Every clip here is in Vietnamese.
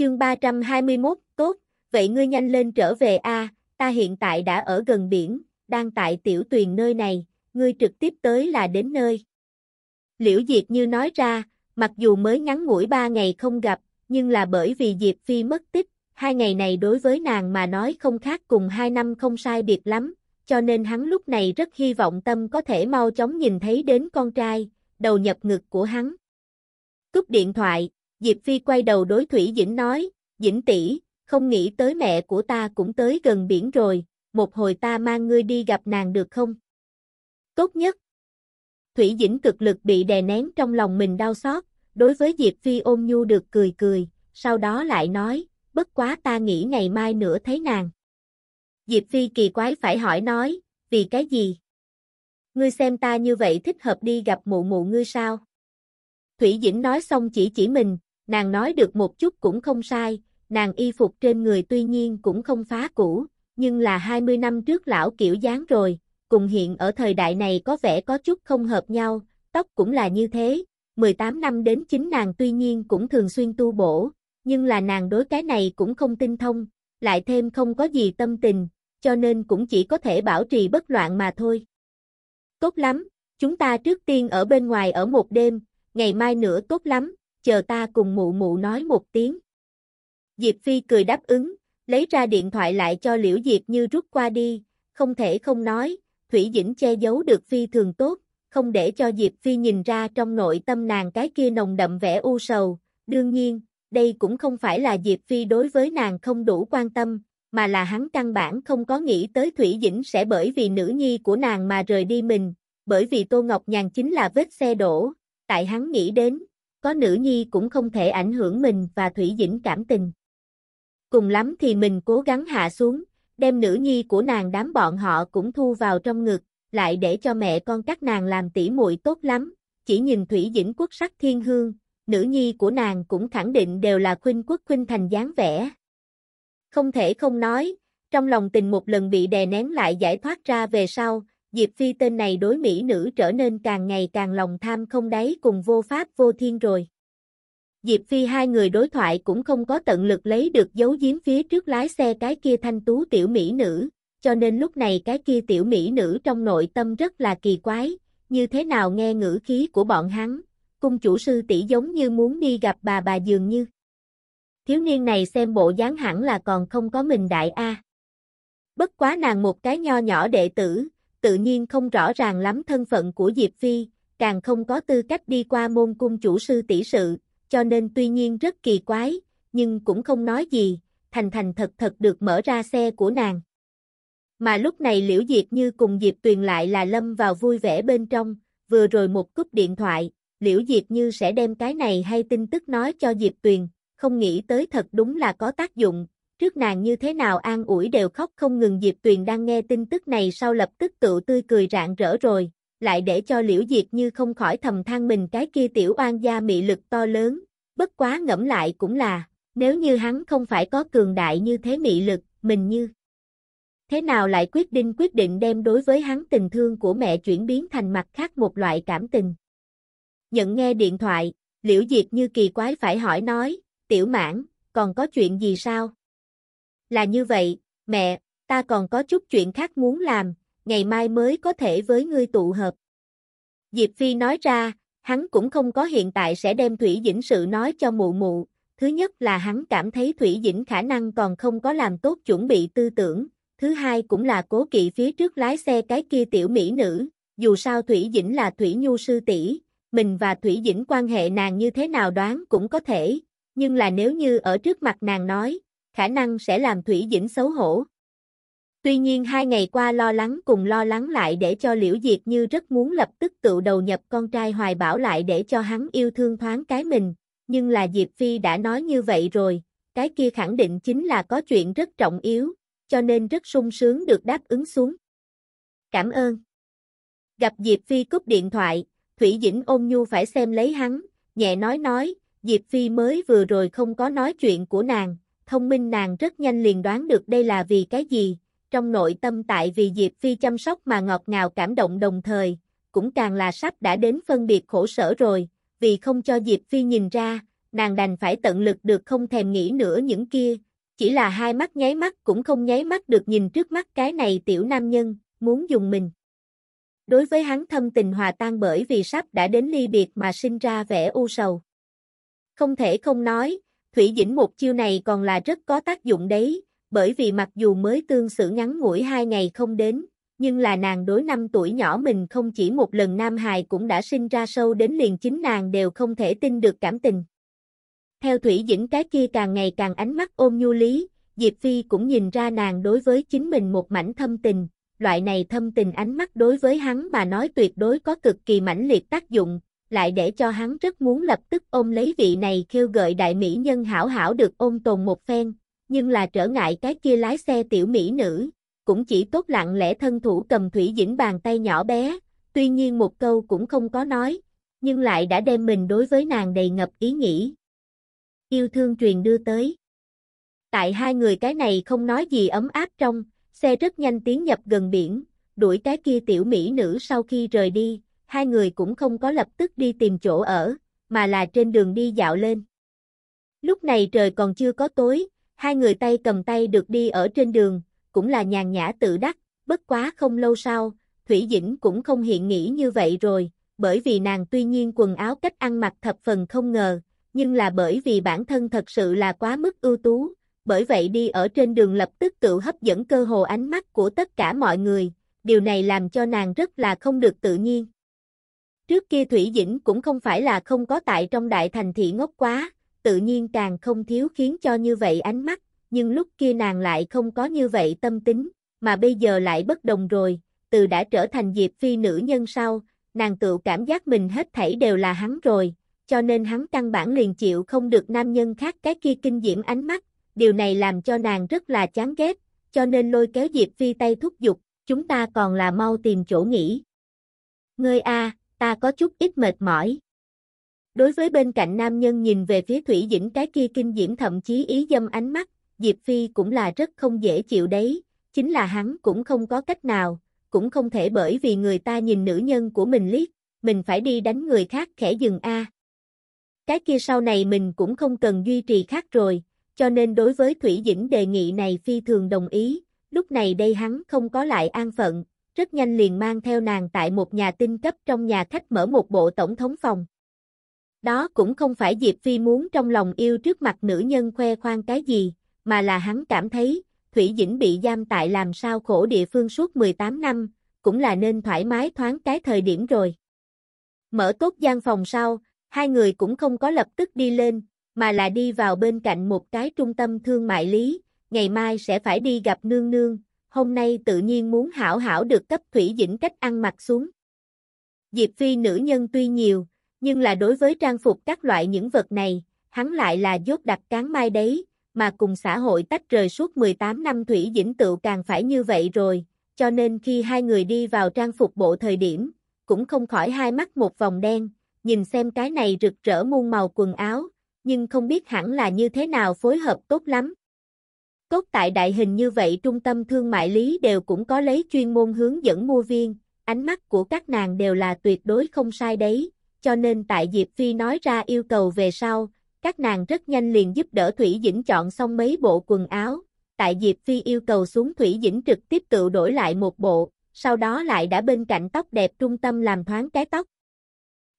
Chương 321, tốt, vậy ngươi nhanh lên trở về a, ta hiện tại đã ở gần biển, đang tại tiểu tuyền nơi này, ngươi trực tiếp tới là đến nơi. Liễu Diệp như nói ra, mặc dù mới ngắn ngủi ba ngày không gặp, nhưng là bởi vì Diệp Phi mất tích, hai ngày này đối với nàng mà nói không khác cùng hai năm không sai biệt lắm, cho nên hắn lúc này rất hy vọng tâm có thể mau chóng nhìn thấy đến con trai, đầu nhập ngực của hắn. Cúp điện thoại, Diệp Phi quay đầu đối Thủy Dĩnh nói, Dĩnh tỷ, không nghĩ tới mẹ của ta cũng tới gần biển rồi, một hồi ta mang ngươi đi gặp nàng được không? Tốt nhất. Thủy Dĩnh cực lực bị đè nén trong lòng mình đau xót, đối với Diệp Phi ôm nhu được cười cười, sau đó lại nói, bất quá ta nghĩ ngày mai nữa thấy nàng. Diệp Phi kỳ quái phải hỏi nói, vì cái gì? Ngươi xem ta như vậy thích hợp đi gặp mụ mụ ngươi sao? Thủy Dĩnh nói xong chỉ chỉ mình, nàng nói được một chút cũng không sai, nàng y phục trên người tuy nhiên cũng không phá cũ, nhưng là 20 năm trước lão kiểu dáng rồi, cùng hiện ở thời đại này có vẻ có chút không hợp nhau, tóc cũng là như thế, 18 năm đến chính nàng tuy nhiên cũng thường xuyên tu bổ, nhưng là nàng đối cái này cũng không tinh thông, lại thêm không có gì tâm tình, cho nên cũng chỉ có thể bảo trì bất loạn mà thôi. Tốt lắm, chúng ta trước tiên ở bên ngoài ở một đêm, ngày mai nữa tốt lắm, chờ ta cùng mụ mụ nói một tiếng. Diệp Phi cười đáp ứng, lấy ra điện thoại lại cho Liễu Diệp Như rút qua đi, không thể không nói, Thủy Dĩnh che giấu được Phi thường tốt, không để cho Diệp Phi nhìn ra trong nội tâm nàng cái kia nồng đậm vẻ u sầu, đương nhiên, đây cũng không phải là Diệp Phi đối với nàng không đủ quan tâm, mà là hắn căn bản không có nghĩ tới Thủy Dĩnh sẽ bởi vì nữ nhi của nàng mà rời đi mình, bởi vì Tô Ngọc Nhàn chính là vết xe đổ, tại hắn nghĩ đến, có nữ nhi cũng không thể ảnh hưởng mình và Thủy Dĩnh cảm tình. Cùng lắm thì mình cố gắng hạ xuống, đem nữ nhi của nàng đám bọn họ cũng thu vào trong ngực, lại để cho mẹ con các nàng làm tỉ muội tốt lắm, chỉ nhìn Thủy Dĩnh quốc sắc thiên hương, nữ nhi của nàng cũng khẳng định đều là khuynh quốc khuynh thành dáng vẻ. Không thể không nói, trong lòng tình một lần bị đè nén lại giải thoát ra về sau, Diệp Phi tên này đối mỹ nữ trở nên càng ngày càng lòng tham không đáy cùng vô pháp vô thiên rồi. Diệp Phi hai người đối thoại cũng không có tận lực lấy được dấu giếm phía trước lái xe cái kia thanh tú tiểu mỹ nữ, cho nên lúc này cái kia tiểu mỹ nữ trong nội tâm rất là kỳ quái, như thế nào nghe ngữ khí của bọn hắn, cung chủ sư tỷ giống như muốn đi gặp bà bà dường như. Thiếu niên này xem bộ dáng hẳn là còn không có mình đại A. Bất quá nàng một cái nho nhỏ đệ tử, tự nhiên không rõ ràng lắm thân phận của Diệp Phi, càng không có tư cách đi qua môn cung chủ sư tỷ sự, cho nên tuy nhiên rất kỳ quái, nhưng cũng không nói gì, thành thành thật thật được mở ra xe của nàng. Mà lúc này Liễu Diệp Như cùng Diệp Tuyền lại là lâm vào vui vẻ bên trong, vừa rồi một cúp điện thoại, Liễu Diệp Như sẽ đem cái này hay tin tức nói cho Diệp Tuyền, không nghĩ tới thật đúng là có tác dụng, trước nàng như thế nào an ủi đều khóc không ngừng Diệp Tuyền đang nghe tin tức này sau lập tức tự tươi cười rạng rỡ rồi, lại để cho Liễu Diệp Như không khỏi thầm than mình cái kia tiểu oan gia mị lực to lớn, bất quá ngẫm lại cũng là, nếu như hắn không phải có cường đại như thế mị lực, mình như thế nào lại quyết định quyết định đem đối với hắn tình thương của mẹ chuyển biến thành mặt khác một loại cảm tình. Nhận nghe điện thoại, Liễu Diệp như kỳ quái phải hỏi nói, tiểu mãn, còn có chuyện gì sao? Là như vậy, mẹ, ta còn có chút chuyện khác muốn làm, ngày mai mới có thể với ngươi tụ hợp. Diệp Phi nói ra, hắn cũng không có hiện tại sẽ đem Thủy Dĩnh sự nói cho mụ mụ, thứ nhất là hắn cảm thấy Thủy Dĩnh khả năng còn không có làm tốt chuẩn bị tư tưởng, thứ hai cũng là cố kỵ phía trước lái xe cái kia tiểu mỹ nữ, dù sao Thủy Dĩnh là Thủy Nhu sư tỷ, mình và Thủy Dĩnh quan hệ nàng như thế nào đoán cũng có thể, nhưng là nếu như ở trước mặt nàng nói, khả năng sẽ làm Thủy Dĩnh xấu hổ. Tuy nhiên hai ngày qua lo lắng cùng lo lắng lại để cho Liễu Diệp Như rất muốn lập tức tự đầu nhập con trai hoài bảo lại để cho hắn yêu thương thoáng cái mình, nhưng là Diệp Phi đã nói như vậy rồi, cái kia khẳng định chính là có chuyện rất trọng yếu, cho nên rất sung sướng được đáp ứng xuống. Cảm ơn. Gặp Diệp Phi cúp điện thoại, Thủy Dĩnh ôm nhu phải xem lấy hắn, nhẹ nói nói, Diệp Phi mới vừa rồi không có nói chuyện của nàng, thông minh nàng rất nhanh liền đoán được đây là vì cái gì, trong nội tâm tại vì Diệp Phi chăm sóc mà ngọt ngào cảm động đồng thời, cũng càng là sắp đã đến phân biệt khổ sở rồi, vì không cho Diệp Phi nhìn ra, nàng đành phải tận lực được không thèm nghĩ nữa những kia, chỉ là hai mắt nháy mắt cũng không nháy mắt được nhìn trước mắt cái này tiểu nam nhân, muốn dùng mình. Đối với hắn thâm tình hòa tan bởi vì sắp đã đến ly biệt mà sinh ra vẻ u sầu. Không thể không nói, Thủy Dĩnh một chiêu này còn là rất có tác dụng đấy, bởi vì mặc dù mới tương xử ngắn ngủi hai ngày không đến, nhưng là nàng đối năm tuổi nhỏ mình không chỉ một lần Nam Hài cũng đã sinh ra sâu đến liền chính nàng đều không thể tin được cảm tình. Theo Thủy Dĩnh cái kia càng ngày càng ánh mắt ôm nhu lý, Diệp Phi cũng nhìn ra nàng đối với chính mình một mảnh thâm tình, loại này thâm tình ánh mắt đối với hắn mà nói tuyệt đối có cực kỳ mãnh liệt tác dụng, lại để cho hắn rất muốn lập tức ôm lấy vị này kêu gợi đại mỹ nhân hảo hảo được ôm tồn một phen, nhưng là trở ngại cái kia lái xe tiểu mỹ nữ, cũng chỉ tốt lặng lẽ thân thủ cầm Thủy Dĩnh bàn tay nhỏ bé, tuy nhiên một câu cũng không có nói, nhưng lại đã đem mình đối với nàng đầy ngập ý nghĩ. Yêu thương truyền đưa tới. Tại hai người cái này không nói gì ấm áp trong, xe rất nhanh tiến nhập gần biển, đuổi cái kia tiểu mỹ nữ sau khi rời đi, hai người cũng không có lập tức đi tìm chỗ ở, mà là trên đường đi dạo lên. Lúc này trời còn chưa có tối, hai người tay cầm tay được đi ở trên đường, cũng là nhàn nhã tự đắc, bất quá không lâu sau, Thủy Dĩnh cũng không hiện nghĩ như vậy rồi, bởi vì nàng tuy nhiên quần áo cách ăn mặc thập phần không ngờ, nhưng là bởi vì bản thân thật sự là quá mức ưu tú, bởi vậy đi ở trên đường lập tức tự hấp dẫn cơ hồ ánh mắt của tất cả mọi người, điều này làm cho nàng rất là không được tự nhiên. Trước kia Thủy Dĩnh cũng không phải là không có tại trong đại thành thị ngốc quá, tự nhiên càng không thiếu khiến cho như vậy ánh mắt, nhưng lúc kia nàng lại không có như vậy tâm tính, mà bây giờ lại bất đồng rồi, từ đã trở thành Diệp Phi nữ nhân sau, nàng tự cảm giác mình hết thảy đều là hắn rồi, cho nên hắn căn bản liền chịu không được nam nhân khác cái kia kinh diễm ánh mắt, điều này làm cho nàng rất là chán ghét, cho nên lôi kéo Diệp Phi tay thúc giục, chúng ta còn là mau tìm chỗ nghỉ. Ngươi a, ta có chút ít mệt mỏi. Đối với bên cạnh nam nhân nhìn về phía Thủy Dĩnh cái kia kinh diễm thậm chí ý dâm ánh mắt, Diệp Phi cũng là rất không dễ chịu đấy, chính là hắn cũng không có cách nào, cũng không thể bởi vì người ta nhìn nữ nhân của mình liếc, mình phải đi đánh người khác khẽ dừng a. Cái kia sau này mình cũng không cần duy trì khác rồi, cho nên đối với Thủy Dĩnh đề nghị này phi thường đồng ý, lúc này đây hắn không có lại an phận, rất nhanh liền mang theo nàng tại một nhà tinh cấp trong nhà khách mở một bộ tổng thống phòng. Đó cũng không phải Diệp Phi muốn trong lòng yêu trước mặt nữ nhân khoe khoang cái gì, mà là hắn cảm thấy, Thủy Dĩnh bị giam tại làm sao khổ địa phương suốt 18 năm, cũng là nên thoải mái thoáng cái thời điểm rồi. Mở tốt gian phòng sau, hai người cũng không có lập tức đi lên, mà là đi vào bên cạnh một cái trung tâm thương mại lý, ngày mai sẽ phải đi gặp nương nương, hôm nay tự nhiên muốn hảo hảo được cấp Thủy Dĩnh cách ăn mặc xuống. Diệp Phi nữ nhân tuy nhiều, nhưng là đối với trang phục các loại những vật này, hắn lại là dốt đặt cán mai đấy, mà cùng xã hội tách rời suốt 18 năm Thủy Dĩnh tự càng phải như vậy rồi, cho nên khi hai người đi vào trang phục bộ thời điểm, cũng không khỏi hai mắt một vòng đen, nhìn xem cái này rực rỡ muôn màu quần áo, nhưng không biết hẳn là như thế nào phối hợp tốt lắm. Cốt tại đại hình như vậy trung tâm thương mại lý đều cũng có lấy chuyên môn hướng dẫn mua viên, ánh mắt của các nàng đều là tuyệt đối không sai đấy, cho nên tại Diệp Phi nói ra yêu cầu về sau, các nàng rất nhanh liền giúp đỡ Thủy Dĩnh chọn xong mấy bộ quần áo, tại Diệp Phi yêu cầu xuống Thủy Dĩnh trực tiếp tự đổi lại một bộ, sau đó lại đã bên cạnh tóc đẹp trung tâm làm thoáng cái tóc.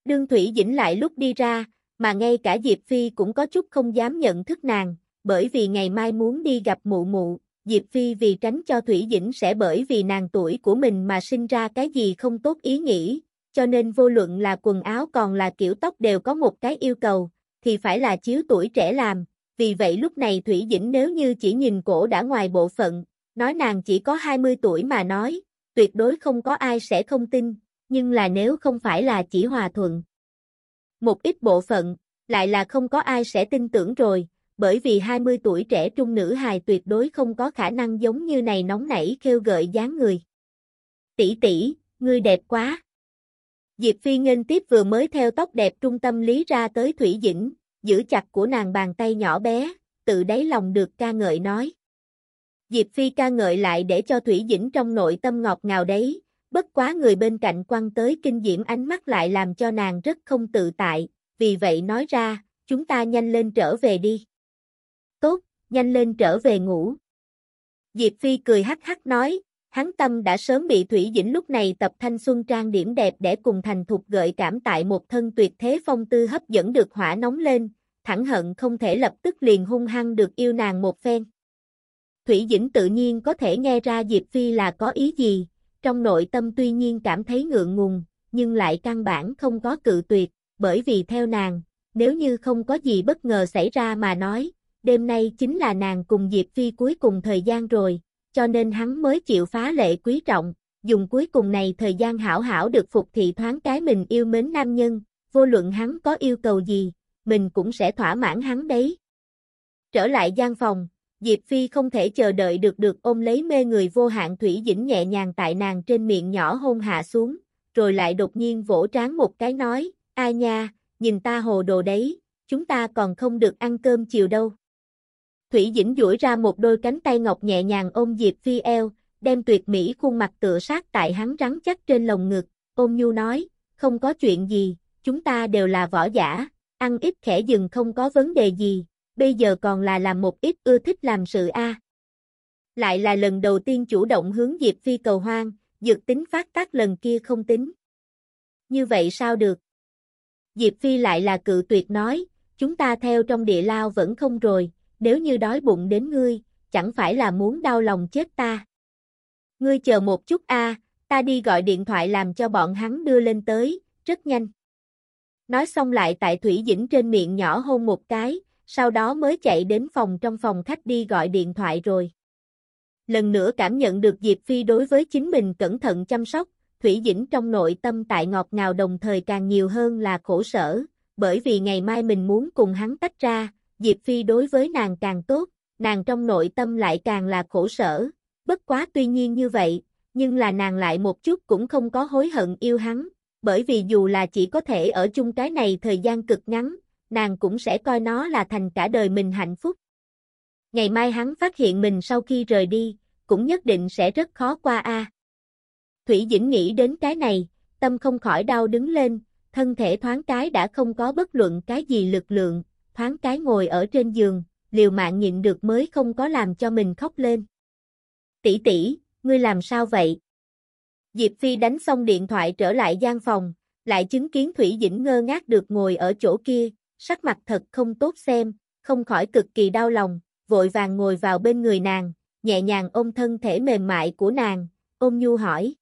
Đương Thủy Dĩnh lại lúc đi ra, mà ngay cả Diệp Phi cũng có chút không dám nhận thức nàng, bởi vì ngày mai muốn đi gặp mụ mụ, Diệp Phi vì tránh cho Thủy Dĩnh sẽ bởi vì nàng tuổi của mình mà sinh ra cái gì không tốt ý nghĩ, cho nên vô luận là quần áo còn là kiểu tóc đều có một cái yêu cầu, thì phải là chiếu tuổi trẻ làm, vì vậy lúc này Thủy Dĩnh nếu như chỉ nhìn cổ đã ngoài bộ phận, nói nàng chỉ có 20 tuổi mà nói, tuyệt đối không có ai sẽ không tin, nhưng là nếu không phải là chỉ hòa thuận. Một ít bộ phận, lại là không có ai sẽ tin tưởng rồi, bởi vì 20 tuổi trẻ trung nữ hài tuyệt đối không có khả năng giống như này nóng nảy kêu gợi dáng người. Tỷ tỷ, ngươi đẹp quá. Diệp Phi nghênh tiếp vừa mới theo tóc đẹp trung tâm lý ra tới Thủy Dĩnh, giữ chặt của nàng bàn tay nhỏ bé, tự đáy lòng được ca ngợi nói. Diệp Phi ca ngợi lại để cho Thủy Dĩnh trong nội tâm ngọt ngào đấy, bất quá người bên cạnh quăng tới kinh diễm ánh mắt lại làm cho nàng rất không tự tại, vì vậy nói ra, chúng ta nhanh lên trở về đi. Nhanh lên trở về ngủ. Diệp Phi cười hắc hắc nói, hắn tâm đã sớm bị Thủy Dĩnh lúc này tập thanh xuân trang điểm đẹp để cùng thành thục gợi cảm tại một thân tuyệt thế phong tư hấp dẫn được hỏa nóng lên, thẳng hận không thể lập tức liền hung hăng được yêu nàng một phen. Thủy Dĩnh tự nhiên có thể nghe ra Diệp Phi là có ý gì, trong nội tâm tuy nhiên cảm thấy ngượng ngùng, nhưng lại căn bản không có cự tuyệt, bởi vì theo nàng, nếu như không có gì bất ngờ xảy ra mà nói, đêm nay chính là nàng cùng Diệp Phi cuối cùng thời gian rồi, cho nên hắn mới chịu phá lệ quý trọng, dùng cuối cùng này thời gian hảo hảo được phục thị thoáng cái mình yêu mến nam nhân, vô luận hắn có yêu cầu gì, mình cũng sẽ thỏa mãn hắn đấy. Trở lại gian phòng, Diệp Phi không thể chờ đợi được được ôm lấy mê người vô hạn thủy dĩnh nhẹ nhàng tại nàng trên miệng nhỏ hôn hạ xuống, rồi lại đột nhiên vỗ trán một cái nói, ai nha, nhìn ta hồ đồ đấy, chúng ta còn không được ăn cơm chiều đâu. Thủy Dĩnh duỗi ra một đôi cánh tay ngọc nhẹ nhàng ôm Diệp Phi eo, đem tuyệt mỹ khuôn mặt tựa sát tại hắn rắn chắc trên lồng ngực, ôm nhu nói, không có chuyện gì, chúng ta đều là võ giả, ăn ít khẽ dừng không có vấn đề gì, bây giờ còn là làm một ít ưa thích làm sự a. Lại là lần đầu tiên chủ động hướng Diệp Phi cầu hoang, dược tính phát tác lần kia không tính. Như vậy sao được? Diệp Phi lại là cự tuyệt nói, chúng ta theo trong địa lao vẫn không rồi, nếu như đói bụng đến ngươi, chẳng phải là muốn đau lòng chết ta. Ngươi chờ một chút a, ta đi gọi điện thoại làm cho bọn hắn đưa lên tới, rất nhanh. Nói xong lại tại Thủy Dĩnh trên miệng nhỏ hôn một cái, sau đó mới chạy đến phòng trong phòng khách đi gọi điện thoại rồi. Lần nữa cảm nhận được Diệp Phi đối với chính mình cẩn thận chăm sóc, Thủy Dĩnh trong nội tâm tại ngọt ngào đồng thời càng nhiều hơn là khổ sở, bởi vì ngày mai mình muốn cùng hắn tách ra, Diệp Phi đối với nàng càng tốt, nàng trong nội tâm lại càng là khổ sở, bất quá tuy nhiên như vậy, nhưng là nàng lại một chút cũng không có hối hận yêu hắn, bởi vì dù là chỉ có thể ở chung cái này thời gian cực ngắn, nàng cũng sẽ coi nó là thành cả đời mình hạnh phúc. Ngày mai hắn phát hiện mình sau khi rời đi, cũng nhất định sẽ rất khó qua a. Thủy Dĩnh nghĩ đến cái này, tâm không khỏi đau đứng lên, thân thể thoáng cái đã không có bất luận cái gì lực lượng, thoáng cái ngồi ở trên giường, liều mạng nhịn được mới không có làm cho mình khóc lên. Tỷ tỷ, ngươi làm sao vậy? Diệp Phi đánh xong điện thoại trở lại gian phòng, lại chứng kiến Thủy Dĩnh ngơ ngác được ngồi ở chỗ kia, sắc mặt thật không tốt xem, không khỏi cực kỳ đau lòng, vội vàng ngồi vào bên người nàng, nhẹ nhàng ôm thân thể mềm mại của nàng, ôm nhu hỏi.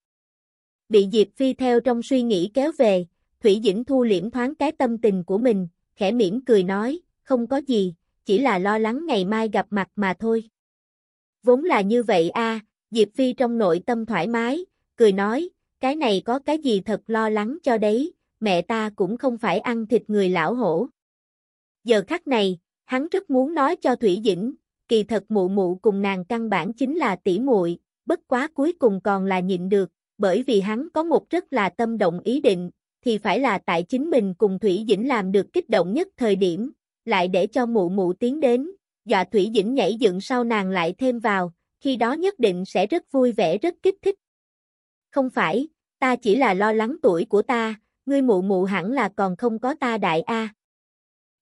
Bị Diệp Phi theo trong suy nghĩ kéo về, Thủy Dĩnh thu liễm thoáng cái tâm tình của mình, khẽ mỉm cười nói, không có gì, chỉ là lo lắng ngày mai gặp mặt mà thôi. Vốn là như vậy a, Diệp Phi trong nội tâm thoải mái, cười nói, cái này có cái gì thật lo lắng cho đấy, mẹ ta cũng không phải ăn thịt người lão hổ. Giờ khắc này, hắn rất muốn nói cho Thủy Dĩnh, kỳ thật mụ mụ cùng nàng căn bản chính là tỷ muội, bất quá cuối cùng còn là nhịn được, bởi vì hắn có một rất là tâm động ý định, thì phải là tại chính mình cùng Thủy Dĩnh làm được kích động nhất thời điểm, lại để cho mụ mụ tiến đến, dọa Thủy Dĩnh nhảy dựng sau nàng lại thêm vào, khi đó nhất định sẽ rất vui vẻ rất kích thích. Không phải, ta chỉ là lo lắng tuổi của ta, ngươi mụ mụ hẳn là còn không có ta đại A.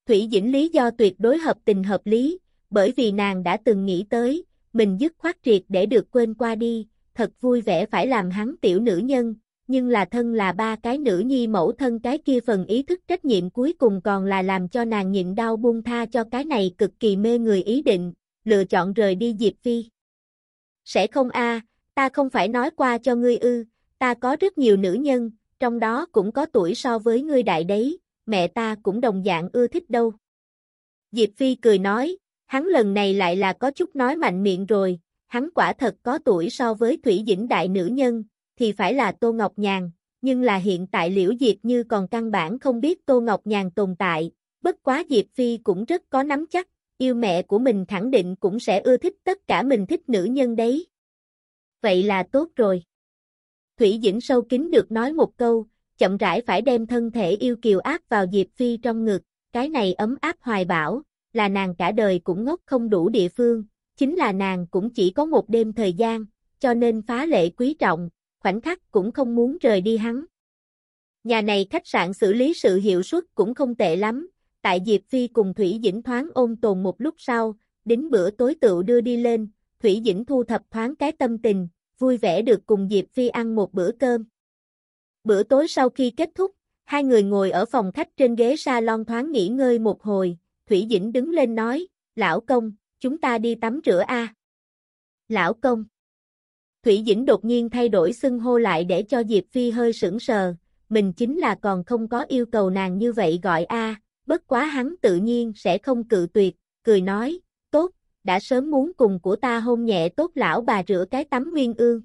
Thủy Dĩnh lý do tuyệt đối hợp tình hợp lý, bởi vì nàng đã từng nghĩ tới, mình dứt khoát triệt để được quên qua đi, thật vui vẻ phải làm hắn tiểu nữ nhân, nhưng là thân là ba cái nữ nhi mẫu thân cái kia phần ý thức trách nhiệm cuối cùng còn là làm cho nàng nhịn đau buông tha cho cái này cực kỳ mê người ý định, lựa chọn rời đi Diệp Phi. Sẽ không a, ta không phải nói qua cho ngươi ư, ta có rất nhiều nữ nhân, trong đó cũng có tuổi so với ngươi đại đấy, mẹ ta cũng đồng dạng ưa thích đâu. Diệp Phi cười nói, hắn lần này lại là có chút nói mạnh miệng rồi, hắn quả thật có tuổi so với Thủy Dĩnh đại nữ nhân, thì phải là Tô Ngọc Nhàn, nhưng là hiện tại Liễu Diệp Như còn căn bản không biết Tô Ngọc Nhàn tồn tại, bất quá Diệp Phi cũng rất có nắm chắc, yêu mẹ của mình khẳng định cũng sẽ ưa thích tất cả mình thích nữ nhân đấy. Vậy là tốt rồi. Thủy Dĩnh sâu kín được nói một câu, chậm rãi phải đem thân thể yêu kiều áp vào Diệp Phi trong ngực, cái này ấm áp hoài bảo, là nàng cả đời cũng ngốc không đủ địa phương, chính là nàng cũng chỉ có một đêm thời gian, cho nên phá lệ quý trọng, khoảnh khắc cũng không muốn rời đi hắn. Nhà này khách sạn xử lý sự hiệu suất cũng không tệ lắm, tại Diệp Phi cùng Thủy Dĩnh thoáng ôn tồn một lúc sau, đến bữa tối tựu đưa đi lên, Thủy Dĩnh thu thập thoáng cái tâm tình, vui vẻ được cùng Diệp Phi ăn một bữa cơm. Bữa tối sau khi kết thúc, hai người ngồi ở phòng khách trên ghế salon thoáng nghỉ ngơi một hồi, Thủy Dĩnh đứng lên nói, lão công, chúng ta đi tắm rửa a. Lão công. Thủy Dĩnh đột nhiên thay đổi xưng hô lại để cho Diệp Phi hơi sững sờ, mình chính là còn không có yêu cầu nàng như vậy gọi a, bất quá hắn tự nhiên sẽ không cự tuyệt, cười nói, tốt, đã sớm muốn cùng của ta hôn nhẹ tốt lão bà rửa cái tắm nguyên ương.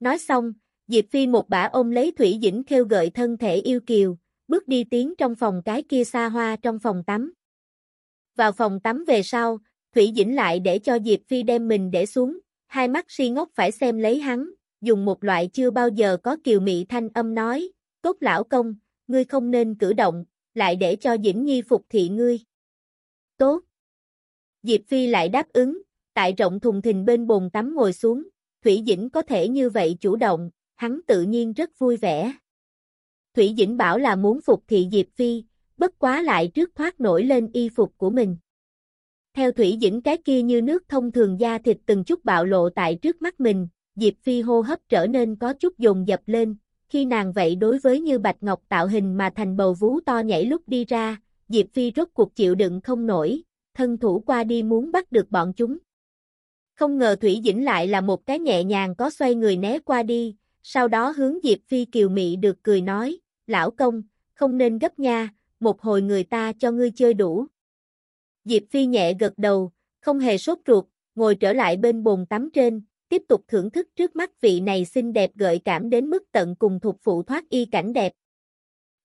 Nói xong, Diệp Phi một bả ôm lấy Thủy Dĩnh kêu gợi thân thể yêu kiều, bước đi tiến trong phòng cái kia xa hoa trong phòng tắm. Vào phòng tắm về sau, Thủy Dĩnh lại để cho Diệp Phi đem mình để xuống, hai mắt si ngốc phải xem lấy hắn, dùng một loại chưa bao giờ có kiều mị thanh âm nói, tốt lão công, ngươi không nên cử động, lại để cho Dĩnh Nhi phục thị ngươi. Tốt. Diệp Phi lại đáp ứng, tại rộng thùng thình bên bồn tắm ngồi xuống, Thủy Dĩnh có thể như vậy chủ động, hắn tự nhiên rất vui vẻ. Thủy Dĩnh bảo là muốn phục thị Diệp Phi, bất quá lại trước thoát nổi lên y phục của mình. Theo Thủy Dĩnh cái kia như nước thông thường da thịt từng chút bạo lộ tại trước mắt mình, Diệp Phi hô hấp trở nên có chút dồn dập lên, khi nàng vậy đối với như bạch ngọc tạo hình mà thành bầu vú to nhảy lúc đi ra, Diệp Phi rốt cuộc chịu đựng không nổi, thân thủ qua đi muốn bắt được bọn chúng. Không ngờ Thủy Dĩnh lại là một cái nhẹ nhàng có xoay người né qua đi, sau đó hướng Diệp Phi kiều mị được cười nói, lão công, không nên gấp nha, một hồi người ta cho ngươi chơi đủ. Diệp Phi nhẹ gật đầu, không hề sốt ruột, ngồi trở lại bên bồn tắm trên, tiếp tục thưởng thức trước mắt vị này xinh đẹp gợi cảm đến mức tận cùng thuộc phụ thoát y cảnh đẹp.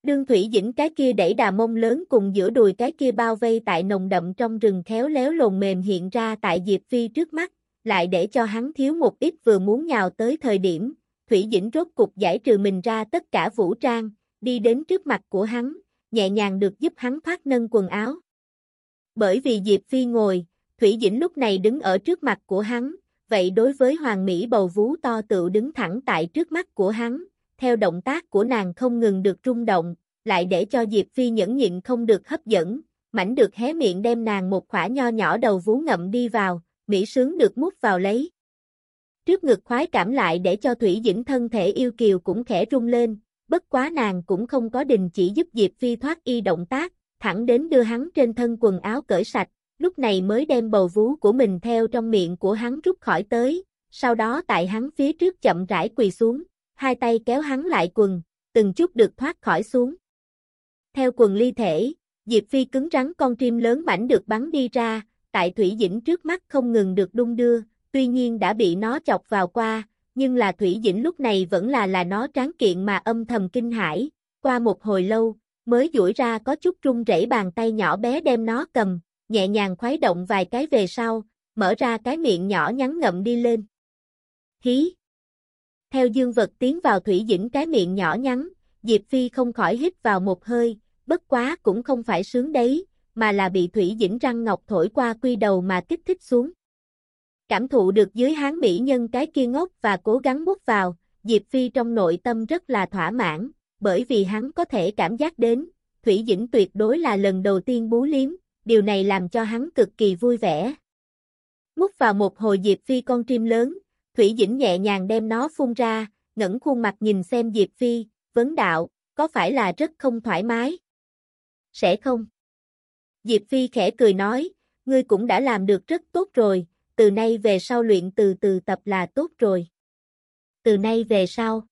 Đương Thủy Dĩnh cái kia đẩy đà mông lớn cùng giữa đùi cái kia bao vây tại nồng đậm trong rừng khéo léo lồn mềm hiện ra tại Diệp Phi trước mắt, lại để cho hắn thiếu một ít vừa muốn nhào tới thời điểm, Thủy Dĩnh rốt cục giải trừ mình ra tất cả vũ trang, đi đến trước mặt của hắn, nhẹ nhàng được giúp hắn thoát nâng quần áo. Bởi vì Diệp Phi ngồi, Thủy Dĩnh lúc này đứng ở trước mặt của hắn, vậy đối với Hoàng Mỹ bầu vú to tự đứng thẳng tại trước mắt của hắn, theo động tác của nàng không ngừng được rung động, lại để cho Diệp Phi nhẫn nhịn không được hấp dẫn, mảnh được hé miệng đem nàng một khỏa nho nhỏ đầu vú ngậm đi vào, Mỹ sướng được mút vào lấy. Trước ngực khoái cảm lại để cho Thủy Dĩnh thân thể yêu kiều cũng khẽ rung lên, bất quá nàng cũng không có đình chỉ giúp Diệp Phi thoát y động tác, thẳng đến đưa hắn trên thân quần áo cởi sạch, lúc này mới đem bầu vú của mình theo trong miệng của hắn rút khỏi tới, sau đó tại hắn phía trước chậm rãi quỳ xuống, hai tay kéo hắn lại quần, từng chút được thoát khỏi xuống. Theo quần ly thể, Diệp Phi cứng rắn con chim lớn mảnh được bắn đi ra, tại Thủy Dĩnh trước mắt không ngừng được đung đưa, tuy nhiên đã bị nó chọc vào qua, nhưng là Thủy Dĩnh lúc này vẫn là là nó tráng kiện mà âm thầm kinh hãi, qua một hồi lâu, mới duỗi ra có chút run rẩy bàn tay nhỏ bé đem nó cầm, nhẹ nhàng khuấy động vài cái về sau, mở ra cái miệng nhỏ nhắn ngậm đi lên. Hí! Theo dương vật tiến vào Thủy Dĩnh cái miệng nhỏ nhắn, Diệp Phi không khỏi hít vào một hơi, bất quá cũng không phải sướng đấy, mà là bị Thủy Dĩnh răng ngọc thổi qua quy đầu mà kích thích xuống. Cảm thụ được dưới hán mỹ nhân cái kia ngốc và cố gắng bút vào, Diệp Phi trong nội tâm rất là thỏa mãn, bởi vì hắn có thể cảm giác đến, Thủy Dĩnh tuyệt đối là lần đầu tiên bú liếm, điều này làm cho hắn cực kỳ vui vẻ. Mút vào một hồi Diệp Phi con chim lớn, Thủy Dĩnh nhẹ nhàng đem nó phun ra, ngẩng khuôn mặt nhìn xem Diệp Phi, vấn đạo, có phải là rất không thoải mái? Sẽ không. Diệp Phi khẽ cười nói, ngươi cũng đã làm được rất tốt rồi, từ nay về sau luyện từ từ tập là tốt rồi. Từ nay về sau.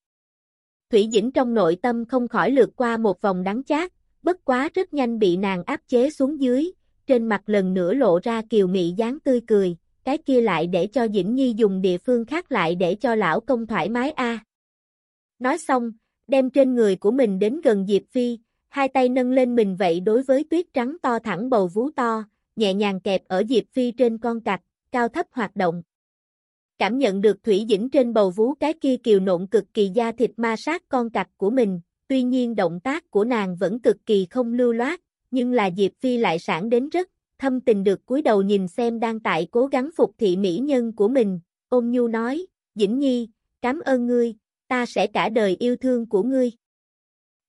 Thủy Dĩnh trong nội tâm không khỏi lượt qua một vòng đắng chát, bất quá rất nhanh bị nàng áp chế xuống dưới, trên mặt lần nữa lộ ra kiều mị dáng tươi cười, cái kia lại để cho Dĩnh Nhi dùng địa phương khác lại để cho lão công thoải mái a. Nói xong, đem trên người của mình đến gần Diệp Phi, hai tay nâng lên mình vậy đối với tuyết trắng to thẳng bầu vú to, nhẹ nhàng kẹp ở Diệp Phi trên con cặc, cao thấp hoạt động. Cảm nhận được Thủy Dĩnh trên bầu vú cái kia kiều nộn cực kỳ da thịt ma sát con cặc của mình, tuy nhiên động tác của nàng vẫn cực kỳ không lưu loát, nhưng là Diệp Phi lại sản đến rất, thâm tình được cúi đầu nhìn xem đang tại cố gắng phục thị mỹ nhân của mình, ôm nhu nói, Dĩnh Nhi, cảm ơn ngươi, ta sẽ cả đời yêu thương của ngươi.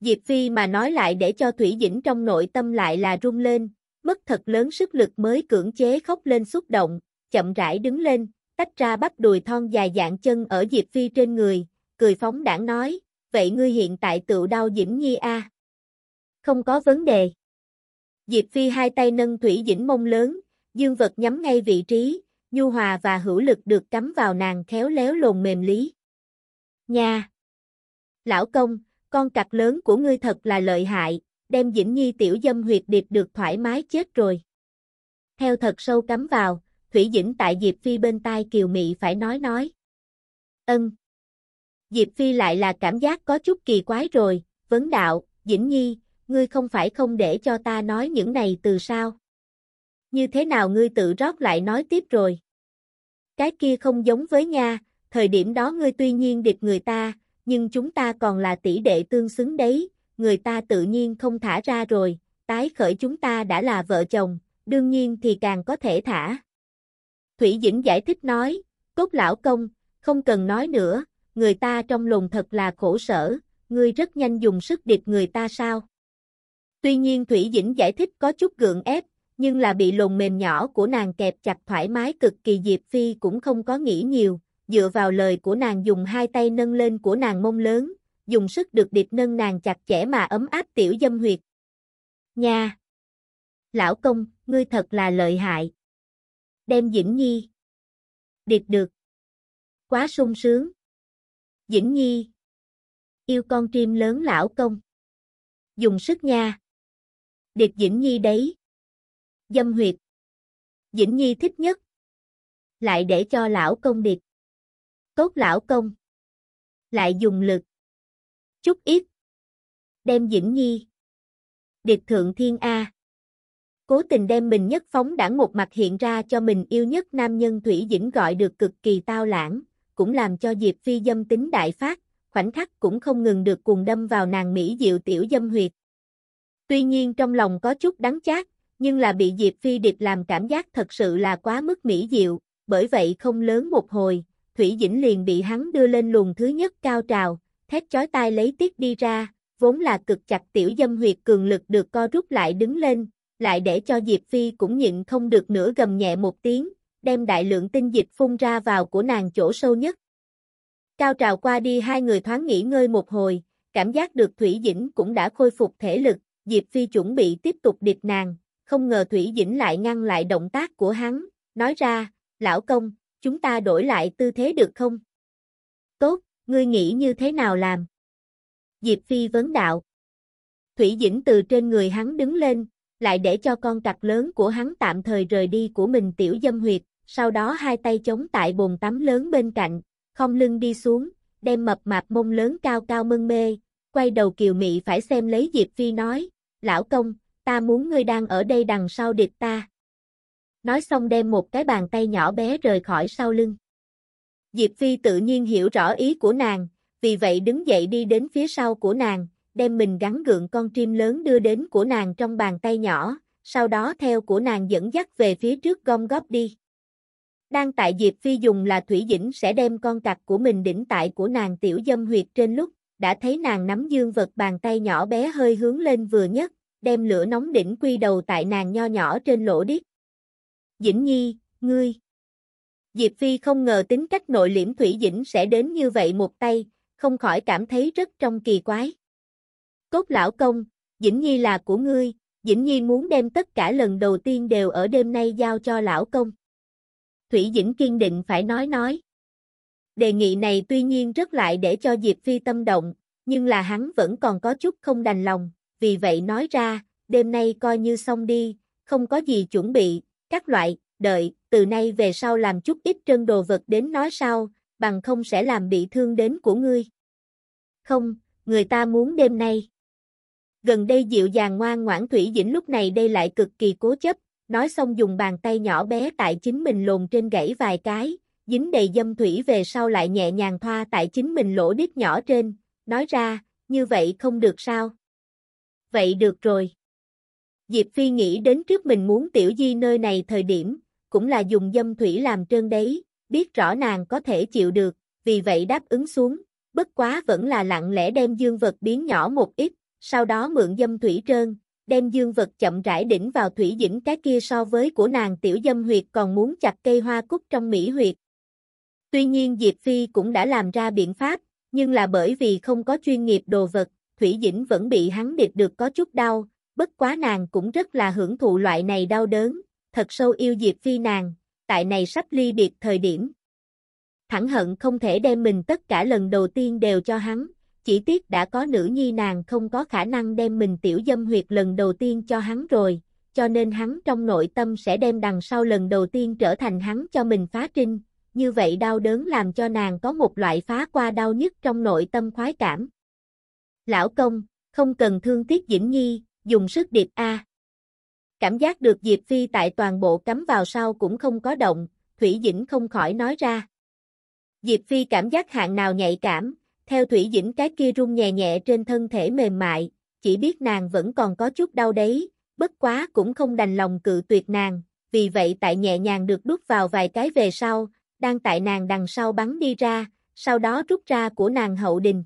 Diệp Phi mà nói lại để cho Thủy Dĩnh trong nội tâm lại là rung lên, mất thật lớn sức lực mới cưỡng chế khóc lên xúc động, chậm rãi đứng lên, tách ra bắp đùi thon dài dạng chân ở Diệp Phi trên người, cười phóng đảng nói, vậy ngươi hiện tại tự đau Dĩnh Nhi a Không có vấn đề. Diệp Phi hai tay nâng Thủy Dĩnh mông lớn, dương vật nhắm ngay vị trí, nhu hòa và hữu lực được cắm vào nàng khéo léo lồn mềm lý. Nha! Lão công, con cặc lớn của ngươi thật là lợi hại, đem Dĩnh Nhi tiểu dâm huyệt điệp được thoải mái chết rồi. Theo thật sâu cắm vào, Thủy Dĩnh tại Diệp Phi bên tai kiều mị phải nói nói. Ân. Diệp Phi lại là cảm giác có chút kỳ quái rồi, vấn đạo, Dĩnh Nhi, ngươi không phải không để cho ta nói những này từ sao? Như thế nào ngươi tự rót lại nói tiếp rồi? Cái kia không giống với nha, thời điểm đó ngươi tuy nhiên địch người ta, nhưng chúng ta còn là tỷ đệ tương xứng đấy, người ta tự nhiên không thả ra rồi, tái khởi chúng ta đã là vợ chồng, đương nhiên thì càng có thể thả. Thủy Dĩnh giải thích nói, cốt lão công, không cần nói nữa, người ta trong lòng thật là khổ sở, ngươi rất nhanh dùng sức điệp người ta sao? Tuy nhiên Thủy Dĩnh giải thích có chút gượng ép, nhưng là bị lồn mềm nhỏ của nàng kẹp chặt thoải mái cực kỳ Diệp Phi cũng không có nghĩ nhiều, dựa vào lời của nàng dùng hai tay nâng lên của nàng mông lớn, dùng sức được điệp nâng nàng chặt chẽ mà ấm áp tiểu dâm huyệt. Nha! Lão công, ngươi thật là lợi hại. Đem Dĩnh Nhi. điệt được. Quá sung sướng. Dĩnh Nhi. Yêu con chim lớn lão công. Dùng sức nha. điệt Dĩnh Nhi đấy. Dâm huyệt. Dĩnh Nhi thích nhất. Lại để cho lão công điệt Tốt lão công. Lại dùng lực. Chút ít. Đem Dĩnh Nhi. điệt thượng thiên A. Cố tình đem mình nhất phóng đảng một mặt hiện ra cho mình yêu nhất nam nhân Thủy Dĩnh gọi được cực kỳ tao lãng, cũng làm cho Diệp Phi dâm tính đại phát, khoảnh khắc cũng không ngừng được cùng đâm vào nàng Mỹ diệu tiểu dâm huyệt. Tuy nhiên trong lòng có chút đắng chát, nhưng là bị Diệp Phi điệp làm cảm giác thật sự là quá mức mỹ diệu, bởi vậy không lớn một hồi, Thủy Dĩnh liền bị hắn đưa lên luồng thứ nhất cao trào, thét chói tai lấy tiết đi ra, vốn là cực chặt tiểu dâm huyệt cường lực được co rút lại đứng lên, lại để cho Diệp Phi cũng nhịn không được nữa gầm nhẹ một tiếng, đem đại lượng tinh dịch phun ra vào của nàng chỗ sâu nhất. Cao trào qua đi hai người thoáng nghỉ ngơi một hồi, cảm giác được Thủy Dĩnh cũng đã khôi phục thể lực, Diệp Phi chuẩn bị tiếp tục địch nàng, không ngờ Thủy Dĩnh lại ngăn lại động tác của hắn, nói ra, lão công, chúng ta đổi lại tư thế được không? Tốt, ngươi nghĩ như thế nào làm? Diệp Phi vấn đạo. Thủy Dĩnh từ trên người hắn đứng lên, lại để cho con cặc lớn của hắn tạm thời rời đi của mình tiểu dâm huyệt, sau đó hai tay chống tại bồn tắm lớn bên cạnh, không lưng đi xuống, đem mập mạp mông lớn cao cao mân mê, quay đầu kiều mị phải xem lấy Diệp Phi nói, lão công, ta muốn ngươi đang ở đây đằng sau địch ta. Nói xong đem một cái bàn tay nhỏ bé rời khỏi sau lưng. Diệp Phi tự nhiên hiểu rõ ý của nàng, vì vậy đứng dậy đi đến phía sau của nàng, đem mình gắn gượng con chim lớn đưa đến của nàng trong bàn tay nhỏ, sau đó theo của nàng dẫn dắt về phía trước gom góp đi. Đang tại Diệp Phi dùng là Thủy Dĩnh sẽ đem con cặc của mình đỉnh tại của nàng tiểu dâm huyệt trên lúc, đã thấy nàng nắm dương vật bàn tay nhỏ bé hơi hướng lên vừa nhất, đem lửa nóng đỉnh quy đầu tại nàng nho nhỏ trên lỗ điếc. Dĩnh Nhi, ngươi. Diệp Phi không ngờ tính cách nội liễm Thủy Dĩnh sẽ đến như vậy một tay, không khỏi cảm thấy rất trong kỳ quái. Cốt lão công, Dĩnh Nhi là của ngươi, Dĩnh Nhi muốn đem tất cả lần đầu tiên đều ở đêm nay giao cho lão công. Thủy Dĩnh kiên định phải nói nói. Đề nghị này tuy nhiên rất lại để cho Diệp Phi tâm động, nhưng là hắn vẫn còn có chút không đành lòng, vì vậy nói ra, đêm nay coi như xong đi, không có gì chuẩn bị, các loại, đợi, từ nay về sau làm chút ít trân đồ vật đến nói sau, bằng không sẽ làm bị thương đến của ngươi. Không, người ta muốn đêm nay. Gần đây dịu dàng ngoan ngoãn Thủy Dĩnh lúc này đây lại cực kỳ cố chấp, nói xong dùng bàn tay nhỏ bé tại chính mình lồn trên gãy vài cái, dính đầy dâm thủy về sau lại nhẹ nhàng thoa tại chính mình lỗ đít nhỏ trên, nói ra, như vậy không được sao? Vậy được rồi. Diệp Phi nghĩ đến trước mình muốn tiểu di nơi này thời điểm, cũng là dùng dâm thủy làm trơn đấy, biết rõ nàng có thể chịu được, vì vậy đáp ứng xuống, bất quá vẫn là lặng lẽ đem dương vật biến nhỏ một ít, sau đó mượn dâm thủy trơn, đem dương vật chậm rãi đỉnh vào thủy dĩnh cái kia so với của nàng tiểu dâm huyệt còn muốn chặt cây hoa cúc trong mỹ huyệt. Tuy nhiên Diệp Phi cũng đã làm ra biện pháp, nhưng là bởi vì không có chuyên nghiệp đồ vật, Thủy Dĩnh vẫn bị hắn điệp được có chút đau, bất quá nàng cũng rất là hưởng thụ loại này đau đớn, thật sâu yêu Diệp Phi nàng, tại này sắp ly biệt thời điểm. Thẳng hận không thể đem mình tất cả lần đầu tiên đều cho hắn, chỉ tiếc đã có nữ nhi nàng không có khả năng đem mình tiểu dâm huyệt lần đầu tiên cho hắn rồi, cho nên hắn trong nội tâm sẽ đem đằng sau lần đầu tiên trở thành hắn cho mình phá trinh, như vậy đau đớn làm cho nàng có một loại phá qua đau nhất trong nội tâm khoái cảm. Lão công, không cần thương tiếc Dĩnh Nhi, dùng sức điệp A. Cảm giác được Diệp Phi tại toàn bộ cắm vào sau cũng không có động, Thủy Dĩnh không khỏi nói ra. Diệp Phi cảm giác hạng nào nhạy cảm, theo Thủy Dĩnh cái kia rung nhẹ nhẹ trên thân thể mềm mại, chỉ biết nàng vẫn còn có chút đau đấy, bất quá cũng không đành lòng cự tuyệt nàng, vì vậy tại nhẹ nhàng được đút vào vài cái về sau, đang tại nàng đằng sau bắn đi ra, sau đó rút ra của nàng hậu đình.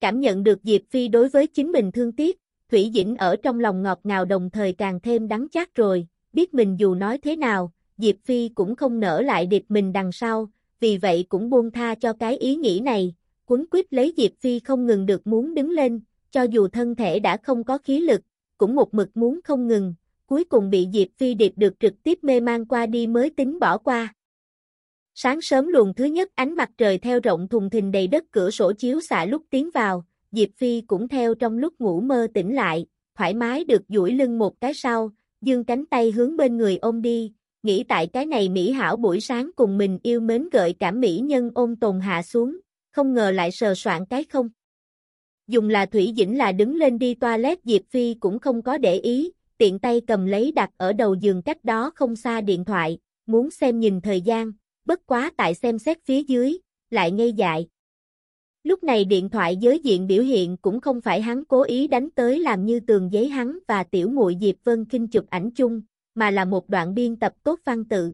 Cảm nhận được Diệp Phi đối với chính mình thương tiếc, Thủy Dĩnh ở trong lòng ngọt ngào đồng thời càng thêm đắng chát rồi, biết mình dù nói thế nào, Diệp Phi cũng không nở lại điệp mình đằng sau, vì vậy cũng buông tha cho cái ý nghĩ này, cuốn quýt lấy Diệp Phi không ngừng được muốn đứng lên, cho dù thân thể đã không có khí lực, cũng một mực muốn không ngừng, cuối cùng bị Diệp Phi điệp được trực tiếp mê mang qua đi mới tính bỏ qua. Sáng sớm luồng thứ nhất ánh mặt trời theo rộng thùng thình đầy đất cửa sổ chiếu xạ lúc tiến vào, Diệp Phi cũng theo trong lúc ngủ mơ tỉnh lại, thoải mái được duỗi lưng một cái sau, dương cánh tay hướng bên người ôm đi, nghĩ tại cái này mỹ hảo buổi sáng cùng mình yêu mến gợi cảm mỹ nhân ôm tồn hạ xuống, không ngờ lại sờ soạn cái không. Dùng là Thủy Dĩnh là đứng lên đi toilet Diệp Phi cũng không có để ý, tiện tay cầm lấy đặt ở đầu giường cách đó không xa điện thoại, muốn xem nhìn thời gian, bất quá tại xem xét phía dưới, lại ngây dại. Lúc này điện thoại giới diện biểu hiện cũng không phải hắn cố ý đánh tới làm như tường giấy hắn và tiểu muội Diệp Vân Kinh chụp ảnh chung, mà là một đoạn biên tập tốt văn tự.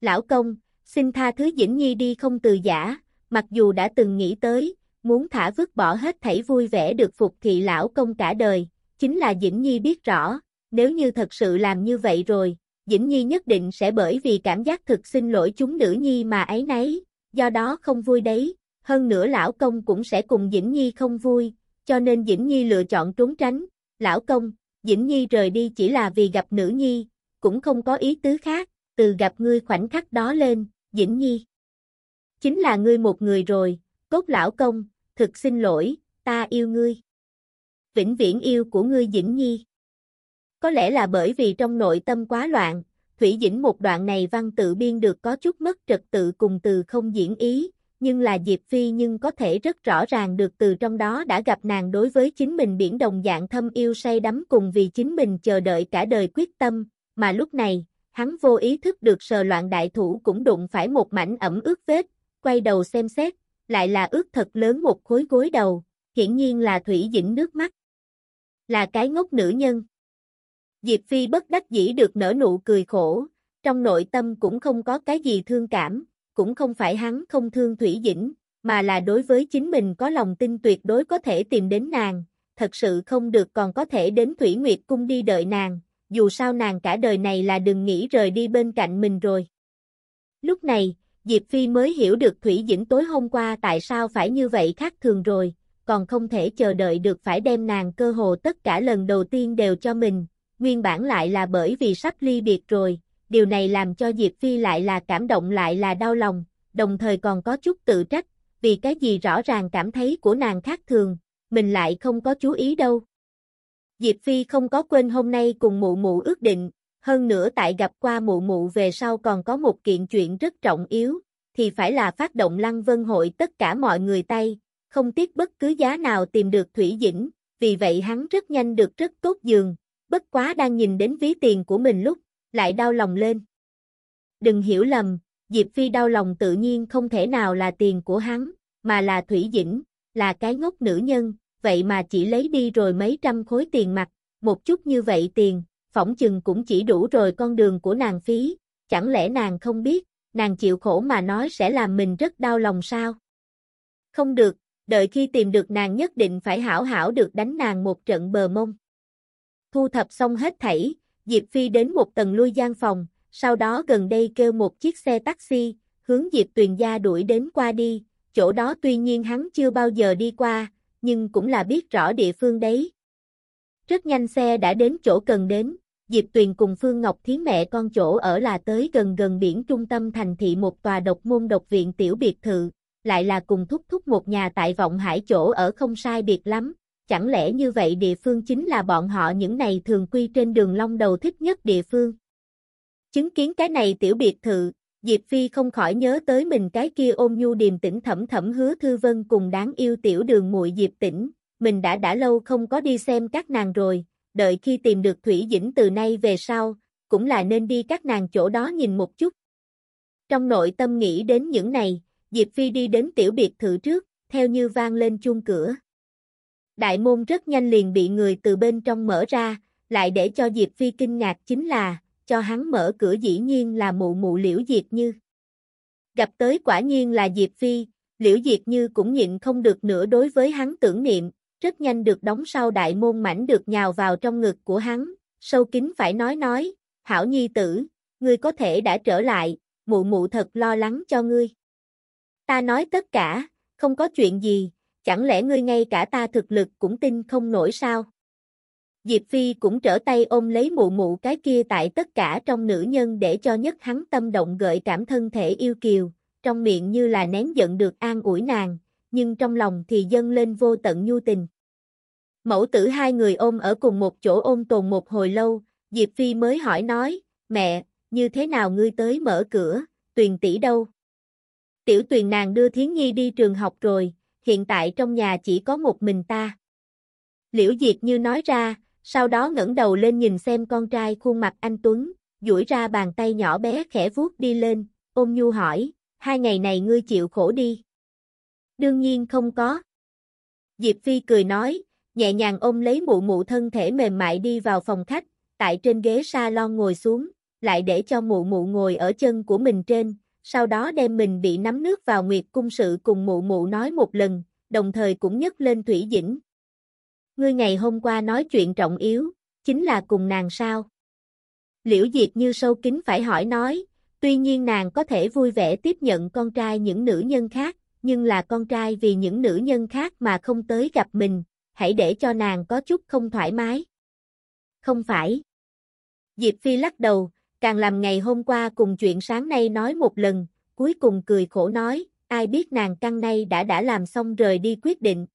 Lão công, xin tha thứ Dĩnh Nhi đi không từ giả, mặc dù đã từng nghĩ tới, muốn thả vứt bỏ hết thảy vui vẻ được phục thị lão công cả đời, chính là Dĩnh Nhi biết rõ, nếu như thật sự làm như vậy rồi, Dĩnh Nhi nhất định sẽ bởi vì cảm giác thực xin lỗi chúng nữ nhi mà ấy nấy, do đó không vui đấy, hơn nữa lão công cũng sẽ cùng Dĩnh Nhi không vui, cho nên Dĩnh Nhi lựa chọn trốn tránh, lão công, Dĩnh Nhi rời đi chỉ là vì gặp nữ nhi, cũng không có ý tứ khác, từ gặp ngươi khoảnh khắc đó lên, Dĩnh Nhi. Chính là ngươi một người rồi, cốt lão công, thực xin lỗi, ta yêu ngươi. Vĩnh viễn yêu của ngươi Dĩnh Nhi. Có lẽ là bởi vì trong nội tâm quá loạn, Thủy Dĩnh một đoạn này văn tự biên được có chút mất trật tự cùng từ không diễn ý, nhưng là Diệp Phi nhưng có thể rất rõ ràng được từ trong đó đã gặp nàng đối với chính mình biển đồng dạng thâm yêu say đắm cùng vì chính mình chờ đợi cả đời quyết tâm, mà lúc này, hắn vô ý thức được sờ loạn đại thủ cũng đụng phải một mảnh ẩm ướt vết, quay đầu xem xét, lại là ướt thật lớn một khối gối đầu, hiển nhiên là Thủy Dĩnh nước mắt. Là cái ngốc nữ nhân. Diệp Phi bất đắc dĩ được nở nụ cười khổ, trong nội tâm cũng không có cái gì thương cảm, cũng không phải hắn không thương Thủy Dĩnh, mà là đối với chính mình có lòng tin tuyệt đối có thể tìm đến nàng, thật sự không được còn có thể đến Thủy Nguyệt Cung đi đợi nàng, dù sao nàng cả đời này là đừng nghĩ rời đi bên cạnh mình rồi. Lúc này, Diệp Phi mới hiểu được Thủy Dĩnh tối hôm qua tại sao phải như vậy khác thường rồi, còn không thể chờ đợi được phải đem nàng cơ hồ tất cả lần đầu tiên đều cho mình, nguyên bản lại là bởi vì sắp ly biệt rồi, điều này làm cho Diệp Phi lại là cảm động lại là đau lòng, đồng thời còn có chút tự trách, vì cái gì rõ ràng cảm thấy của nàng khác thường, mình lại không có chú ý đâu. Diệp Phi không có quên hôm nay cùng mụ mụ ước định, hơn nữa tại gặp qua mụ mụ về sau còn có một kiện chuyện rất trọng yếu, thì phải là phát động lăng vân hội tất cả mọi người tay, không tiếc bất cứ giá nào tìm được Thủy Dĩnh, vì vậy hắn rất nhanh được rất tốt giường, bất quá đang nhìn đến ví tiền của mình lúc, lại đau lòng lên. Đừng hiểu lầm, Diệp Phi đau lòng tự nhiên không thể nào là tiền của hắn, mà là Thủy Dĩnh, là cái ngốc nữ nhân, vậy mà chỉ lấy đi rồi mấy trăm khối tiền mặt, một chút như vậy tiền, phỏng chừng cũng chỉ đủ rồi con đường của nàng phí, chẳng lẽ nàng không biết, nàng chịu khổ mà nói sẽ làm mình rất đau lòng sao? Không được, đợi khi tìm được nàng nhất định phải hảo hảo được đánh nàng một trận bờ mông. Thu thập xong hết thảy, Diệp Phi đến một tầng lui gian phòng, sau đó gần đây kêu một chiếc xe taxi, hướng Diệp Tuyền gia đuổi đến qua đi, chỗ đó tuy nhiên hắn chưa bao giờ đi qua, nhưng cũng là biết rõ địa phương đấy. Rất nhanh xe đã đến chỗ cần đến, Diệp Tuyền cùng Phương Ngọc Thiến mẹ con chỗ ở là tới gần gần biển trung tâm thành thị một tòa độc môn độc viện tiểu biệt thự, lại là cùng thúc thúc một nhà tại vọng hải chỗ ở không sai biệt lắm, chẳng lẽ như vậy địa phương chính là bọn họ những này thường quy trên đường long đầu thích nhất địa phương. Chứng kiến cái này tiểu biệt thự, Diệp Phi không khỏi nhớ tới mình cái kia ôm nhu điềm tĩnh thẩm thẩm hứa thư vân cùng đáng yêu tiểu đường muội Diệp tĩnh, mình đã đã lâu không có đi xem các nàng rồi, đợi khi tìm được Thủy Dĩnh từ nay về sau, cũng là nên đi các nàng chỗ đó nhìn một chút. Trong nội tâm nghĩ đến những này, Diệp Phi đi đến tiểu biệt thự trước, theo như vang lên chuông cửa. Đại môn rất nhanh liền bị người từ bên trong mở ra, lại để cho Diệp Phi kinh ngạc chính là, cho hắn mở cửa dĩ nhiên là mụ mụ liễu Diệp Như. Gặp tới quả nhiên là Diệp Phi, liễu Diệp Như cũng nhịn không được nữa đối với hắn tưởng niệm, rất nhanh được đóng sau đại môn mảnh được nhào vào trong ngực của hắn, sâu kín phải nói nói, hảo nhi tử, ngươi có thể đã trở lại, mụ mụ thật lo lắng cho ngươi. Ta nói tất cả, không có chuyện gì, chẳng lẽ ngươi ngay cả ta thực lực cũng tin không nổi sao? Diệp Phi cũng trở tay ôm lấy mụ mụ cái kia tại tất cả trong nữ nhân để cho nhất hắn tâm động gợi cảm thân thể yêu kiều, trong miệng như là nén giận được an ủi nàng, nhưng trong lòng thì dâng lên vô tận nhu tình. Mẫu tử hai người ôm ở cùng một chỗ ôm tồn một hồi lâu, Diệp Phi mới hỏi nói, mẹ, như thế nào ngươi tới mở cửa, tuyền tỷ đâu? Tiểu tuyền nàng đưa Thiến Nhi đi trường học rồi, hiện tại trong nhà chỉ có một mình ta. Liễu diệp như nói ra, sau đó ngẩng đầu lên nhìn xem con trai khuôn mặt anh Tuấn, duỗi ra bàn tay nhỏ bé khẽ vuốt đi lên, ôm nhu hỏi, hai ngày này ngươi chịu khổ đi. Đương nhiên không có. Diệp Phi cười nói, nhẹ nhàng ôm lấy mụ mụ thân thể mềm mại đi vào phòng khách, tại trên ghế salon ngồi xuống, lại để cho mụ mụ ngồi ở chân của mình trên, sau đó đem mình bị nắm nước vào nguyệt cung sự cùng mụ mụ nói một lần, đồng thời cũng nhấc lên Thủy Dĩnh. Ngươi ngày hôm qua nói chuyện trọng yếu, chính là cùng nàng sao? Liễu Diệp như sâu kính phải hỏi nói, tuy nhiên nàng có thể vui vẻ tiếp nhận con trai những nữ nhân khác, nhưng là con trai vì những nữ nhân khác mà không tới gặp mình, hãy để cho nàng có chút không thoải mái. Không phải. Diệp Phi lắc đầu, càng làm ngày hôm qua cùng chuyện sáng nay nói một lần, cuối cùng cười khổ nói, ai biết nàng căng nay đã đã làm xong rời đi quyết định.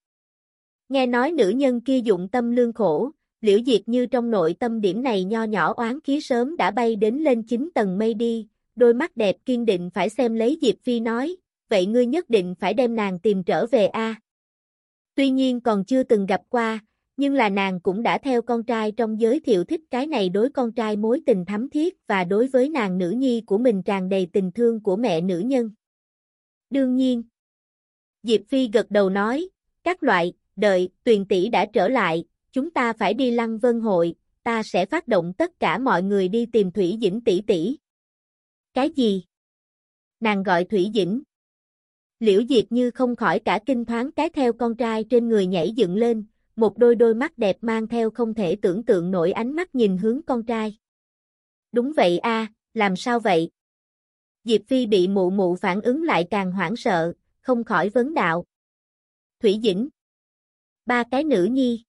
Nghe nói nữ nhân kia dụng tâm lương khổ, liễu diệt như trong nội tâm điểm này nho nhỏ oán khí sớm đã bay đến lên chín tầng mây đi, đôi mắt đẹp kiên định phải xem lấy Diệp Phi nói, vậy ngươi nhất định phải đem nàng tìm trở về a. Tuy nhiên còn chưa từng gặp qua, nhưng là nàng cũng đã theo con trai trong giới thiệu thích cái này đối con trai mối tình thắm thiết và đối với nàng nữ nhi của mình tràn đầy tình thương của mẹ nữ nhân. Đương nhiên, Diệp Phi gật đầu nói, các loại, đợi, tuyền tỷ đã trở lại, chúng ta phải đi lăng vân hội, ta sẽ phát động tất cả mọi người đi tìm Thủy Dĩnh tỷ tỷ. Cái gì? Nàng gọi Thủy Dĩnh. Liễu Diệp như không khỏi cả kinh thoáng cái theo con trai trên người nhảy dựng lên, một đôi đôi mắt đẹp mang theo không thể tưởng tượng nổi ánh mắt nhìn hướng con trai. Đúng vậy a, làm sao vậy? Diệp Phi bị mụ mụ phản ứng lại càng hoảng sợ, không khỏi vấn đạo. Thủy Dĩnh. Ba cái nữ nhi.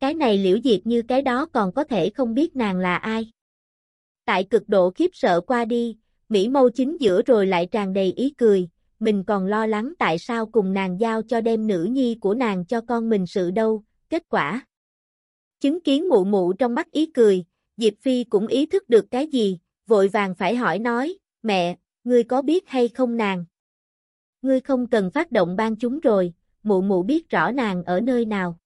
Cái này liễu diệt như cái đó còn có thể không biết nàng là ai. Tại cực độ khiếp sợ qua đi, Mỹ mâu chính giữa rồi lại tràn đầy ý cười, mình còn lo lắng tại sao cùng nàng giao cho đem nữ nhi của nàng cho con mình sự đâu, kết quả. Chứng kiến mụ mụ trong mắt ý cười, Diệp Phi cũng ý thức được cái gì, vội vàng phải hỏi nói, mẹ, ngươi có biết hay không nàng? Ngươi không cần phát động ban chúng rồi, mụ mụ biết rõ nàng ở nơi nào.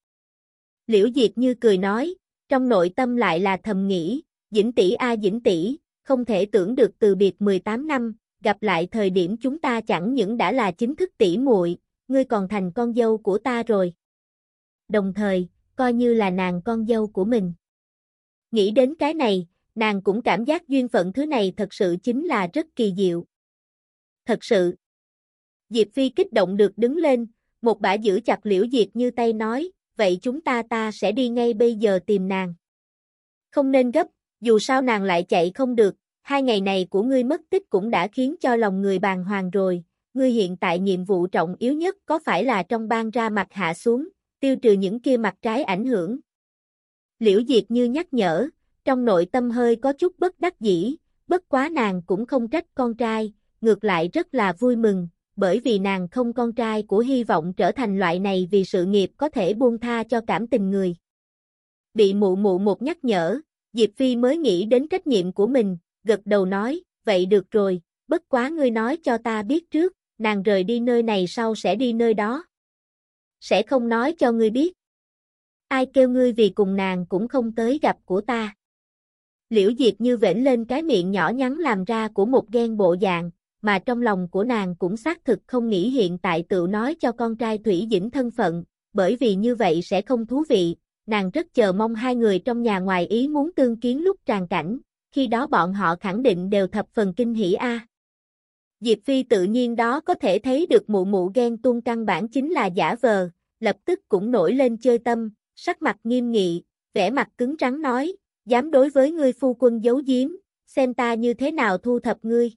Liễu Diệp như cười nói, trong nội tâm lại là thầm nghĩ, dĩnh tỷ a dĩnh tỷ, không thể tưởng được từ biệt 18 năm, gặp lại thời điểm chúng ta chẳng những đã là chính thức tỷ muội, ngươi còn thành con dâu của ta rồi. Đồng thời, coi như là nàng con dâu của mình. Nghĩ đến cái này, nàng cũng cảm giác duyên phận thứ này thật sự chính là rất kỳ diệu. Thật sự. Diệp Phi kích động được đứng lên, Một bả giữ chặt liễu diệt như tay nói, vậy chúng ta ta sẽ đi ngay bây giờ tìm nàng. Không nên gấp, dù sao nàng lại chạy không được, hai ngày này của ngươi mất tích cũng đã khiến cho lòng người bàng hoàng rồi, ngươi hiện tại nhiệm vụ trọng yếu nhất có phải là trong ban ra mặt hạ xuống, tiêu trừ những kia mặt trái ảnh hưởng. Liễu Diệt như nhắc nhở, trong nội tâm hơi có chút bất đắc dĩ, bất quá nàng cũng không trách con trai, ngược lại rất là vui mừng, bởi vì nàng không con trai của hy vọng trở thành loại này vì sự nghiệp có thể buông tha cho cảm tình người. Bị mụ mụ một nhắc nhở, Diệp Phi mới nghĩ đến trách nhiệm của mình, gật đầu nói, vậy được rồi, bất quá ngươi nói cho ta biết trước, nàng rời đi nơi này sau sẽ đi nơi đó. Sẽ không nói cho ngươi biết. Ai kêu ngươi vì cùng nàng cũng không tới gặp của ta. Liễu Diệp như vểnh lên cái miệng nhỏ nhắn làm ra của một ghen bộ dạng, mà trong lòng của nàng cũng xác thực không nghĩ hiện tại tự nói cho con trai Thủy Dĩnh thân phận, bởi vì như vậy sẽ không thú vị, nàng rất chờ mong hai người trong nhà ngoài ý muốn tương kiến lúc tràn cảnh, khi đó bọn họ khẳng định đều thập phần kinh hỉ a. Diệp Phi tự nhiên đó có thể thấy được mụ mụ ghen tuông căn bản chính là giả vờ, lập tức cũng nổi lên chơi tâm, sắc mặt nghiêm nghị, vẻ mặt cứng rắn nói, dám đối với ngươi phu quân giấu giếm, xem ta như thế nào thu thập ngươi.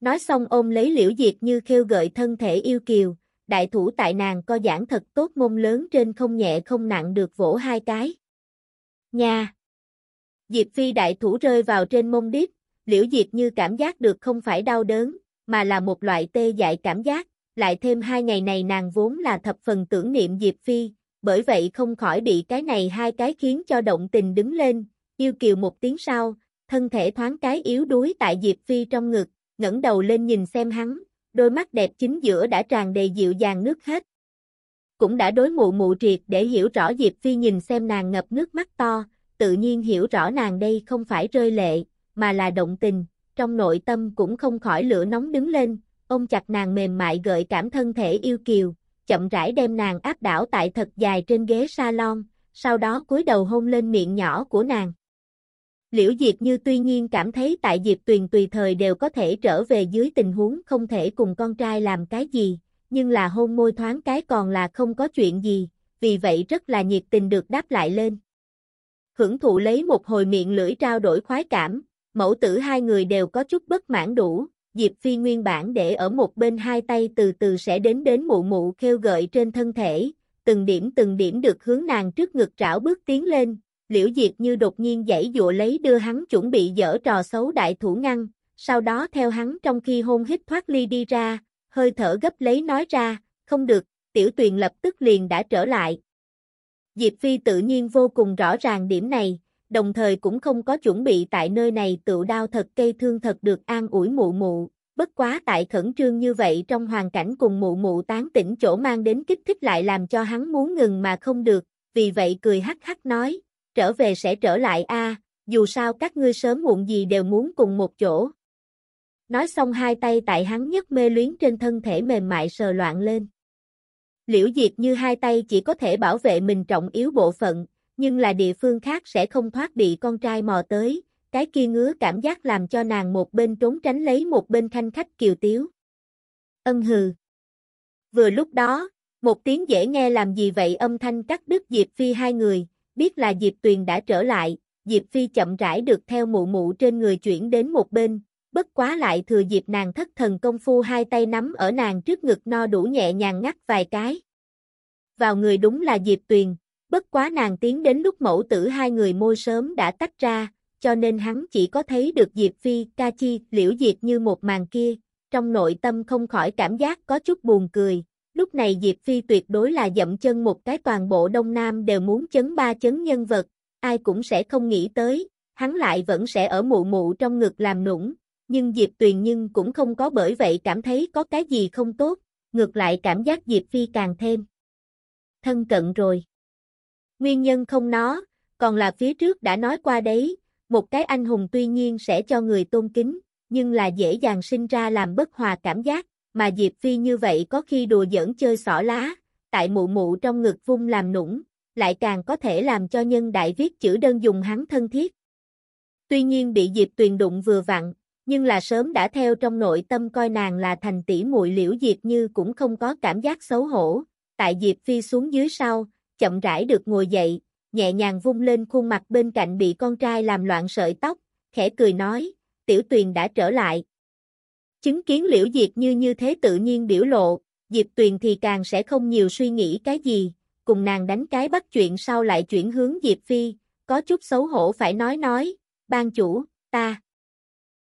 Nói xong ôm lấy liễu diệt như khêu gợi thân thể yêu kiều, đại thủ tại nàng co giãn thật tốt mông lớn trên không nhẹ không nặng được vỗ hai cái. Nha! Diệp Phi đại thủ rơi vào trên mông điếp, liễu diệt như cảm giác được không phải đau đớn, mà là một loại tê dại cảm giác, lại thêm hai ngày này nàng vốn là thập phần tưởng niệm Diệp Phi, bởi vậy không khỏi bị cái này hai cái khiến cho động tình đứng lên, yêu kiều một tiếng sau, thân thể thoáng cái yếu đuối tại Diệp Phi trong ngực, ngẩng đầu lên nhìn xem hắn, đôi mắt đẹp chính giữa đã tràn đầy dịu dàng nước hết. Cũng đã đối mụ mụ triệt để hiểu rõ Diệp Phi nhìn xem nàng ngập nước mắt to, tự nhiên hiểu rõ nàng đây không phải rơi lệ, mà là động tình, trong nội tâm cũng không khỏi lửa nóng đứng lên, ôm chặt nàng mềm mại gợi cảm thân thể yêu kiều, chậm rãi đem nàng áp đảo tại thật dài trên ghế salon, sau đó cúi đầu hôn lên miệng nhỏ của nàng. Liễu Diệp Như tuy nhiên cảm thấy tại Diệp Tuyền tùy thời đều có thể trở về dưới tình huống không thể cùng con trai làm cái gì, nhưng là hôn môi thoáng cái còn là không có chuyện gì, vì vậy rất là nhiệt tình được đáp lại lên. Hưởng thụ lấy một hồi miệng lưỡi trao đổi khoái cảm, mẫu tử hai người đều có chút bất mãn đủ, Diệp Phi nguyên bản để ở một bên hai tay từ từ sẽ đến đến mụ mụ khêu gợi trên thân thể, từng điểm từng điểm được hướng nàng trước ngực trảo bước tiến lên, liễu diệt như đột nhiên dãy dụa lấy đưa hắn chuẩn bị dở trò xấu đại thủ ngăn, sau đó theo hắn trong khi hôn hít thoát ly đi ra, hơi thở gấp lấy nói ra, không được, tiểu tuyền lập tức liền đã trở lại. Diệp Phi tự nhiên vô cùng rõ ràng điểm này, đồng thời cũng không có chuẩn bị tại nơi này tự đau thật cây thương thật được an ủi mụ mụ, bất quá tại khẩn trương như vậy trong hoàn cảnh cùng mụ mụ tán tỉnh chỗ mang đến kích thích lại làm cho hắn muốn ngừng mà không được, vì vậy cười hắc hắc nói, trở về sẽ trở lại a, dù sao các ngươi sớm muộn gì đều muốn cùng một chỗ. Nói xong hai tay tại hắn nhất mê luyến trên thân thể mềm mại sờ loạn lên. Liễu diệp như hai tay chỉ có thể bảo vệ mình trọng yếu bộ phận, nhưng là địa phương khác sẽ không thoát bị con trai mò tới, cái kia ngứa cảm giác làm cho nàng một bên trốn tránh lấy một bên thanh khách kiều tiếu. Ân hừ. Vừa lúc đó, một tiếng dễ nghe làm gì vậy âm thanh cắt đứt Diệp Phi hai người, biết là Diệp Tuyền đã trở lại, Diệp Phi chậm rãi được theo mụ mụ trên người chuyển đến một bên, bất quá lại thừa dịp nàng thất thần công phu hai tay nắm ở nàng trước ngực no đủ nhẹ nhàng ngắt vài cái. Vào người đúng là Diệp Tuyền, bất quá nàng tiến đến lúc mẫu tử hai người môi sớm đã tách ra, cho nên hắn chỉ có thấy được Diệp Phi, ca chi, liễu diệt như một màn kia, trong nội tâm không khỏi cảm giác có chút buồn cười. Lúc này Diệp Phi tuyệt đối là dậm chân một cái toàn bộ Đông Nam đều muốn chấn ba chấn nhân vật, ai cũng sẽ không nghĩ tới, hắn lại vẫn sẽ ở mụ mụ trong ngực làm nũng, nhưng Diệp Tuyền nhưng cũng không có bởi vậy cảm thấy có cái gì không tốt, ngược lại cảm giác Diệp Phi càng thêm thân cận rồi. Nguyên nhân không nó, còn là phía trước đã nói qua đấy, một cái anh hùng tuy nhiên sẽ cho người tôn kính, nhưng là dễ dàng sinh ra làm bất hòa cảm giác, mà Diệp Phi như vậy có khi đùa giỡn chơi xỏ lá, tại mụ mụ trong ngực vung làm nũng, lại càng có thể làm cho nhân đại viết chữ đơn dùng hắn thân thiết. Tuy nhiên bị Diệp Tuyền đụng vừa vặn, nhưng là sớm đã theo trong nội tâm coi nàng là thành tỷ muội liễu Diệp Như cũng không có cảm giác xấu hổ, tại Diệp Phi xuống dưới sau, chậm rãi được ngồi dậy, nhẹ nhàng vung lên khuôn mặt bên cạnh bị con trai làm loạn sợi tóc, khẽ cười nói, tiểu tuyền đã trở lại. Chứng kiến liễu Diệp Như như thế tự nhiên biểu lộ, Diệp Tuyền thì càng sẽ không nhiều suy nghĩ cái gì, cùng nàng đánh cái bắt chuyện sau lại chuyển hướng Diệp Phi, có chút xấu hổ phải nói nói, ban chủ, ta.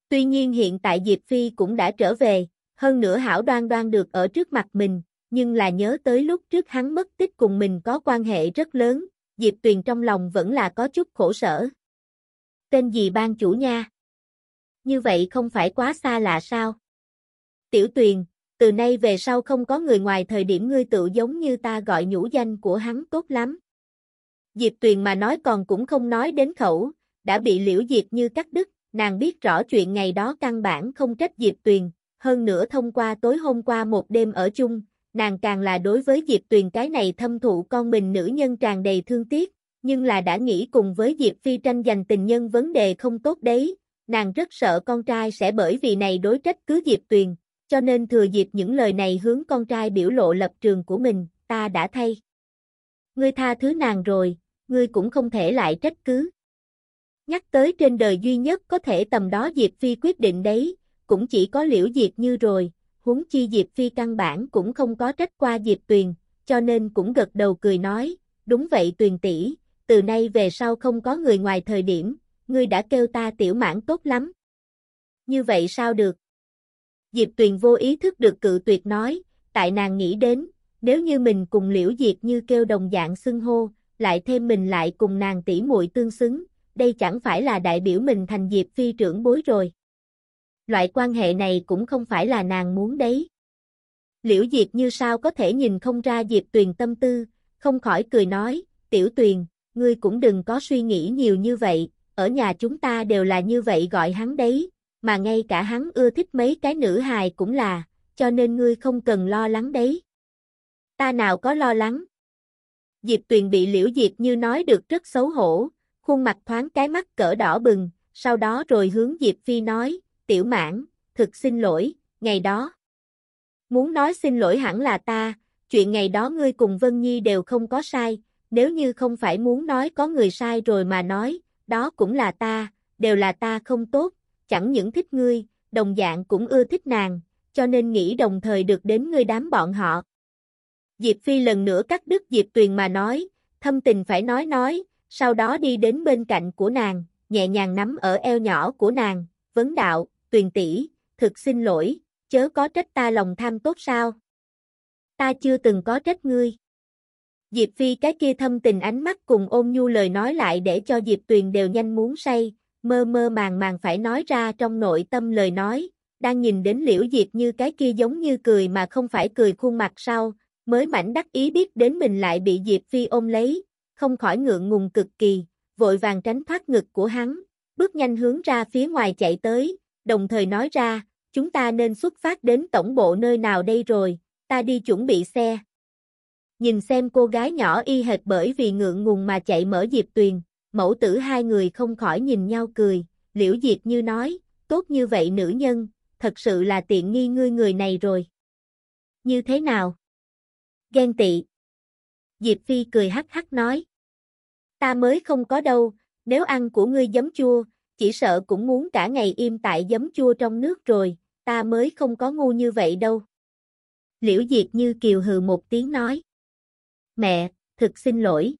Tuy nhiên hiện tại Diệp Phi cũng đã trở về, hơn nữa hảo đoan đoan được ở trước mặt mình, nhưng là nhớ tới lúc trước hắn mất tích cùng mình có quan hệ rất lớn, Diệp Tuyền trong lòng vẫn là có chút khổ sở. Tên gì ban chủ nha? Như vậy không phải quá xa lạ sao? Tiểu Tuyền, từ nay về sau không có người ngoài thời điểm ngươi tự giống như ta gọi nhũ danh của hắn tốt lắm. Diệp Tuyền mà nói còn cũng không nói đến khẩu, đã bị liễu diệt như cắt đứt, nàng biết rõ chuyện ngày đó căn bản không trách Diệp Tuyền, hơn nữa thông qua tối hôm qua một đêm ở chung, nàng càng là đối với Diệp Tuyền cái này thâm thụ con mình nữ nhân tràn đầy thương tiếc, nhưng là đã nghĩ cùng với Diệp Phi tranh giành tình nhân vấn đề không tốt đấy, nàng rất sợ con trai sẽ bởi vì này đối trách cứ Diệp Tuyền, cho nên thừa dịp những lời này hướng con trai biểu lộ lập trường của mình, ta đã thay. Ngươi tha thứ nàng rồi, ngươi cũng không thể lại trách cứ. Nhắc tới trên đời duy nhất có thể tầm đó Diệp Phi quyết định đấy, cũng chỉ có liễu Diệp như rồi, huống chi Diệp Phi căn bản cũng không có trách qua Diệp Tuyền, cho nên cũng gật đầu cười nói, đúng vậy Tuyền tỷ, từ nay về sau không có người ngoài thời điểm, ngươi đã kêu ta tiểu mãn tốt lắm. Như vậy sao được? Diệp Tuyền vô ý thức được cự tuyệt nói, tại nàng nghĩ đến, nếu như mình cùng liễu diệp như kêu đồng dạng xưng hô, lại thêm mình lại cùng nàng tỷ muội tương xứng, đây chẳng phải là đại biểu mình thành Diệp phi trưởng bối rồi. Loại quan hệ này cũng không phải là nàng muốn đấy. Liễu Diệp như sao có thể nhìn không ra Diệp Tuyền tâm tư, không khỏi cười nói, tiểu Tuyền, ngươi cũng đừng có suy nghĩ nhiều như vậy, ở nhà chúng ta đều là như vậy gọi hắn đấy, mà ngay cả hắn ưa thích mấy cái nữ hài cũng là, cho nên ngươi không cần lo lắng đấy. Ta nào có lo lắng. Diệp Tuyền bị liễu diệp như nói được rất xấu hổ, khuôn mặt thoáng cái mắt cỡ đỏ bừng, sau đó rồi hướng Diệp Phi nói, tiểu mãn, thực xin lỗi, ngày đó. Muốn nói xin lỗi hẳn là ta, chuyện ngày đó ngươi cùng Vân Nhi đều không có sai, nếu như không phải muốn nói có người sai rồi mà nói, đó cũng là ta, đều là ta không tốt, chẳng những thích ngươi, đồng dạng cũng ưa thích nàng, cho nên nghĩ đồng thời được đến ngươi đám bọn họ. Diệp Phi lần nữa cắt đứt Diệp Tuyền mà nói, thâm tình phải nói nói, sau đó đi đến bên cạnh của nàng, nhẹ nhàng nắm ở eo nhỏ của nàng, vấn đạo, Tuyền tỷ, thực xin lỗi, chớ có trách ta lòng tham tốt sao? Ta chưa từng có trách ngươi. Diệp Phi cái kia thâm tình ánh mắt cùng ôn nhu lời nói lại để cho Diệp Tuyền đều nhanh muốn say, mơ mơ màng màng phải nói ra trong nội tâm lời nói, đang nhìn đến liễu diệp như cái kia giống như cười mà không phải cười khuôn mặt sau, mới mảnh đắc ý biết đến mình lại bị Diệp Phi ôm lấy, không khỏi ngượng ngùng cực kỳ, vội vàng tránh thoát ngực của hắn, bước nhanh hướng ra phía ngoài chạy tới, đồng thời nói ra, chúng ta nên xuất phát đến tổng bộ nơi nào đây rồi, ta đi chuẩn bị xe. Nhìn xem cô gái nhỏ y hệt bởi vì ngượng ngùng mà chạy mở Diệp Tuyền, mẫu tử hai người không khỏi nhìn nhau cười, liễu diệt như nói, tốt như vậy nữ nhân, thật sự là tiện nghi ngươi người này rồi. Như thế nào? Ghen tị. Diệp Phi cười hắc hắc nói. Ta mới không có đâu, nếu ăn của ngươi giấm chua, chỉ sợ cũng muốn cả ngày im tại giấm chua trong nước rồi, ta mới không có ngu như vậy đâu. Liễu Diệp như kiều hừ một tiếng nói. Mẹ, thực xin lỗi.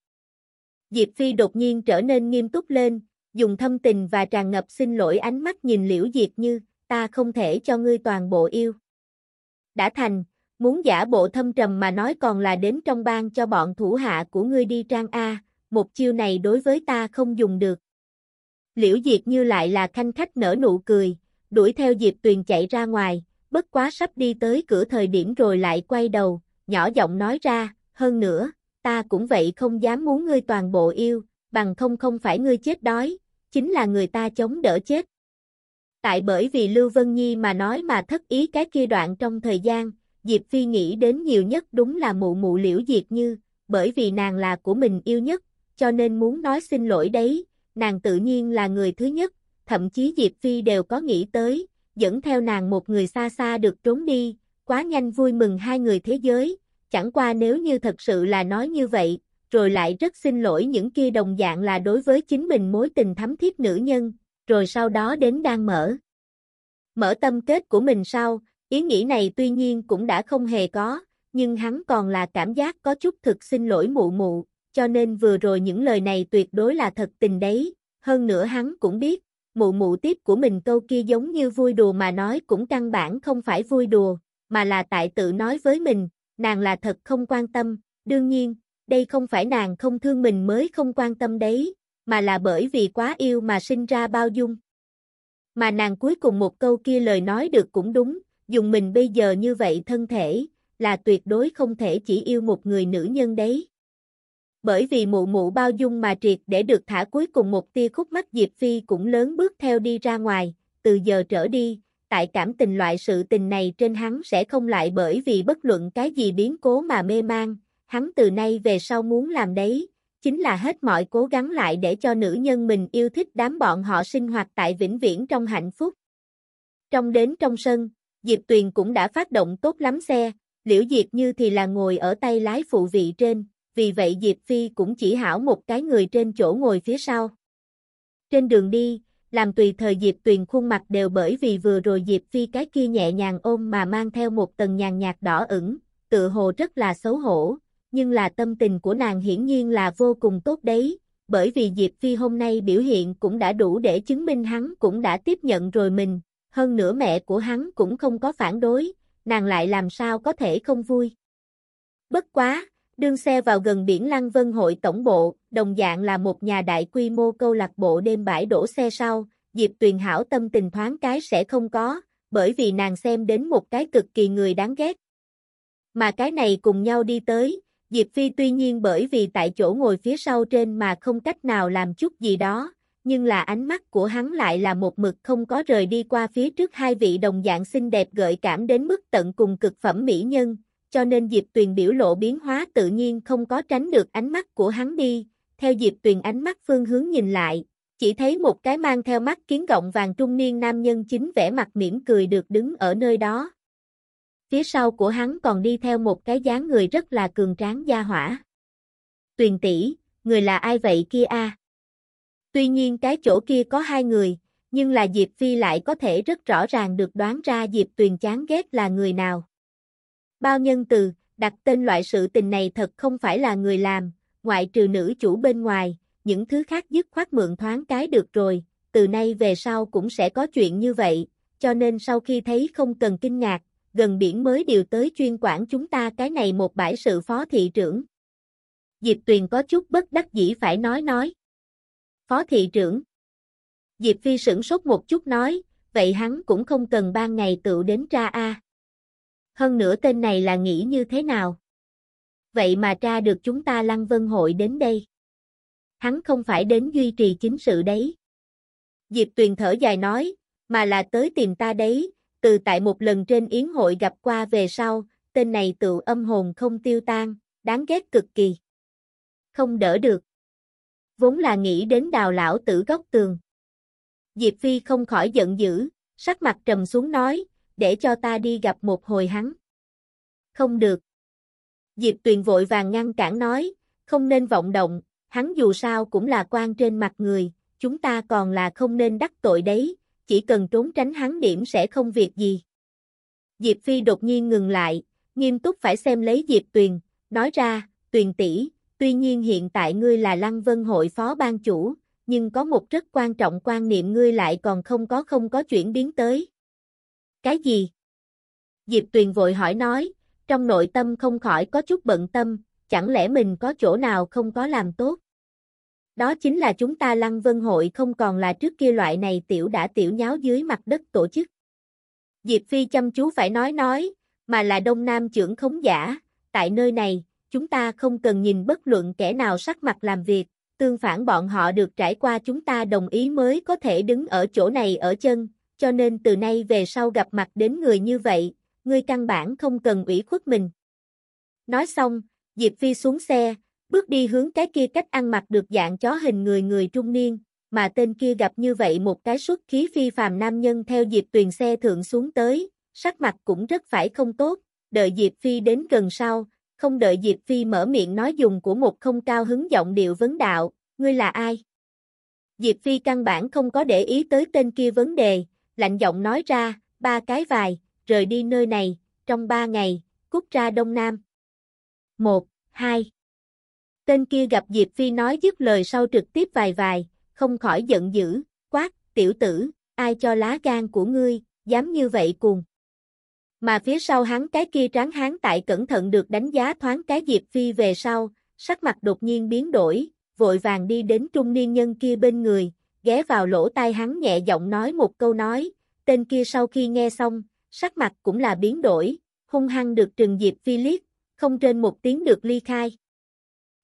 Diệp Phi đột nhiên trở nên nghiêm túc lên, dùng thâm tình và tràn ngập xin lỗi ánh mắt nhìn Liễu Diệp Như, ta không thể cho ngươi toàn bộ yêu. Đã thành, muốn giả bộ thâm trầm mà nói còn là đến trong bang cho bọn thủ hạ của ngươi đi trang A, một chiêu này đối với ta không dùng được. Liễu Diệp Như lại là khanh khách nở nụ cười, đuổi theo Diệp Tuyền chạy ra ngoài, bất quá sắp đi tới cửa thời điểm rồi lại quay đầu, nhỏ giọng nói ra, hơn nữa, ta cũng vậy không dám muốn ngươi toàn bộ yêu, bằng không không phải ngươi chết đói, chính là người ta chống đỡ chết. Tại bởi vì Lưu Vân Nhi mà nói mà thất ý cái kia đoạn trong thời gian, Diệp Phi nghĩ đến nhiều nhất đúng là mụ mụ liễu diệt như, bởi vì nàng là của mình yêu nhất, cho nên muốn nói xin lỗi đấy, nàng tự nhiên là người thứ nhất, thậm chí Diệp Phi đều có nghĩ tới, dẫn theo nàng một người xa xa được trốn đi, quá nhanh vui mừng hai người thế giới, chẳng qua nếu như thật sự là nói như vậy, rồi lại rất xin lỗi những kia đồng dạng là đối với chính mình mối tình thắm thiết nữ nhân, rồi sau đó đến đang mở. Mở tâm kết của mình sau, ý nghĩ này tuy nhiên cũng đã không hề có, nhưng hắn còn là cảm giác có chút thực xin lỗi mụ mụ, cho nên vừa rồi những lời này tuyệt đối là thật tình đấy, hơn nữa hắn cũng biết, mụ mụ tiếp của mình câu kia giống như vui đùa mà nói cũng căn bản không phải vui đùa, mà là tại tự nói với mình, nàng là thật không quan tâm, đương nhiên, đây không phải nàng không thương mình mới không quan tâm đấy, mà là bởi vì quá yêu mà sinh ra bao dung. Mà nàng cuối cùng một câu kia lời nói được cũng đúng, dùng mình bây giờ như vậy thân thể, là tuyệt đối không thể chỉ yêu một người nữ nhân đấy. Bởi vì mụ mụ bao dung mà triệt để được thả cuối cùng một tia khúc mắt Diệp Phi cũng lớn bước theo đi ra ngoài, từ giờ trở đi, tại cảm tình loại sự tình này trên hắn sẽ không lại bởi vì bất luận cái gì biến cố mà mê mang, hắn từ nay về sau muốn làm đấy, chính là hết mọi cố gắng lại để cho nữ nhân mình yêu thích đám bọn họ sinh hoạt tại vĩnh viễn trong hạnh phúc. Trong đến trong sân, Diệp Tuyền cũng đã phát động tốt lắm xe, Liễu Diệp Như thì là ngồi ở tay lái phụ vị trên, vì vậy Diệp Phi cũng chỉ hảo một cái người trên chỗ ngồi phía sau. Trên đường đi, làm tùy thời Diệp Tuyền khuôn mặt đều bởi vì vừa rồi Diệp Phi cái kia nhẹ nhàng ôm mà mang theo một tầng nhàn nhạt đỏ ửng, tự hồ rất là xấu hổ, nhưng là tâm tình của nàng hiển nhiên là vô cùng tốt đấy, bởi vì Diệp Phi hôm nay biểu hiện cũng đã đủ để chứng minh hắn cũng đã tiếp nhận rồi mình, hơn nữa mẹ của hắn cũng không có phản đối, nàng lại làm sao có thể không vui. Bất quá, đương xe vào gần biển Lăng Vân hội tổng bộ, đồng dạng là một nhà đại quy mô câu lạc bộ đêm bãi đổ xe sau, Diệp Tuyền Hảo tâm tình thoáng cái sẽ không có, bởi vì nàng xem đến một cái cực kỳ người đáng ghét. Mà cái này cùng nhau đi tới, Diệp Phi tuy nhiên bởi vì tại chỗ ngồi phía sau trên mà không cách nào làm chút gì đó, nhưng là ánh mắt của hắn lại là một mực không có rời đi qua phía trước hai vị đồng dạng xinh đẹp gợi cảm đến mức tận cùng cực phẩm mỹ nhân, cho nên Diệp Tuyền biểu lộ biến hóa tự nhiên không có tránh được ánh mắt của hắn đi, theo Diệp Tuyền ánh mắt phương hướng nhìn lại, chỉ thấy một cái mang theo mắt kiến gọng vàng trung niên nam nhân chính vẻ mặt mỉm cười được đứng ở nơi đó. Phía sau của hắn còn đi theo một cái dáng người rất là cường tráng gia hỏa. Tuyền tỷ, người là ai vậy kia a? Tuy nhiên cái chỗ kia có hai người, nhưng là Diệp Phi lại có thể rất rõ ràng được đoán ra Diệp Tuyền chán ghét là người nào. Bao nhân từ, đặt tên loại sự tình này thật không phải là người làm, ngoại trừ nữ chủ bên ngoài, những thứ khác dứt khoát mượn thoáng cái được rồi, từ nay về sau cũng sẽ có chuyện như vậy, cho nên sau khi thấy không cần kinh ngạc, gần biển mới điều tới chuyên quản chúng ta cái này một bãi sự phó thị trưởng. Diệp Tuyền có chút bất đắc dĩ phải nói nói. Phó thị trưởng. Diệp Phi sửng sốt một chút nói, vậy hắn cũng không cần ban ngày tự đến tra A. Hơn nữa tên này là nghĩ như thế nào? Vậy mà tra được chúng ta lăng vân hội đến đây. Hắn không phải đến duy trì chính sự đấy. Diệp Tuyền thở dài nói, mà là tới tìm ta đấy, từ tại một lần trên yến hội gặp qua về sau, tên này tự âm hồn không tiêu tan, đáng ghét cực kỳ. Không đỡ được. Vốn là nghĩ đến đào lão tử góc tường. Diệp Phi không khỏi giận dữ, sắc mặt trầm xuống nói, để cho ta đi gặp một hồi hắn. Không được. Diệp Tuyền vội vàng ngăn cản nói, không nên vọng động, hắn dù sao cũng là quan trên mặt người, chúng ta còn là không nên đắc tội đấy, chỉ cần trốn tránh hắn điểm sẽ không việc gì. Diệp Phi đột nhiên ngừng lại, nghiêm túc phải xem lấy Diệp Tuyền, nói ra, Tuyền tỷ, tuy nhiên hiện tại ngươi là Lăng Vân hội phó ban chủ, nhưng có một rất quan trọng quan niệm ngươi lại còn không có không có chuyển biến tới. Cái gì? Diệp Tuyền vội hỏi nói, trong nội tâm không khỏi có chút bận tâm, chẳng lẽ mình có chỗ nào không có làm tốt? Đó chính là chúng ta Lăng Vân Hội không còn là trước kia loại này tiểu đã tiểu nháo dưới mặt đất tổ chức. Diệp Phi chăm chú phải nói nói, mà là Đông Nam trưởng khống giả, tại nơi này, chúng ta không cần nhìn bất luận kẻ nào sắc mặt làm việc, tương phản bọn họ được trải qua chúng ta đồng ý mới có thể đứng ở chỗ này ở chân, cho nên từ nay về sau gặp mặt đến người như vậy, ngươi căn bản không cần ủy khuất mình. Nói xong, Diệp Phi xuống xe, bước đi hướng cái kia cách ăn mặc được dạng chó hình người người trung niên, mà tên kia gặp như vậy một cái xuất khí phi phàm nam nhân theo Diệp Tuyền xe thượng xuống tới, sắc mặt cũng rất phải không tốt, đợi Diệp Phi đến gần sau, không đợi Diệp Phi mở miệng nói dùng của một không cao hứng giọng điệu vấn đạo, ngươi là ai? Diệp Phi căn bản không có để ý tới tên kia vấn đề, lạnh giọng nói ra, ba cái vài, rời đi nơi này, trong ba ngày, cút ra Đông Nam. Một, hai. Tên kia gặp Diệp Phi nói dứt lời sau trực tiếp vài vài, không khỏi giận dữ, quát, tiểu tử, ai cho lá gan của ngươi, dám như vậy cùng. Mà phía sau hắn cái kia tráng hán tại cẩn thận được đánh giá thoáng cái Diệp Phi về sau, sắc mặt đột nhiên biến đổi, vội vàng đi đến trung niên nhân kia bên người, ghé vào lỗ tai hắn nhẹ giọng nói một câu nói, tên kia sau khi nghe xong, sắc mặt cũng là biến đổi, hung hăng được trừng Diệp Phi liếc, không trên một tiếng được ly khai.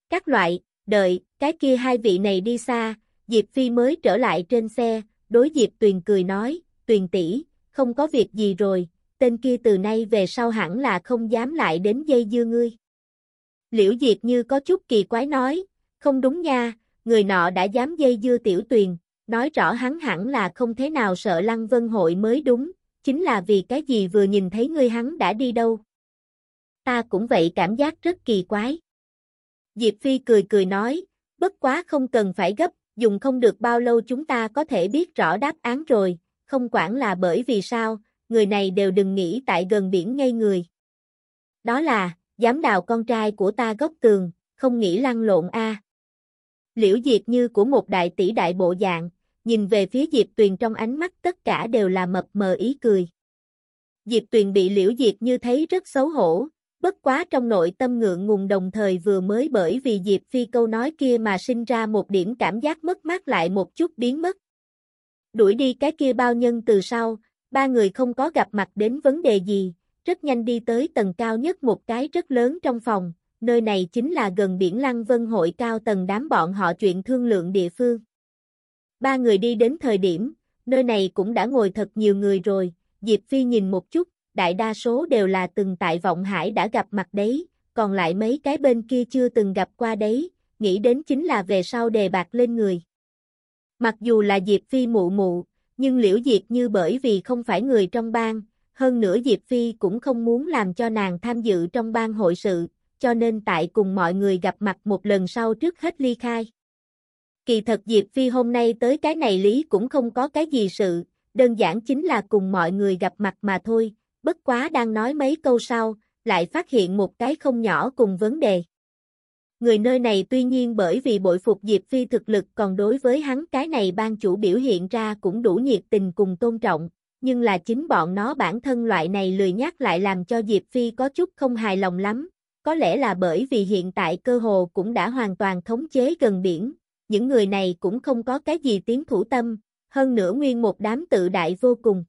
Các loại, đợi, cái kia hai vị này đi xa, Diệp Phi mới trở lại trên xe, đối Diệp Tuyền cười nói, Tuyền tỷ, không có việc gì rồi, tên kia từ nay về sau hẳn là không dám lại đến dây dưa ngươi. Liễu Diệp như có chút kỳ quái nói, không đúng nha, người nọ đã dám dây dưa tiểu tuyền, nói rõ hắn hẳn là không thế nào sợ Lăng Vân hội mới đúng, chính là vì cái gì vừa nhìn thấy ngươi hắn đã đi đâu. Ta cũng vậy cảm giác rất kỳ quái. Diệp Phi cười cười nói, bất quá không cần phải gấp, dùng không được bao lâu chúng ta có thể biết rõ đáp án rồi, không quản là bởi vì sao, người này đều đừng nghĩ tại gần biển ngây người. Đó là, dám đào con trai của ta gốc tường, không nghĩ lăn lộn a. Liễu Diệp như của một đại tỷ đại bộ dạng, nhìn về phía Diệp Tuyền trong ánh mắt tất cả đều là mập mờ ý cười. Diệp Tuyền bị Liễu Diệp như thấy rất xấu hổ, bất quá trong nội tâm ngượng ngùng đồng thời vừa mới bởi vì Diệp Phi câu nói kia mà sinh ra một điểm cảm giác mất mát lại một chút biến mất. Đuổi đi cái kia bao nhân từ sau, ba người không có gặp mặt đến vấn đề gì, rất nhanh đi tới tầng cao nhất một cái rất lớn trong phòng, nơi này chính là gần biển Lăng Vân hội cao tầng đám bọn họ chuyện thương lượng địa phương. Ba người đi đến thời điểm, nơi này cũng đã ngồi thật nhiều người rồi, Diệp Phi nhìn một chút, đại đa số đều là từng tại Vọng Hải đã gặp mặt đấy, còn lại mấy cái bên kia chưa từng gặp qua đấy, nghĩ đến chính là về sau đề bạc lên người. Mặc dù là Diệp Phi mụ mụ, nhưng Liễu Diệp như bởi vì không phải người trong bang, hơn nữa Diệp Phi cũng không muốn làm cho nàng tham dự trong bang hội sự, cho nên tại cùng mọi người gặp mặt một lần sau trước hết ly khai. Kỳ thật Diệp Phi hôm nay tới cái này lý cũng không có cái gì sự, đơn giản chính là cùng mọi người gặp mặt mà thôi, bất quá đang nói mấy câu sau, lại phát hiện một cái không nhỏ cùng vấn đề. Người nơi này tuy nhiên bởi vì bội phục Diệp Phi thực lực còn đối với hắn cái này ban chủ biểu hiện ra cũng đủ nhiệt tình cùng tôn trọng, nhưng là chính bọn nó bản thân loại này lười nhắc lại làm cho Diệp Phi có chút không hài lòng lắm, có lẽ là bởi vì hiện tại cơ hồ cũng đã hoàn toàn thống chế gần biển, những người này cũng không có cái gì tiến thủ tâm, hơn nữa nguyên một đám tự đại vô cùng.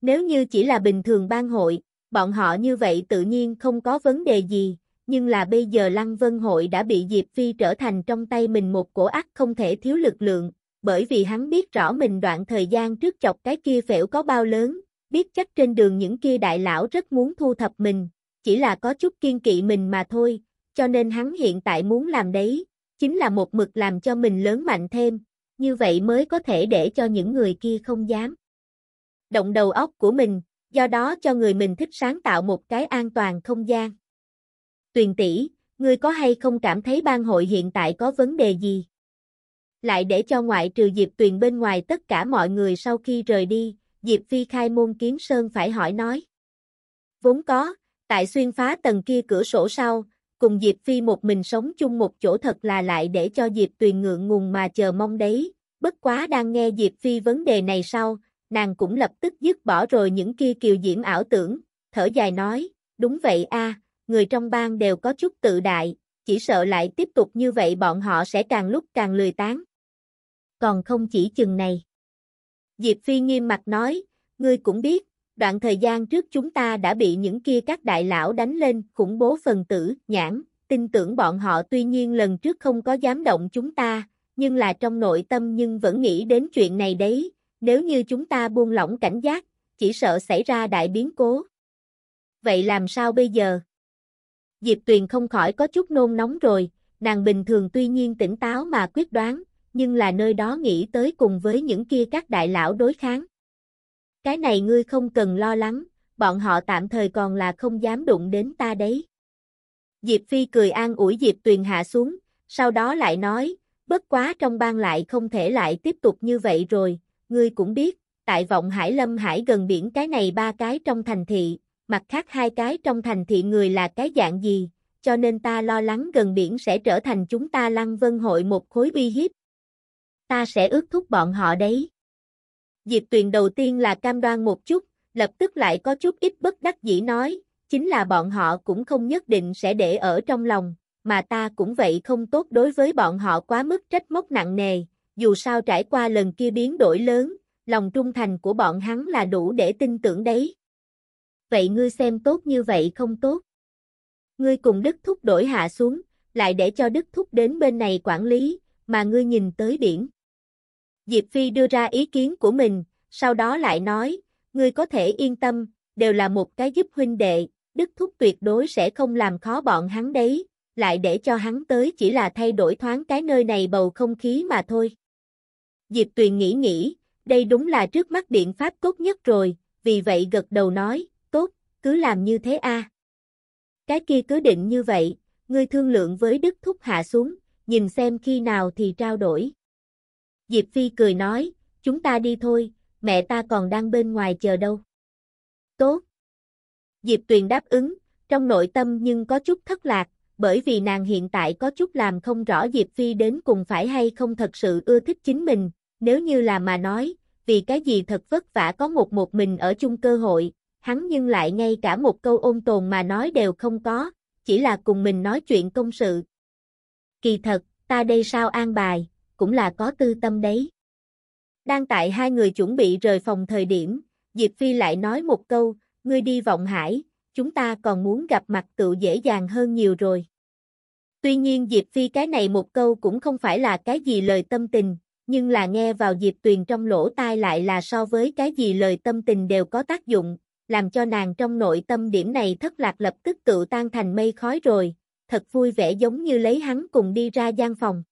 Nếu như chỉ là bình thường ban hội, bọn họ như vậy tự nhiên không có vấn đề gì, nhưng là bây giờ Lăng Vân hội đã bị Diệp Phi trở thành trong tay mình một cổ ác không thể thiếu lực lượng, bởi vì hắn biết rõ mình đoạn thời gian trước chọc cái kia phễu có bao lớn, biết chắc trên đường những kia đại lão rất muốn thu thập mình, chỉ là có chút kiên kỵ mình mà thôi, cho nên hắn hiện tại muốn làm đấy, chính là một mực làm cho mình lớn mạnh thêm, như vậy mới có thể để cho những người kia không dám. Động đầu óc của mình, do đó cho người mình thích sáng tạo một cái an toàn không gian. Tuyền tỷ, ngươi có hay không cảm thấy ban hội hiện tại có vấn đề gì? Lại để cho ngoại trừ Diệp Tuyền bên ngoài tất cả mọi người sau khi rời đi, Diệp Phi khai môn kiếm sơn phải hỏi nói. Vốn có, tại xuyên phá tầng kia cửa sổ sau, cùng Diệp Phi một mình sống chung một chỗ thật là lại để cho Diệp Tuyền ngượng ngùng mà chờ mong đấy, bất quá đang nghe Diệp Phi vấn đề này sau, nàng cũng lập tức dứt bỏ rồi những kia kiều diễm ảo tưởng, thở dài nói, đúng vậy a, người trong bang đều có chút tự đại, chỉ sợ lại tiếp tục như vậy bọn họ sẽ càng lúc càng lười tán. Còn không chỉ chừng này. Diệp Phi nghiêm mặt nói, ngươi cũng biết, đoạn thời gian trước chúng ta đã bị những kia các đại lão đánh lên khủng bố phần tử, nhãn, tin tưởng bọn họ tuy nhiên lần trước không có dám động chúng ta, nhưng là trong nội tâm nhưng vẫn nghĩ đến chuyện này đấy, nếu như chúng ta buông lỏng cảnh giác, chỉ sợ xảy ra đại biến cố. Vậy làm sao bây giờ? Diệp Tuyền không khỏi có chút nôn nóng rồi, nàng bình thường tuy nhiên tỉnh táo mà quyết đoán, nhưng là nơi đó nghĩ tới cùng với những kia các đại lão đối kháng. Cái này ngươi không cần lo lắng, bọn họ tạm thời còn là không dám đụng đến ta đấy. Diệp Phi cười an ủi Diệp Tuyền hạ xuống, sau đó lại nói, bất quá trong bang lại không thể lại tiếp tục như vậy rồi, ngươi cũng biết, tại vọng Hải Lâm Hải gần biển cái này ba cái trong thành thị, mặt khác hai cái trong thành thị người là cái dạng gì, cho nên ta lo lắng gần biển sẽ trở thành chúng ta lăng vân hội một khối uy hiếp. Ta sẽ ước thúc bọn họ đấy. Diệp Tuyền đầu tiên là cam đoan một chút, lập tức lại có chút ít bất đắc dĩ nói, chính là bọn họ cũng không nhất định sẽ để ở trong lòng, mà ta cũng vậy không tốt đối với bọn họ quá mức trách móc nặng nề, dù sao trải qua lần kia biến đổi lớn, lòng trung thành của bọn hắn là đủ để tin tưởng đấy. Vậy ngươi xem tốt như vậy không tốt. Ngươi cùng Đức Thúc đổi hạ xuống, lại để cho Đức Thúc đến bên này quản lý, mà ngươi nhìn tới biển. Diệp Phi đưa ra ý kiến của mình, sau đó lại nói, ngươi có thể yên tâm, đều là một cái giúp huynh đệ, Đức Thúc tuyệt đối sẽ không làm khó bọn hắn đấy, lại để cho hắn tới chỉ là thay đổi thoáng cái nơi này bầu không khí mà thôi. Diệp Tuyền nghĩ nghĩ, đây đúng là trước mắt biện pháp tốt nhất rồi, vì vậy gật đầu nói, cứ làm như thế a. Cái kia cứ định như vậy, ngươi thương lượng với Đức Thúc hạ xuống, nhìn xem khi nào thì trao đổi. Diệp Phi cười nói, chúng ta đi thôi, mẹ ta còn đang bên ngoài chờ đâu. Tốt. Diệp Tuyền đáp ứng, trong nội tâm nhưng có chút thất lạc, bởi vì nàng hiện tại có chút làm không rõ Diệp Phi đến cùng phải hay không thật sự ưa thích chính mình, nếu như là mà nói, vì cái gì thật vất vả có một một mình ở chung cơ hội, hắn nhưng lại ngay cả một câu ôn tồn mà nói đều không có, chỉ là cùng mình nói chuyện công sự. Kỳ thật, ta đây sao an bài, cũng là có tư tâm đấy. Đang tại hai người chuẩn bị rời phòng thời điểm, Diệp Phi lại nói một câu, ngươi đi vọng hải, chúng ta còn muốn gặp mặt tự dễ dàng hơn nhiều rồi. Tuy nhiên Diệp Phi cái này một câu cũng không phải là cái gì lời tâm tình, nhưng là nghe vào Diệp Tuyền trong lỗ tai lại là so với cái gì lời tâm tình đều có tác dụng, làm cho nàng trong nội tâm điểm này thất lạc lập tức tự tan thành mây khói rồi, thật vui vẻ giống như lấy hắn cùng đi ra gian phòng.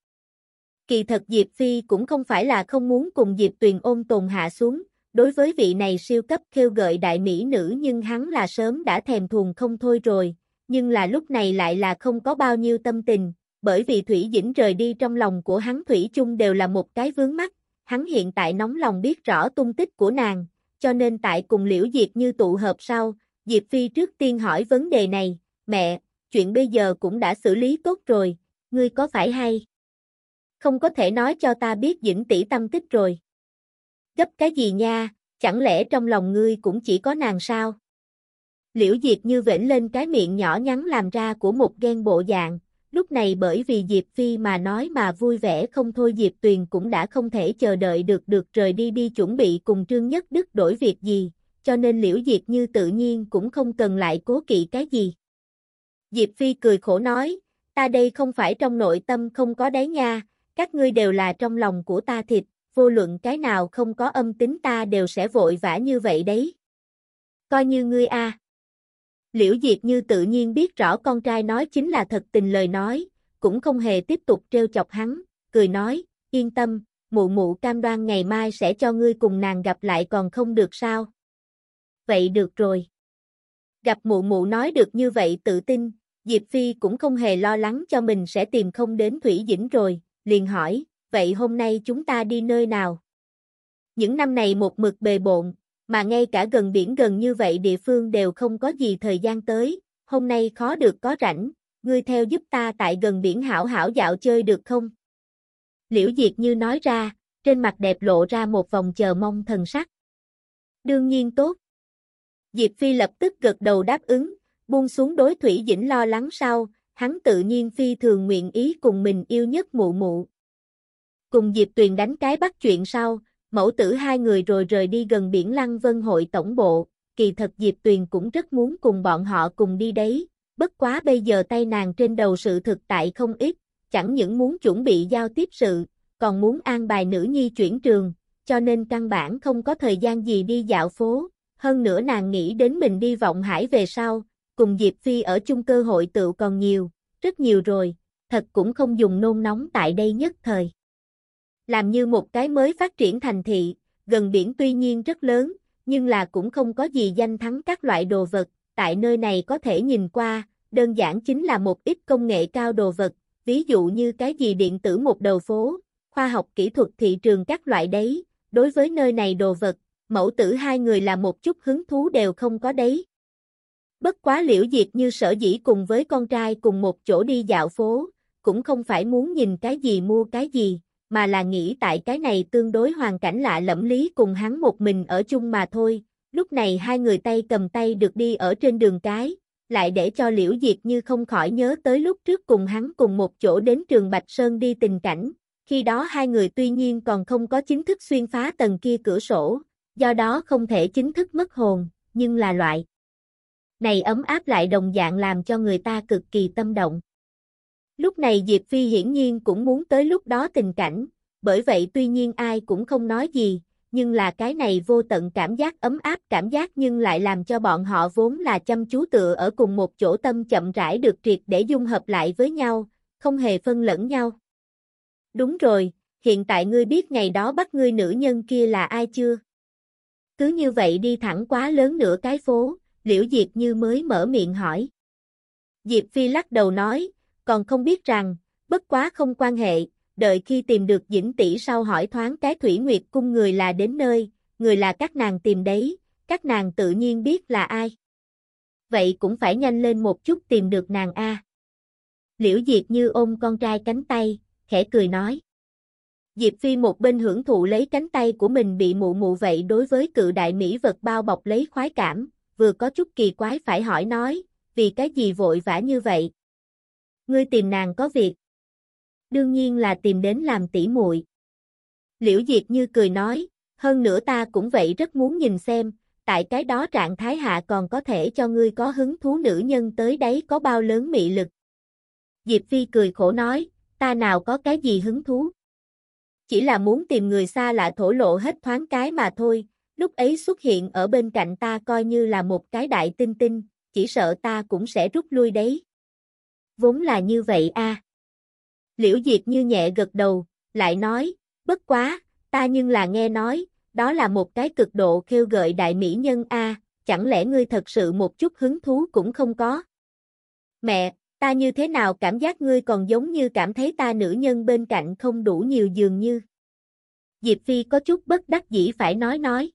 Kỳ thật Diệp Phi cũng không phải là không muốn cùng Diệp Tuyền ôm tồn hạ xuống, đối với vị này siêu cấp kêu gợi đại mỹ nữ nhưng hắn là sớm đã thèm thuồng không thôi rồi, nhưng là lúc này lại là không có bao nhiêu tâm tình, bởi vì Thủy Dĩnh rời đi trong lòng của hắn Thủy chung đều là một cái vướng mắt, hắn hiện tại nóng lòng biết rõ tung tích của nàng, cho nên tại cùng Liễu Diệp như tụ hợp sau, Diệp Phi trước tiên hỏi vấn đề này, mẹ, chuyện bây giờ cũng đã xử lý tốt rồi, ngươi có phải hay? Không có thể nói cho ta biết Dĩnh tỷ tâm tích rồi. Gấp cái gì nha, chẳng lẽ trong lòng ngươi cũng chỉ có nàng sao? Liễu Diệp như vểnh lên cái miệng nhỏ nhắn làm ra của một ghen bộ dạng, lúc này bởi vì Diệp Phi mà nói mà vui vẻ không thôi Diệp Tuyền cũng đã không thể chờ đợi được được rời đi đi chuẩn bị cùng Trương Nhất Đức đổi việc gì, cho nên Liễu Diệp như tự nhiên cũng không cần lại cố kỵ cái gì. Diệp Phi cười khổ nói, ta đây không phải trong nội tâm không có đáy nha, các ngươi đều là trong lòng của ta thịt, vô luận cái nào không có âm tính ta đều sẽ vội vã như vậy đấy. Coi như ngươi a. Liễu Diệp như tự nhiên biết rõ con trai nói chính là thật tình lời nói, cũng không hề tiếp tục trêu chọc hắn, cười nói, yên tâm, mụ mụ cam đoan ngày mai sẽ cho ngươi cùng nàng gặp lại còn không được sao. Vậy được rồi. Gặp mụ mụ nói được như vậy tự tin, Diệp Phi cũng không hề lo lắng cho mình sẽ tìm không đến Thủy Dĩnh rồi, liền hỏi, vậy hôm nay chúng ta đi nơi nào? Những năm này một mực bề bộn, mà ngay cả gần biển gần như vậy địa phương đều không có gì thời gian tới, hôm nay khó được có rảnh, ngươi theo giúp ta tại gần biển hảo hảo dạo chơi được không? Liễu Diệt như nói ra, trên mặt đẹp lộ ra một vòng chờ mong thần sắc. Đương nhiên tốt. Diệp Phi lập tức gật đầu đáp ứng, buông xuống đối Thủy Dĩnh lo lắng sau, hắn tự nhiên phi thường nguyện ý cùng mình yêu nhất mụ mụ. Cùng Diệp Tuyền đánh cái bắt chuyện sau, mẫu tử hai người rồi rời đi gần biển Lăng Vân hội tổng bộ, kỳ thật Diệp Tuyền cũng rất muốn cùng bọn họ cùng đi đấy, bất quá bây giờ tay nàng trên đầu sự thực tại không ít, chẳng những muốn chuẩn bị giao tiếp sự, còn muốn an bài nữ nhi chuyển trường, cho nên căn bản không có thời gian gì đi dạo phố, hơn nữa nàng nghĩ đến mình đi vọng hải về sau, cùng Diệp Phi ở chung cơ hội tựu còn nhiều, rất nhiều rồi, thật cũng không dùng nôn nóng tại đây nhất thời làm như một cái mới phát triển thành thị, gần biển tuy nhiên rất lớn, nhưng là cũng không có gì danh thắng các loại đồ vật, tại nơi này có thể nhìn qua, đơn giản chính là một ít công nghệ cao đồ vật, ví dụ như cái gì điện tử một đầu phố, khoa học kỹ thuật thị trường các loại đấy, đối với nơi này đồ vật, mẫu tử hai người là một chút hứng thú đều không có đấy. Bất quá liễu diệt như sở dĩ cùng với con trai cùng một chỗ đi dạo phố, cũng không phải muốn nhìn cái gì mua cái gì, mà là nghĩ tại cái này tương đối hoàn cảnh lạ lẫm lý cùng hắn một mình ở chung mà thôi. Lúc này hai người tay cầm tay được đi ở trên đường cái, lại để cho Liễu Diệt như không khỏi nhớ tới lúc trước cùng hắn cùng một chỗ đến trường Bạch Sơn đi tình cảnh. Khi đó hai người tuy nhiên còn không có chính thức xuyên phá tầng kia cửa sổ, do đó không thể chính thức mất hồn, nhưng là loại này ấm áp lại đồng dạng làm cho người ta cực kỳ tâm động. Lúc này Diệp Phi hiển nhiên cũng muốn tới lúc đó tình cảnh, bởi vậy tuy nhiên ai cũng không nói gì, nhưng là cái này vô tận cảm giác ấm áp cảm giác nhưng lại làm cho bọn họ vốn là chăm chú tựa ở cùng một chỗ tâm chậm rãi được triệt để dung hợp lại với nhau, không hề phân lẫn nhau. Đúng rồi, hiện tại ngươi biết ngày đó bắt ngươi nữ nhân kia là ai chưa? Cứ như vậy đi thẳng quá lớn nửa cái phố, liễu diệt như mới mở miệng hỏi. Diệp Phi lắc đầu nói, còn không biết rằng, bất quá không quan hệ, đợi khi tìm được dĩnh tỷ sau hỏi thoáng cái thủy nguyệt cung người là đến nơi, người là các nàng tìm đấy, các nàng tự nhiên biết là ai. Vậy cũng phải nhanh lên một chút tìm được nàng A. Liễu Diệp như ôm con trai cánh tay, khẽ cười nói. Diệp Phi một bên hưởng thụ lấy cánh tay của mình bị mụ mụ vậy đối với cự đại mỹ vật bao bọc lấy khoái cảm, vừa có chút kỳ quái phải hỏi nói, vì cái gì vội vã như vậy? Ngươi tìm nàng có việc. Đương nhiên là tìm đến làm tỉ muội. Liễu Diệp như cười nói, hơn nữa ta cũng vậy rất muốn nhìn xem, tại cái đó trạng thái hạ còn có thể cho ngươi có hứng thú nữ nhân tới đấy có bao lớn mị lực. Diệp Phi cười khổ nói, ta nào có cái gì hứng thú. Chỉ là muốn tìm người xa lạ thổ lộ hết thoáng cái mà thôi, lúc ấy xuất hiện ở bên cạnh ta coi như là một cái đại tinh tinh, chỉ sợ ta cũng sẽ rút lui đấy. Vốn là như vậy a. Liễu Diệp như nhẹ gật đầu, lại nói, bất quá, ta nhưng là nghe nói, đó là một cái cực độ kêu gợi đại mỹ nhân a, chẳng lẽ ngươi thật sự một chút hứng thú cũng không có? Mẹ, ta như thế nào cảm giác ngươi còn giống như cảm thấy ta nữ nhân bên cạnh không đủ nhiều dường như. Diệp Phi có chút bất đắc dĩ phải nói nói.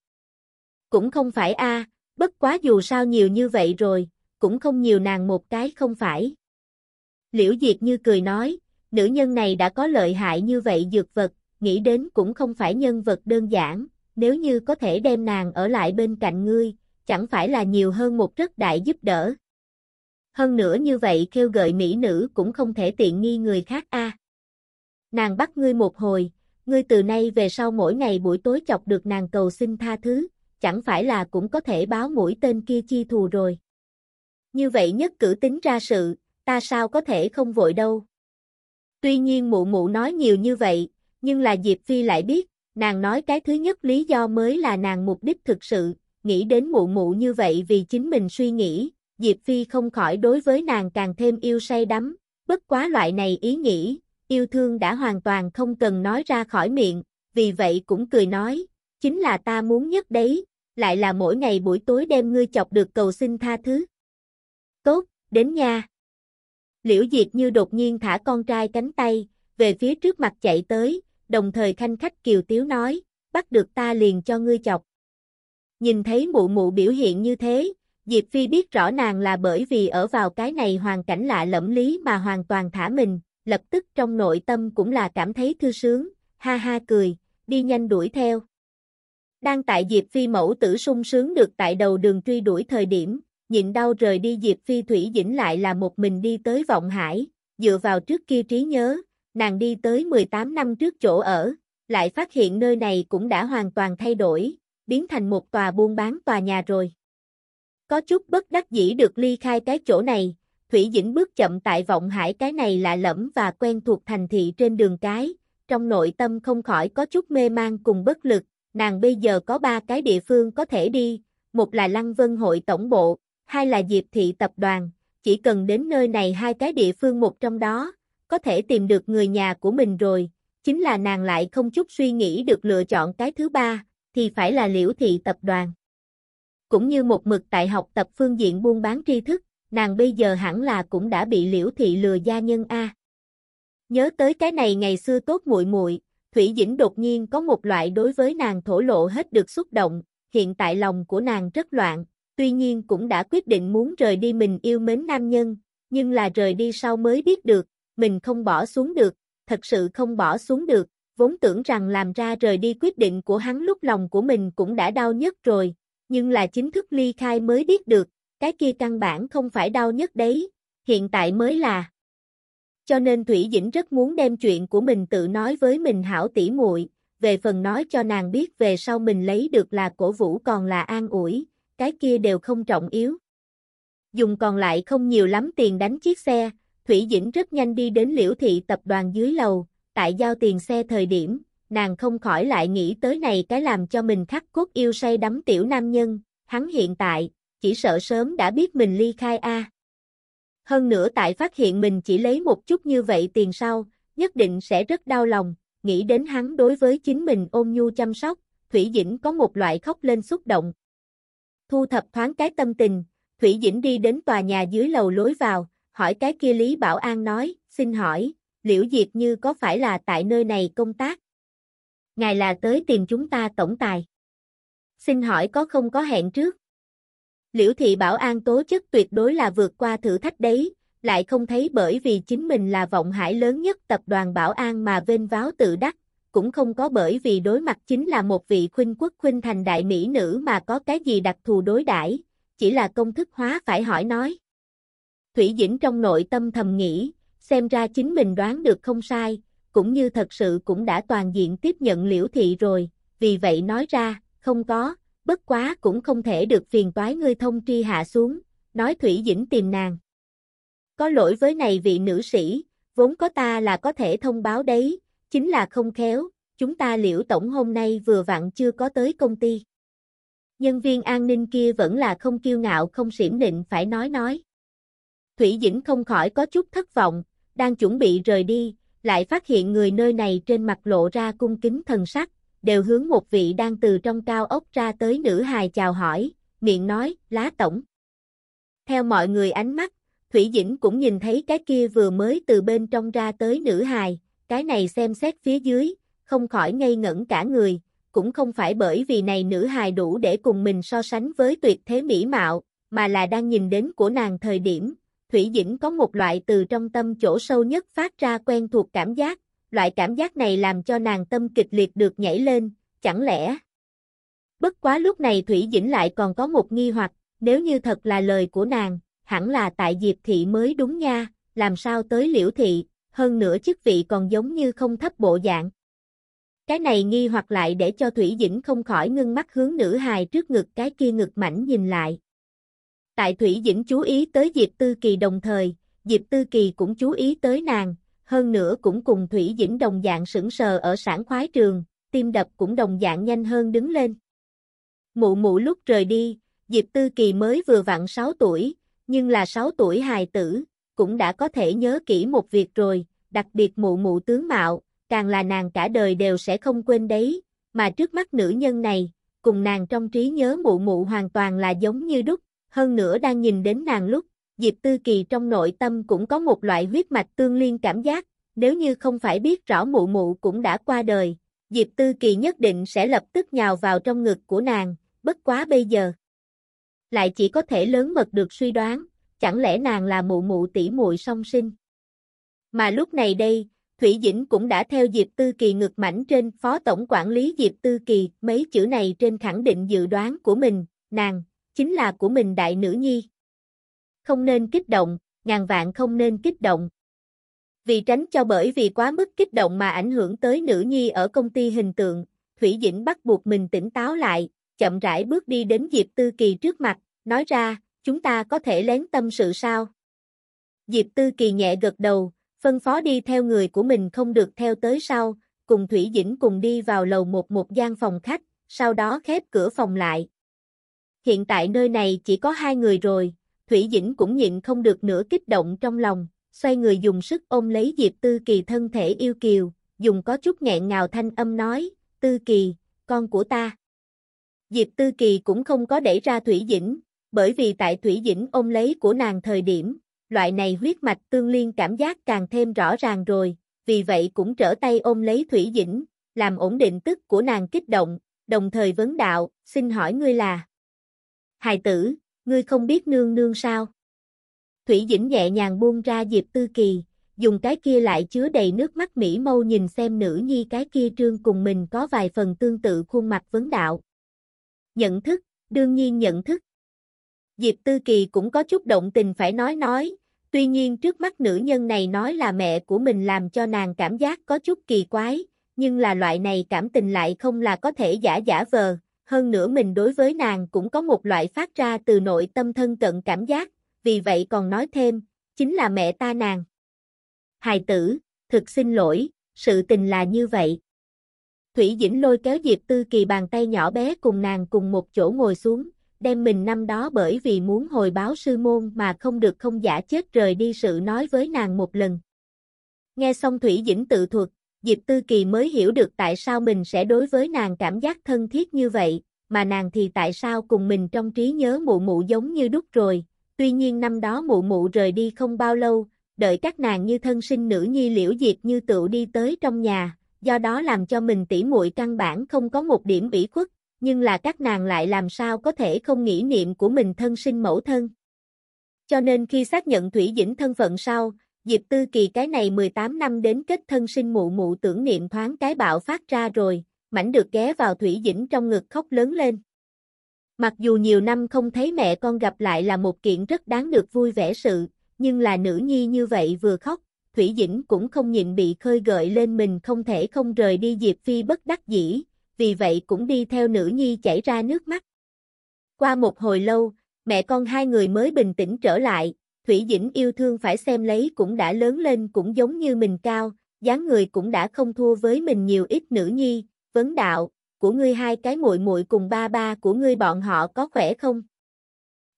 Cũng không phải a, bất quá dù sao nhiều như vậy rồi, cũng không nhiều nàng một cái không phải. Liễu Diệp như cười nói, nữ nhân này đã có lợi hại như vậy dược vật, nghĩ đến cũng không phải nhân vật đơn giản, nếu như có thể đem nàng ở lại bên cạnh ngươi, chẳng phải là nhiều hơn một rất đại giúp đỡ. Hơn nữa như vậy kêu gợi mỹ nữ cũng không thể tiện nghi người khác a. Nàng bắt ngươi một hồi, ngươi từ nay về sau mỗi ngày buổi tối chọc được nàng cầu xin tha thứ, chẳng phải là cũng có thể báo mũi tên kia chi thù rồi. Như vậy nhất cử tính ra sự, ta sao có thể không vội đâu. Tuy nhiên mụ mụ nói nhiều như vậy, nhưng là Diệp Phi lại biết, nàng nói cái thứ nhất lý do mới là nàng mục đích thực sự, nghĩ đến mụ mụ như vậy vì chính mình suy nghĩ, Diệp Phi không khỏi đối với nàng càng thêm yêu say đắm, bất quá loại này ý nghĩ, yêu thương đã hoàn toàn không cần nói ra khỏi miệng, vì vậy cũng cười nói, chính là ta muốn nhất đấy, lại là mỗi ngày buổi tối đem ngươi chọc được cầu xin tha thứ. Tốt, đến nha. Liễu Diệp như đột nhiên thả con trai cánh tay, về phía trước mặt chạy tới, đồng thời khanh khách kiều tiếu nói, bắt được ta liền cho ngươi chọc. Nhìn thấy mụ mụ biểu hiện như thế, Diệp Phi biết rõ nàng là bởi vì ở vào cái này hoàn cảnh lạ lẫm lý mà hoàn toàn thả mình, lập tức trong nội tâm cũng là cảm thấy thư sướng, ha ha cười, đi nhanh đuổi theo. Đang tại Diệp Phi mẫu tử sung sướng được tại đầu đường truy đuổi thời điểm, nhịn đau rời đi Diệp Phi Thủy Dĩnh lại là một mình đi tới Vọng Hải, dựa vào trước kia trí nhớ, nàng đi tới 18 năm trước chỗ ở, lại phát hiện nơi này cũng đã hoàn toàn thay đổi, biến thành một tòa buôn bán tòa nhà rồi. Có chút bất đắc dĩ được ly khai cái chỗ này, Thủy Dĩnh bước chậm tại Vọng Hải cái này lạ lẫm và quen thuộc thành thị trên đường cái, trong nội tâm không khỏi có chút mê mang cùng bất lực, nàng bây giờ có ba cái địa phương có thể đi, một là Lăng Vân Hội Tổng Bộ, hai là Diệp Thị Tập đoàn, chỉ cần đến nơi này hai cái địa phương một trong đó, có thể tìm được người nhà của mình rồi, chính là nàng lại không chút suy nghĩ được lựa chọn cái thứ ba, thì phải là liễu thị tập đoàn. Cũng như một mực tại học tập phương diện buôn bán tri thức, nàng bây giờ hẳn là cũng đã bị liễu thị lừa gia nhân A. Nhớ tới cái này ngày xưa tốt muội muội, Thủy Dĩnh đột nhiên có một loại đối với nàng thổ lộ hết được xúc động, hiện tại lòng của nàng rất loạn, tuy nhiên cũng đã quyết định muốn rời đi mình yêu mến nam nhân, nhưng là rời đi sau mới biết được, mình không bỏ xuống được, thật sự không bỏ xuống được, vốn tưởng rằng làm ra rời đi quyết định của hắn lúc lòng của mình cũng đã đau nhất rồi, nhưng là chính thức ly khai mới biết được, cái kia căn bản không phải đau nhất đấy, hiện tại mới là. Cho nên Thủy Dĩnh rất muốn đem chuyện của mình tự nói với mình hảo tỉ muội, về phần nói cho nàng biết về sau mình lấy được là cổ vũ còn là an ủi, cái kia đều không trọng yếu. Dùng còn lại không nhiều lắm tiền đánh chiếc xe, Thủy Dĩnh rất nhanh đi đến liễu thị tập đoàn dưới lầu, tại giao tiền xe thời điểm, nàng không khỏi lại nghĩ tới này cái làm cho mình khắc cốt yêu say đắm tiểu nam nhân, hắn hiện tại, chỉ sợ sớm đã biết mình ly khai A. Hơn nữa tại phát hiện mình chỉ lấy một chút như vậy tiền sau, nhất định sẽ rất đau lòng, nghĩ đến hắn đối với chính mình ôm nhu chăm sóc, Thủy Dĩnh có một loại khóc lên xúc động. Thu thập thoáng cái tâm tình, Thủy Dĩnh đi đến tòa nhà dưới lầu lối vào, hỏi cái kia Lý Bảo An nói, xin hỏi, Liễu Diệt Như có phải là tại nơi này công tác? Ngài là tới tìm chúng ta tổng tài. Xin hỏi có không có hẹn trước? Liễu Thị Bảo An tố chất tuyệt đối là vượt qua thử thách đấy, lại không thấy bởi vì chính mình là vọng hải lớn nhất tập đoàn Bảo An mà vênh váo tự đắc, cũng không có bởi vì đối mặt chính là một vị khuynh quốc khuynh thành đại mỹ nữ mà có cái gì đặc thù đối đãi, chỉ là công thức hóa phải hỏi nói. Thủy Dĩnh trong nội tâm thầm nghĩ, xem ra chính mình đoán được không sai, cũng như thật sự cũng đã toàn diện tiếp nhận liễu thị rồi, vì vậy nói ra, không có, bất quá cũng không thể được phiền toái ngươi thông tri hạ xuống, nói Thủy Dĩnh tìm nàng. Có lỗi với này vị nữ sĩ, vốn có ta là có thể thông báo đấy, chính là không khéo, chúng ta liễu tổng hôm nay vừa vặn chưa có tới công ty. Nhân viên an ninh kia vẫn là không kiêu ngạo không xỉm nịnh phải nói nói. Thủy Dĩnh không khỏi có chút thất vọng, đang chuẩn bị rời đi, lại phát hiện người nơi này trên mặt lộ ra cung kính thần sắc, đều hướng một vị đang từ trong cao ốc ra tới nữ hài chào hỏi, miệng nói, lá tổng. Theo mọi người ánh mắt, Thủy Dĩnh cũng nhìn thấy cái kia vừa mới từ bên trong ra tới nữ hài, cái này xem xét phía dưới, không khỏi ngây ngẩn cả người, cũng không phải bởi vì này nữ hài đủ để cùng mình so sánh với tuyệt thế mỹ mạo, mà là đang nhìn đến của nàng thời điểm, Thủy Dĩnh có một loại từ trong tâm chỗ sâu nhất phát ra quen thuộc cảm giác, loại cảm giác này làm cho nàng tâm kịch liệt được nhảy lên, chẳng lẽ? Bất quá lúc này Thủy Dĩnh lại còn có một nghi hoặc, nếu như thật là lời của nàng, hẳn là tại Diệp Thị mới đúng nha, làm sao tới Liễu Thị, hơn nữa chức vị còn giống như không thấp bộ dạng. Cái này nghi hoặc lại để cho Thủy Dĩnh không khỏi ngưng mắt hướng nữ hài trước ngực cái kia ngực mảnh nhìn lại. Tại Thủy Dĩnh chú ý tới Diệp Tư Kỳ đồng thời, Diệp Tư Kỳ cũng chú ý tới nàng, hơn nữa cũng cùng Thủy Dĩnh đồng dạng sững sờ ở sản khoái trường, tim đập cũng đồng dạng nhanh hơn đứng lên. Mụ mụ lúc rời đi, Diệp Tư Kỳ mới vừa vặn 6 tuổi, nhưng là 6 tuổi hài tử, cũng đã có thể nhớ kỹ một việc rồi, đặc biệt mụ mụ tướng mạo, càng là nàng cả đời đều sẽ không quên đấy, mà trước mắt nữ nhân này, cùng nàng trong trí nhớ mụ mụ hoàn toàn là giống như đúc, hơn nữa đang nhìn đến nàng lúc, Diệp Tư Kỳ trong nội tâm cũng có một loại huyết mạch tương liên cảm giác, nếu như không phải biết rõ mụ mụ cũng đã qua đời, Diệp Tư Kỳ nhất định sẽ lập tức nhào vào trong ngực của nàng, bất quá bây giờ. Lại chỉ có thể lớn mật được suy đoán, chẳng lẽ nàng là mụ mụ tỷ muội song sinh. Mà lúc này đây, Thủy Dĩnh cũng đã theo Diệp Tư Kỳ ngực mảnh trên Phó Tổng Quản lý Diệp Tư Kỳ, mấy chữ này trên khẳng định dự đoán của mình, nàng, chính là của mình đại nữ nhi. Không nên kích động, ngàn vạn không nên kích động. Vì tránh cho bởi vì quá mức kích động mà ảnh hưởng tới nữ nhi ở công ty hình tượng, Thủy Dĩnh bắt buộc mình tỉnh táo lại, chậm rãi bước đi đến Diệp Tư Kỳ trước mặt, nói ra, chúng ta có thể lén tâm sự sao? Diệp Tư Kỳ nhẹ gật đầu, phân phó đi theo người của mình không được theo tới sau, cùng Thủy Dĩnh cùng đi vào lầu một một gian phòng khách, sau đó khép cửa phòng lại. Hiện tại nơi này chỉ có hai người rồi, Thủy Dĩnh cũng nhịn không được nữa kích động trong lòng, xoay người dùng sức ôm lấy Diệp Tư Kỳ thân thể yêu kiều, dùng có chút nghẹn ngào thanh âm nói, Tư Kỳ, con của ta. Diệp Tư Kỳ cũng không có đẩy ra Thủy Dĩnh, bởi vì tại Thủy Dĩnh ôm lấy của nàng thời điểm, loại này huyết mạch tương liên cảm giác càng thêm rõ ràng rồi, vì vậy cũng trở tay ôm lấy Thủy Dĩnh, làm ổn định tức của nàng kích động, đồng thời vấn đạo, xin hỏi ngươi là Hài tử, ngươi không biết nương nương sao? Thủy Dĩnh nhẹ nhàng buông ra Diệp Tư Kỳ, dùng cái kia lại chứa đầy nước mắt mỹ mâu nhìn xem nữ nhi cái kia trương cùng mình có vài phần tương tự khuôn mặt vấn đạo. Nhận thức, đương nhiên nhận thức. Diệp Tư Kỳ cũng có chút động tình phải nói nói, tuy nhiên trước mắt nữ nhân này nói là mẹ của mình làm cho nàng cảm giác có chút kỳ quái, nhưng là loại này cảm tình lại không là có thể giả giả vờ, hơn nữa mình đối với nàng cũng có một loại phát ra từ nội tâm thân cận cảm giác, vì vậy còn nói thêm, chính là mẹ ta nàng. Hài tử, thực xin lỗi, sự tình là như vậy. Thủy Dĩnh lôi kéo Diệp Tư Kỳ bàn tay nhỏ bé cùng nàng cùng một chỗ ngồi xuống, đem mình năm đó bởi vì muốn hồi báo sư môn mà không được không giả chết rời đi sự nói với nàng một lần. Nghe xong Thủy Dĩnh tự thuật, Diệp Tư Kỳ mới hiểu được tại sao mình sẽ đối với nàng cảm giác thân thiết như vậy, mà nàng thì tại sao cùng mình trong trí nhớ mụ mụ giống như đúc rồi. Tuy nhiên năm đó mụ mụ rời đi không bao lâu, đợi các nàng như thân sinh nữ nhi liễu diệt như tựu đi tới trong nhà, do đó làm cho mình tỉ muội căn bản không có một điểm ủy khuất, nhưng là các nàng lại làm sao có thể không nghĩ niệm của mình thân sinh mẫu thân. Cho nên khi xác nhận Thủy Dĩnh thân phận sau, Diệp Tư Kỳ cái này 18 năm đến kết thân sinh mụ mụ tưởng niệm thoáng cái bạo phát ra rồi, mảnh được ghé vào Thủy Dĩnh trong ngực khóc lớn lên. Mặc dù nhiều năm không thấy mẹ con gặp lại là một kiện rất đáng được vui vẻ sự, nhưng là nữ nhi như vậy vừa khóc, Thủy Dĩnh cũng không nhịn bị khơi gợi lên mình không thể không rời đi Diệp Phi bất đắc dĩ, vì vậy cũng đi theo nữ nhi chảy ra nước mắt. Qua một hồi lâu, mẹ con hai người mới bình tĩnh trở lại, Thủy Dĩnh yêu thương phải xem lấy cũng đã lớn lên cũng giống như mình cao, dáng người cũng đã không thua với mình nhiều ít nữ nhi, vấn đạo, của ngươi hai cái muội muội cùng ba ba của ngươi bọn họ có khỏe không?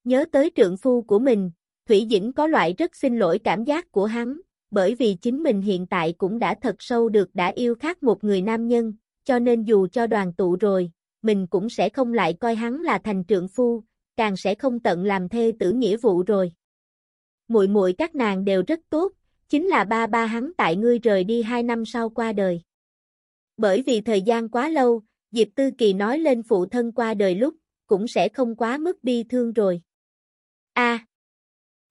Nhớ tới trượng phu của mình, Thủy Dĩnh có loại rất xin lỗi cảm giác của hắn, bởi vì chính mình hiện tại cũng đã thật sâu được đã yêu khác một người nam nhân, cho nên dù cho đoàn tụ rồi, mình cũng sẽ không lại coi hắn là thành trượng phu, càng sẽ không tận làm thê tử nghĩa vụ rồi. Muội muội các nàng đều rất tốt, chính là ba ba hắn tại ngươi rời đi hai năm sau qua đời. Bởi vì thời gian quá lâu, Diệp Tư Kỳ nói lên phụ thân qua đời lúc, cũng sẽ không quá mức bi thương rồi. A.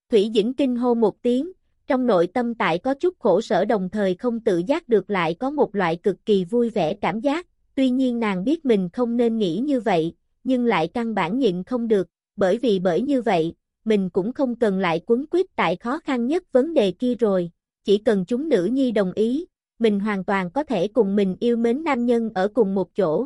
Thủy Dĩnh kinh hô một tiếng, trong nội tâm tại có chút khổ sở đồng thời không tự giác được lại có một loại cực kỳ vui vẻ cảm giác, tuy nhiên nàng biết mình không nên nghĩ như vậy, nhưng lại căn bản nhịn không được, bởi vì bởi như vậy, mình cũng không cần lại quấn quyết tại khó khăn nhất vấn đề kia rồi, chỉ cần chúng nữ nhi đồng ý, mình hoàn toàn có thể cùng mình yêu mến nam nhân ở cùng một chỗ.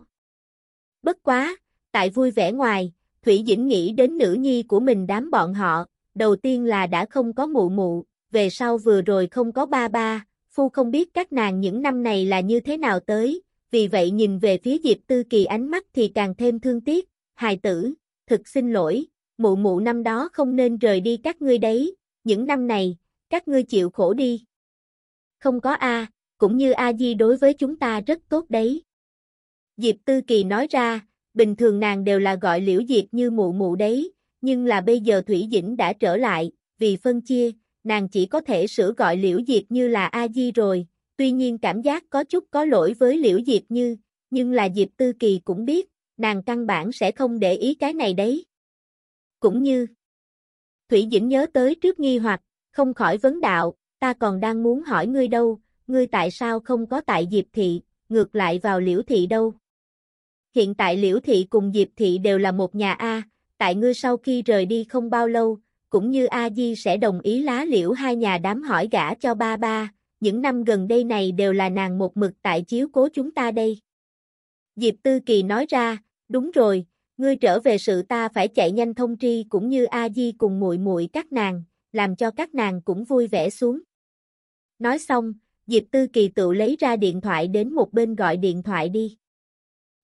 Bất quá, tại vui vẻ ngoài, Thủy Dĩnh nghĩ đến nữ nhi của mình đám bọn họ, đầu tiên là đã không có mụ mụ, về sau vừa rồi không có ba ba, phu không biết các nàng những năm này là như thế nào tới, vì vậy nhìn về phía Diệp Tư Kỳ ánh mắt thì càng thêm thương tiếc, hài tử, thực xin lỗi, mụ mụ năm đó không nên rời đi các ngươi đấy, những năm này, các ngươi chịu khổ đi. Không có A, cũng như A Di đối với chúng ta rất tốt đấy. Diệp Tư Kỳ nói ra, bình thường nàng đều là gọi liễu diệp như mụ mụ đấy, nhưng là bây giờ Thủy Dĩnh đã trở lại, vì phân chia, nàng chỉ có thể sửa gọi liễu diệp như là A Di rồi, tuy nhiên cảm giác có chút có lỗi với liễu diệp như, nhưng là Diệp Tư Kỳ cũng biết, nàng căn bản sẽ không để ý cái này đấy. Cũng như Thủy Dĩnh nhớ tới trước nghi hoặc, không khỏi vấn đạo, ta còn đang muốn hỏi ngươi đâu, ngươi tại sao không có tại Diệp Thị, ngược lại vào Liễu Thị đâu? Hiện tại Liễu Thị cùng Diệp Thị đều là một nhà A, tại ngươi sau khi rời đi không bao lâu, cũng như A Di sẽ đồng ý lá liễu hai nhà đám hỏi gả cho ba ba, những năm gần đây này đều là nàng một mực tại chiếu cố chúng ta đây. Diệp Tư Kỳ nói ra, đúng rồi, ngươi trở về sự ta phải chạy nhanh thông tri cũng như A Di cùng muội muội các nàng, làm cho các nàng cũng vui vẻ xuống. Nói xong, Diệp Tư Kỳ tự lấy ra điện thoại đến một bên gọi điện thoại đi.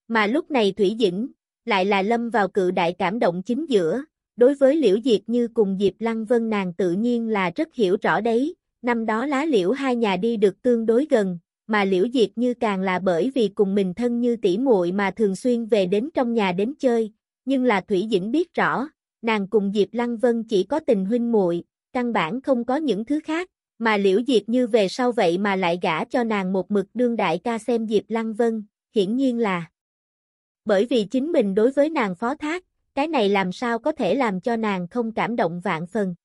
Mà lúc này Thủy Dĩnh, lại là lâm vào cự đại cảm động chính giữa, đối với Liễu Diệp Như cùng Diệp Lăng Vân nàng tự nhiên là rất hiểu rõ đấy, năm đó lá liễu hai nhà đi được tương đối gần, mà Liễu Diệp Như càng là bởi vì cùng mình thân như tỷ muội mà thường xuyên về đến trong nhà đến chơi, nhưng là Thủy Dĩnh biết rõ, nàng cùng Diệp Lăng Vân chỉ có tình huynh muội, căn bản không có những thứ khác, mà Liễu Diệp Như về sau vậy mà lại gả cho nàng một mực đương đại ca xem Diệp Lăng Vân, hiển nhiên là bởi vì chính mình đối với nàng phó thác, cái này làm sao có thể làm cho nàng không cảm động vạn phần.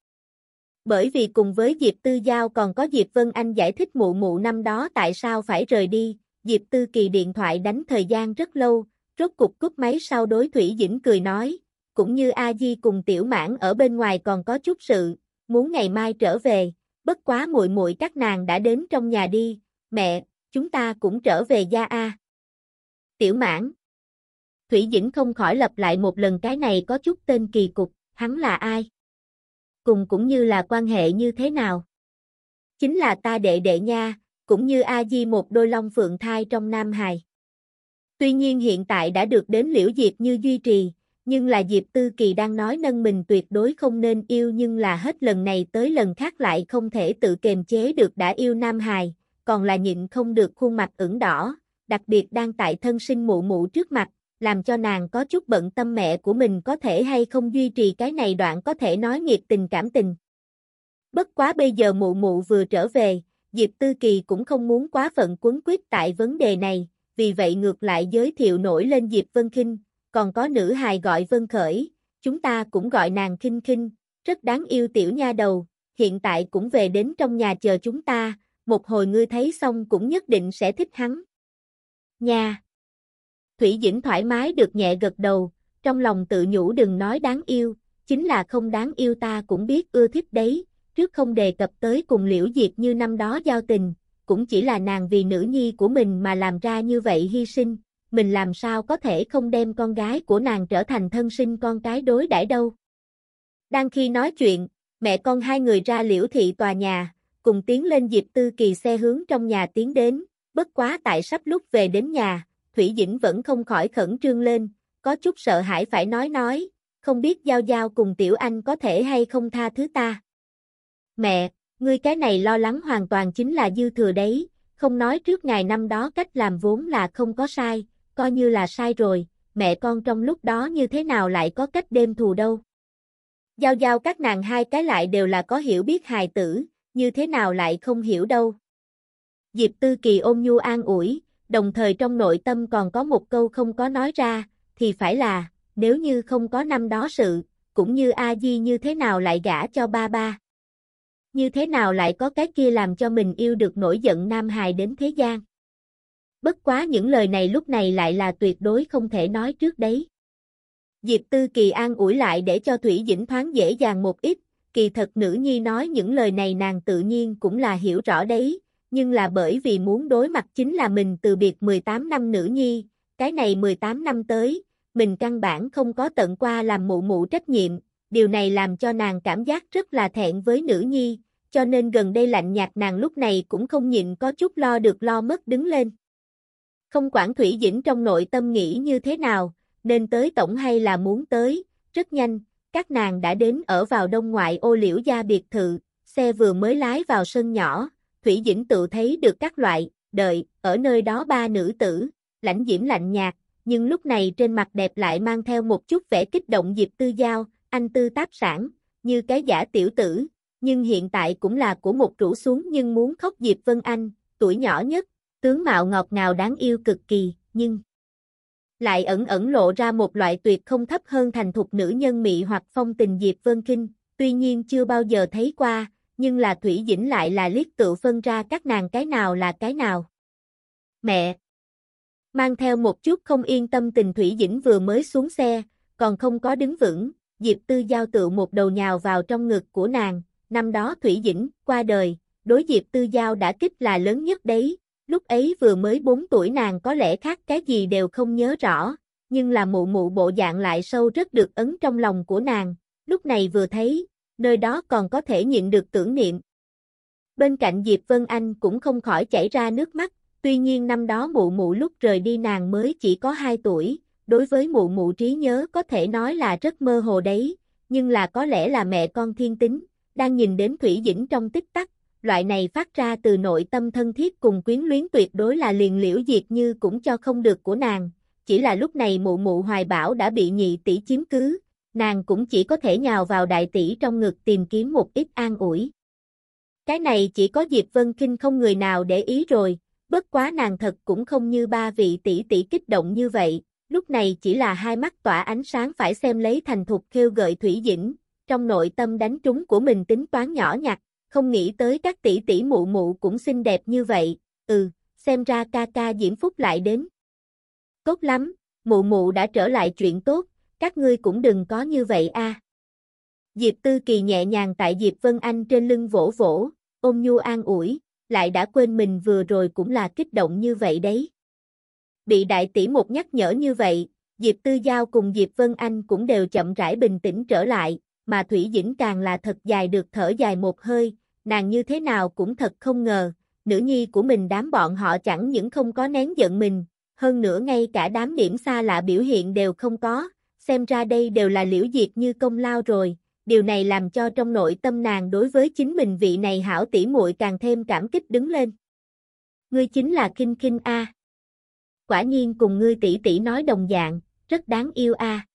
Bởi vì cùng với Diệp Tư Giao còn có Diệp Vân Anh giải thích mụ mụ năm đó tại sao phải rời đi, Diệp Tư Kỳ điện thoại đánh thời gian rất lâu, rốt cục cúp máy sau đối Thủy Dĩnh cười nói, cũng như A Di cùng Tiểu Mãn ở bên ngoài còn có chút sự, muốn ngày mai trở về, bất quá muội muội các nàng đã đến trong nhà đi, mẹ, chúng ta cũng trở về gia A. Tiểu Mãn Thủy Dĩnh không khỏi lặp lại một lần cái này có chút tên kỳ cục, hắn là ai? Cùng cũng như là quan hệ như thế nào? Chính là ta đệ đệ nha, cũng như A Di một đôi long phượng thai trong Nam Hài. Tuy nhiên hiện tại đã được đến liễu diệp như duy trì, nhưng là Diệp Tư Kỳ đang nói nâng mình tuyệt đối không nên yêu nhưng là hết lần này tới lần khác lại không thể tự kềm chế được đã yêu Nam Hài, còn là nhịn không được khuôn mặt ửng đỏ, đặc biệt đang tại thân sinh mụ mụ trước mặt, làm cho nàng có chút bận tâm mẹ của mình có thể hay không duy trì cái này đoạn có thể nói nghiệp tình cảm tình. Bất quá bây giờ mụ mụ vừa trở về, Diệp Tư Kỳ cũng không muốn quá phận quấn quyết tại vấn đề này, vì vậy ngược lại giới thiệu nổi lên Diệp Vân Kinh, còn có nữ hài gọi Vân Khởi, chúng ta cũng gọi nàng Kinh Kinh, rất đáng yêu tiểu nha đầu, hiện tại cũng về đến trong nhà chờ chúng ta, một hồi ngươi thấy xong cũng nhất định sẽ thích hắn. Nha! Thủy Dĩnh thoải mái được nhẹ gật đầu, trong lòng tự nhủ đừng nói đáng yêu, chính là không đáng yêu ta cũng biết ưa thích đấy, trước không đề cập tới cùng liễu diệt như năm đó giao tình, cũng chỉ là nàng vì nữ nhi của mình mà làm ra như vậy hy sinh, mình làm sao có thể không đem con gái của nàng trở thành thân sinh con cái đối đãi đâu. Đang khi nói chuyện, mẹ con hai người ra liễu thị tòa nhà, cùng tiến lên Diệp Tư Kỳ xe hướng trong nhà tiến đến, bất quá tại sắp lúc về đến nhà, Thủy Dĩnh vẫn không khỏi khẩn trương lên, có chút sợ hãi phải nói nói, không biết Giao Giao cùng Tiểu Anh có thể hay không tha thứ ta. Mẹ, ngươi cái này lo lắng hoàn toàn chính là dư thừa đấy, không nói trước ngày năm đó cách làm vốn là không có sai, coi như là sai rồi, mẹ con trong lúc đó như thế nào lại có cách đêm thù đâu. Giao giao các nàng hai cái lại đều là có hiểu biết hài tử, như thế nào lại không hiểu đâu. Diệp Tư Kỳ ôm nhu an ủi, đồng thời trong nội tâm còn có một câu không có nói ra, thì phải là, nếu như không có năm đó sự, cũng như A Di như thế nào lại gả cho ba ba. Như thế nào lại có cái kia làm cho mình yêu được nổi giận Nam Hài đến thế gian. Bất quá những lời này lúc này lại là tuyệt đối không thể nói trước đấy. Diệp Tư Kỳ an ủi lại để cho Thủy Dĩnh thoáng dễ dàng một ít, kỳ thật nữ nhi nói những lời này nàng tự nhiên cũng là hiểu rõ đấy, nhưng là bởi vì muốn đối mặt chính là mình từ biệt 18 năm nữ nhi, cái này 18 năm tới, mình căn bản không có tận qua làm mụ mụ trách nhiệm, điều này làm cho nàng cảm giác rất là thẹn với nữ nhi, cho nên gần đây lạnh nhạt nàng lúc này cũng không nhịn có chút lo được lo mất đứng lên. Không quản Thủy Dĩnh trong nội tâm nghĩ như thế nào, nên tới tổng hay là muốn tới, rất nhanh, các nàng đã đến ở vào đông ngoại ô liễu gia biệt thự, xe vừa mới lái vào sân nhỏ, Thủy Dĩnh tự thấy được các loại, đợi, ở nơi đó ba nữ tử, lãnh diễm lạnh nhạt, nhưng lúc này trên mặt đẹp lại mang theo một chút vẻ kích động Diệp Tư Giao, anh Tư Táp Sản, như cái giả tiểu tử, nhưng hiện tại cũng là của một rủ xuống nhưng muốn khóc Diệp Vân Anh, tuổi nhỏ nhất, tướng mạo ngọt ngào đáng yêu cực kỳ, nhưng lại ẩn ẩn lộ ra một loại tuyệt không thấp hơn thành thục nữ nhân mị hoặc phong tình Diệp Vân Kinh, tuy nhiên chưa bao giờ thấy qua, nhưng là Thủy Dĩnh lại là liếc tự phân ra các nàng cái nào là cái nào. Mẹ! Mang theo một chút không yên tâm tình Thủy Dĩnh vừa mới xuống xe, còn không có đứng vững, Diệp Tư Giao tự một đầu nhào vào trong ngực của nàng, năm đó Thủy Dĩnh, qua đời, đối Diệp Tư Giao đã kích là lớn nhất đấy, lúc ấy vừa mới 4 tuổi nàng có lẽ khác cái gì đều không nhớ rõ, nhưng là mụ mụ bộ dạng lại sâu rất được ấn trong lòng của nàng, lúc này vừa thấy, nơi đó còn có thể nhịn được tưởng niệm. Bên cạnh Diệp Vân Anh cũng không khỏi chảy ra nước mắt, tuy nhiên năm đó mụ mụ lúc rời đi nàng mới chỉ có 2 tuổi, đối với mụ mụ trí nhớ có thể nói là rất mơ hồ đấy, nhưng là có lẽ là mẹ con thiên tính, đang nhìn đến Thủy Dĩnh trong tích tắc, loại này phát ra từ nội tâm thân thiết cùng quyến luyến tuyệt đối là liền liễu diệt như cũng cho không được của nàng, chỉ là lúc này mụ mụ hoài bảo đã bị nhị tỷ chiếm cứ, nàng cũng chỉ có thể nhào vào đại tỷ trong ngực tìm kiếm một ít an ủi. Cái này chỉ có Diệp Vân Kinh không người nào để ý rồi, bất quá nàng thật cũng không như ba vị tỷ tỷ kích động như vậy, lúc này chỉ là hai mắt tỏa ánh sáng phải xem lấy thành thục khêu gợi Thủy Dĩnh, trong nội tâm đánh trúng của mình tính toán nhỏ nhặt, không nghĩ tới các tỷ tỷ mụ mụ cũng xinh đẹp như vậy, ừ, xem ra ca ca Diễm Phúc lại đến. Tốt lắm, mụ mụ đã trở lại chuyện tốt, các ngươi cũng đừng có như vậy a. Diệp Tư Kỳ nhẹ nhàng tại Diệp Vân Anh trên lưng vỗ vỗ, ôm nhu an ủi, lại đã quên mình vừa rồi cũng là kích động như vậy đấy. Bị đại tỷ một nhắc nhở như vậy, Diệp Tư Giao cùng Diệp Vân Anh cũng đều chậm rãi bình tĩnh trở lại, mà Thủy Dĩnh càng là thật dài được thở dài một hơi, nàng như thế nào cũng thật không ngờ, nữ nhi của mình đám bọn họ chẳng những không có nén giận mình, hơn nữa ngay cả đám điểm xa lạ biểu hiện đều không có, xem ra đây đều là liễu diệt như công lao rồi, điều này làm cho trong nội tâm nàng đối với chính mình vị này hảo tỷ muội càng thêm cảm kích đứng lên. Ngươi chính là Kinh Kinh A. Quả nhiên cùng ngươi tỷ tỷ nói đồng dạng, rất đáng yêu A.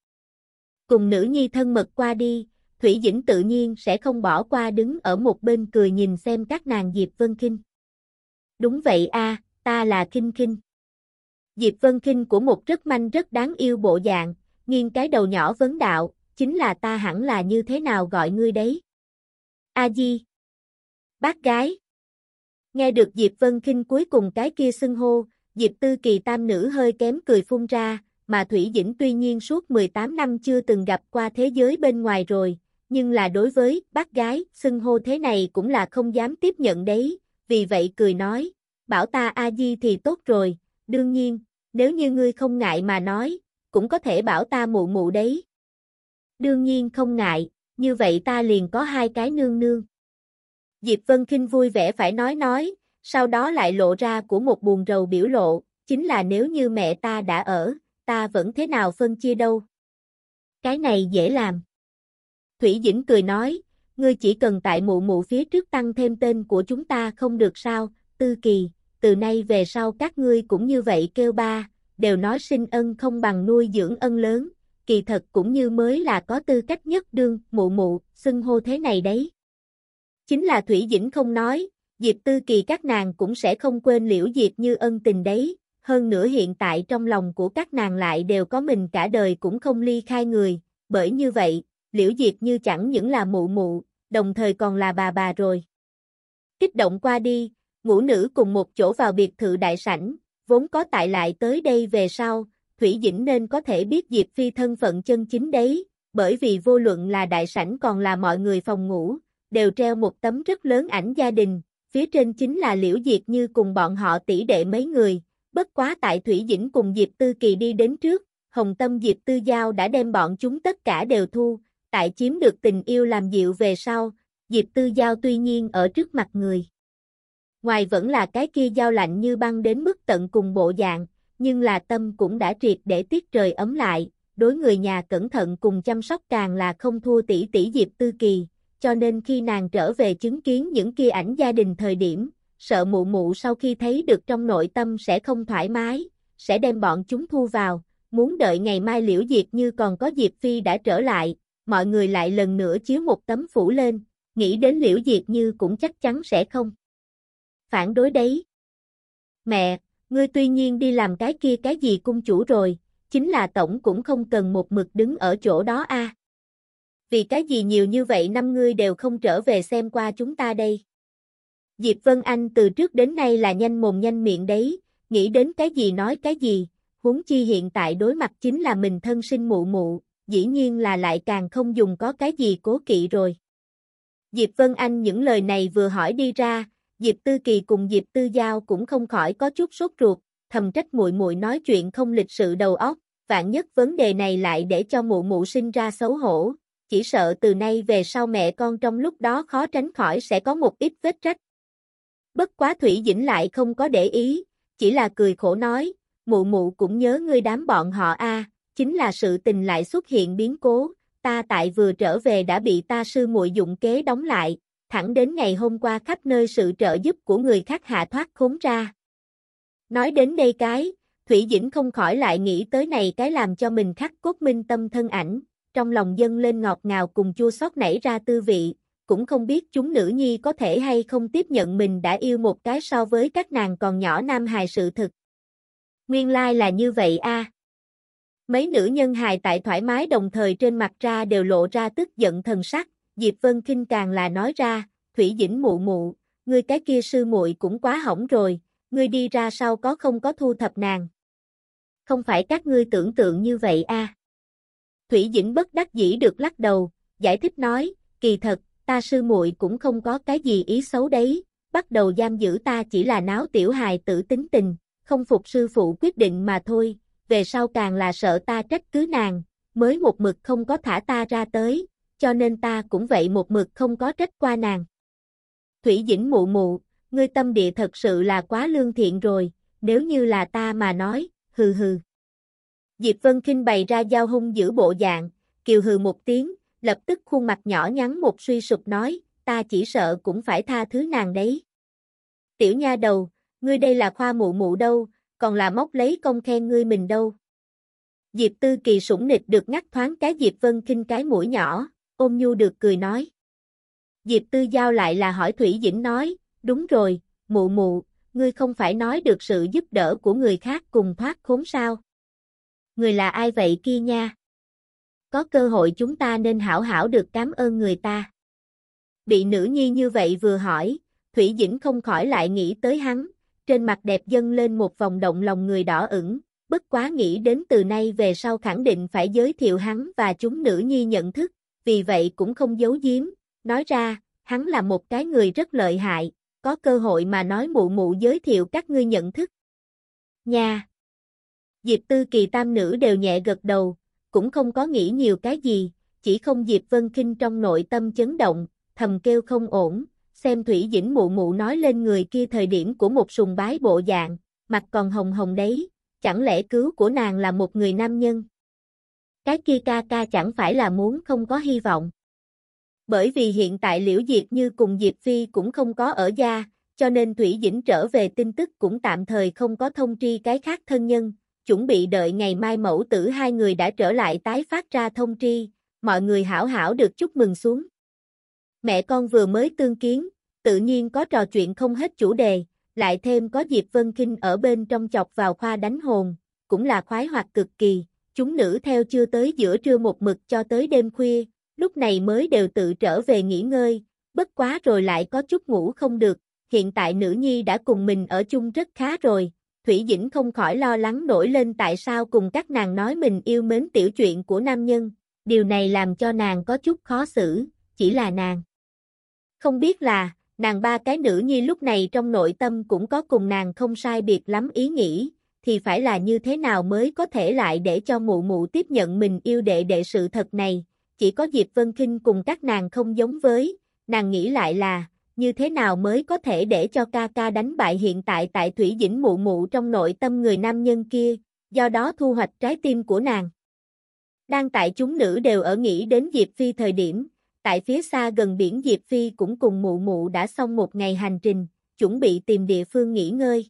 Cùng nữ nhi thân mật qua đi, Thủy Dĩnh tự nhiên sẽ không bỏ qua đứng ở một bên cười nhìn xem các nàng Diệp Vân Kinh. Đúng vậy a, ta là Kinh Kinh. Diệp Vân Kinh của một rất manh rất đáng yêu bộ dạng, nghiêng cái đầu nhỏ vấn đạo, chính là ta hẳn là như thế nào gọi ngươi đấy. A Di. Bác gái. Nghe được Diệp Vân Kinh cuối cùng cái kia xưng hô, Diệp Tư Kỳ tam nữ hơi kém cười phun ra, mà Thủy Dĩnh tuy nhiên suốt 18 năm chưa từng gặp qua thế giới bên ngoài rồi, nhưng là đối với bác gái, xưng hô thế này cũng là không dám tiếp nhận đấy, vì vậy cười nói, bảo ta A Di thì tốt rồi, đương nhiên, nếu như ngươi không ngại mà nói, cũng có thể bảo ta mụ mụ đấy. Đương nhiên không ngại, như vậy ta liền có hai cái nương nương. Diệp Vân Kinh vui vẻ phải nói nói, sau đó lại lộ ra của một buồn rầu biểu lộ, chính là nếu như mẹ ta đã ở, ta vẫn thế nào phân chia đâu. Cái này dễ làm. Thủy Dĩnh cười nói, ngươi chỉ cần tại mụ mụ phía trước tăng thêm tên của chúng ta không được sao, tư kỳ, từ nay về sau các ngươi cũng như vậy kêu ba, đều nói sinh ân không bằng nuôi dưỡng ân lớn, kỳ thật cũng như mới là có tư cách nhất đương, mụ mụ, xưng hô thế này đấy. Chính là Thủy Dĩnh không nói, Diệp Tư Kỳ các nàng cũng sẽ không quên liễu Diệp như ân tình đấy, hơn nữa hiện tại trong lòng của các nàng lại đều có mình cả đời cũng không ly khai người, bởi như vậy, liễu diệp như chẳng những là mụ mụ, đồng thời còn là bà bà rồi. Kích động qua đi, ngũ nữ cùng một chỗ vào biệt thự đại sảnh, vốn có tại lại tới đây về sau, Thủy Dĩnh nên có thể biết Diệp Phi thân phận chân chính đấy, bởi vì vô luận là đại sảnh còn là mọi người phòng ngủ, đều treo một tấm rất lớn ảnh gia đình, phía trên chính là Liễu Diệp Như cùng bọn họ tỷ đệ mấy người, bất quá tại Thủy Dĩnh cùng Diệp Tư Kỳ đi đến trước, Hồng Tâm Diệp Tư Giao đã đem bọn chúng tất cả đều thu, tại chiếm được tình yêu làm dịu về sau, Diệp Tư Giao tuy nhiên ở trước mặt người. Ngoài vẫn là cái kia giao lạnh như băng đến mức tận cùng bộ dạng, nhưng là tâm cũng đã triệt để tiết trời ấm lại, đối người nhà cẩn thận cùng chăm sóc càng là không thua tỷ tỷ Diệp Tư Kỳ, cho nên khi nàng trở về chứng kiến những kia ảnh gia đình thời điểm, sợ mụ mụ sau khi thấy được trong nội tâm sẽ không thoải mái, sẽ đem bọn chúng thu vào, muốn đợi ngày mai liễu diệt như còn có Diệp Phi đã trở lại, mọi người lại lần nữa chiếu một tấm phủ lên, nghĩ đến liễu diệt như cũng chắc chắn sẽ không. Phản đối đấy. Mẹ, ngươi tuy nhiên đi làm cái kia cái gì cung chủ rồi, chính là tổng cũng không cần một mực đứng ở chỗ đó a. Vì cái gì nhiều như vậy năm ngươi đều không trở về xem qua chúng ta đây. Diệp Vân Anh từ trước đến nay là nhanh mồm nhanh miệng đấy, nghĩ đến cái gì nói cái gì, huống chi hiện tại đối mặt chính là mình thân sinh mụ mụ, dĩ nhiên là lại càng không dùng có cái gì cố kỵ rồi. Diệp Vân Anh những lời này vừa hỏi đi ra, Diệp Tư Kỳ cùng Diệp Tư Giao cũng không khỏi có chút sốt ruột, thầm trách muội muội nói chuyện không lịch sự đầu óc, vạn nhất vấn đề này lại để cho mụ mụ sinh ra xấu hổ, chỉ sợ từ nay về sau mẹ con trong lúc đó khó tránh khỏi sẽ có một ít vết trách. Bất quá Thủy Dĩnh lại không có để ý, chỉ là cười khổ nói, mụ mụ cũng nhớ ngươi đám bọn họ a, chính là sự tình lại xuất hiện biến cố, ta tại vừa trở về đã bị ta sư muội dụng kế đóng lại, thẳng đến ngày hôm qua khắp nơi sự trợ giúp của người khác hạ thoát khốn ra. Nói đến đây cái, Thủy Dĩnh không khỏi lại nghĩ tới này cái làm cho mình khắc cốt minh tâm thân ảnh, trong lòng dân lên ngọt ngào cùng chua xót nảy ra tư vị, cũng không biết chúng nữ nhi có thể hay không tiếp nhận mình đã yêu một cái so với các nàng còn nhỏ nam hài sự thực. Nguyên lai like là như vậy a. Mấy nữ nhân hài tại thoải mái đồng thời trên mặt ra đều lộ ra tức giận thần sắc, Diệp Vân Kinh càng là nói ra, Thủy Dĩnh mụ mụ, ngươi cái kia sư muội cũng quá hỏng rồi, ngươi đi ra sau có không có thu thập nàng. Không phải các ngươi tưởng tượng như vậy a. Thủy Dĩnh bất đắc dĩ được lắc đầu, giải thích nói, kỳ thật, ta sư muội cũng không có cái gì ý xấu đấy, bắt đầu giam giữ ta chỉ là náo tiểu hài tử tính tình, không phục sư phụ quyết định mà thôi, về sau càng là sợ ta trách cứ nàng, mới một mực không có thả ta ra tới, cho nên ta cũng vậy một mực không có trách qua nàng. Thủy Dĩnh mụ mụ, ngươi tâm địa thật sự là quá lương thiện rồi, nếu như là ta mà nói, hừ hừ. Diệp Vân Kinh bày ra giao hung giữ bộ dạng, kiều hừ một tiếng, lập tức khuôn mặt nhỏ nhắn một suy sụp nói, ta chỉ sợ cũng phải tha thứ nàng đấy. Tiểu nha đầu, ngươi đây là khoa mụ mụ đâu, còn là móc lấy công khen ngươi mình đâu. Diệp Tư Kỳ sủng nịch được ngắt thoáng cái Diệp Vân Kinh cái mũi nhỏ, ôm nhu được cười nói. Diệp Tư Giao lại là hỏi Thủy Dĩnh nói, đúng rồi, mụ mụ, ngươi không phải nói được sự giúp đỡ của người khác cùng thoát khốn sao? Người là ai vậy kia nha? Có cơ hội chúng ta nên hảo hảo được cảm ơn người ta. Bị nữ nhi như vậy vừa hỏi, Thủy Dĩnh không khỏi lại nghĩ tới hắn, trên mặt đẹp dâng lên một vòng động lòng người đỏ ửng, bất quá nghĩ đến từ nay về sau khẳng định phải giới thiệu hắn và chúng nữ nhi nhận thức, vì vậy cũng không giấu giếm, nói ra, hắn là một cái người rất lợi hại, có cơ hội mà nói mụ mụ giới thiệu các ngươi nhận thức. Nha! Diệp Tư Kỳ tam nữ đều nhẹ gật đầu, cũng không có nghĩ nhiều cái gì, chỉ không Diệp Vân Kinh trong nội tâm chấn động, thầm kêu không ổn, xem Thủy Dĩnh mụ mụ nói lên người kia thời điểm của một sùng bái bộ dạng, mặt còn hồng hồng đấy, chẳng lẽ cứu của nàng là một người nam nhân? Cái kia ca ca chẳng phải là muốn không có hy vọng. Bởi vì hiện tại Liễu diệp Như cùng Diệp Phi cũng không có ở gia, cho nên Thủy Dĩnh trở về tin tức cũng tạm thời không có thông tri cái khác thân nhân, chuẩn bị đợi ngày mai mẫu tử hai người đã trở lại tái phát ra thông tri, mọi người hảo hảo được chúc mừng xuống. Mẹ con vừa mới tương kiến, tự nhiên có trò chuyện không hết chủ đề, lại thêm có Diệp Vân Kinh ở bên trong chọc vào khoa đánh hồn, cũng là khoái hoạt cực kỳ, chúng nữ theo chưa tới giữa trưa một mực cho tới đêm khuya, lúc này mới đều tự trở về nghỉ ngơi, bất quá rồi lại có chút ngủ không được, hiện tại nữ nhi đã cùng mình ở chung rất khá rồi, Thủy Dĩnh không khỏi lo lắng nổi lên tại sao cùng các nàng nói mình yêu mến tiểu chuyện của nam nhân, điều này làm cho nàng có chút khó xử, chỉ là nàng. Không biết là, nàng ba cái nữ nhi lúc này trong nội tâm cũng có cùng nàng không sai biệt lắm ý nghĩ, thì phải là như thế nào mới có thể lại để cho mụ mụ tiếp nhận mình yêu đệ đệ sự thật này, chỉ có Diệp Vân Kinh cùng các nàng không giống với, nàng nghĩ lại là, như thế nào mới có thể để cho ca ca đánh bại hiện tại tại Thủy Dĩnh mụ mụ trong nội tâm người nam nhân kia, do đó thu hoạch trái tim của nàng. Đang tại chúng nữ đều ở nghĩ đến Diệp Phi thời điểm, tại phía xa gần biển Diệp Phi cũng cùng mụ mụ đã xong một ngày hành trình, chuẩn bị tìm địa phương nghỉ ngơi.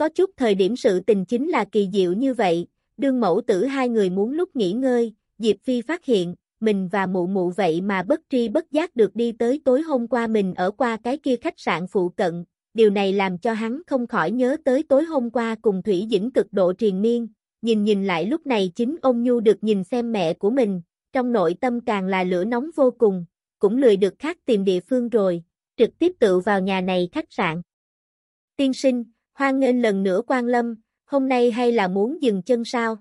Có chút thời điểm sự tình chính là kỳ diệu như vậy, đương mẫu tử hai người muốn lúc nghỉ ngơi, Diệp Phi phát hiện, mình và mụ mụ vậy mà bất tri bất giác được đi tới tối hôm qua mình ở qua cái kia khách sạn phụ cận, điều này làm cho hắn không khỏi nhớ tới tối hôm qua cùng Thủy Dĩnh cực độ triền miên, nhìn nhìn lại lúc này chính ông Nhu được nhìn xem mẹ của mình, trong nội tâm càng là lửa nóng vô cùng, cũng lười được khác tìm địa phương rồi, trực tiếp tự vào nhà này khách sạn. Tiên sinh, hoan nghênh lần nữa quan lâm, hôm nay hay là muốn dừng chân sao?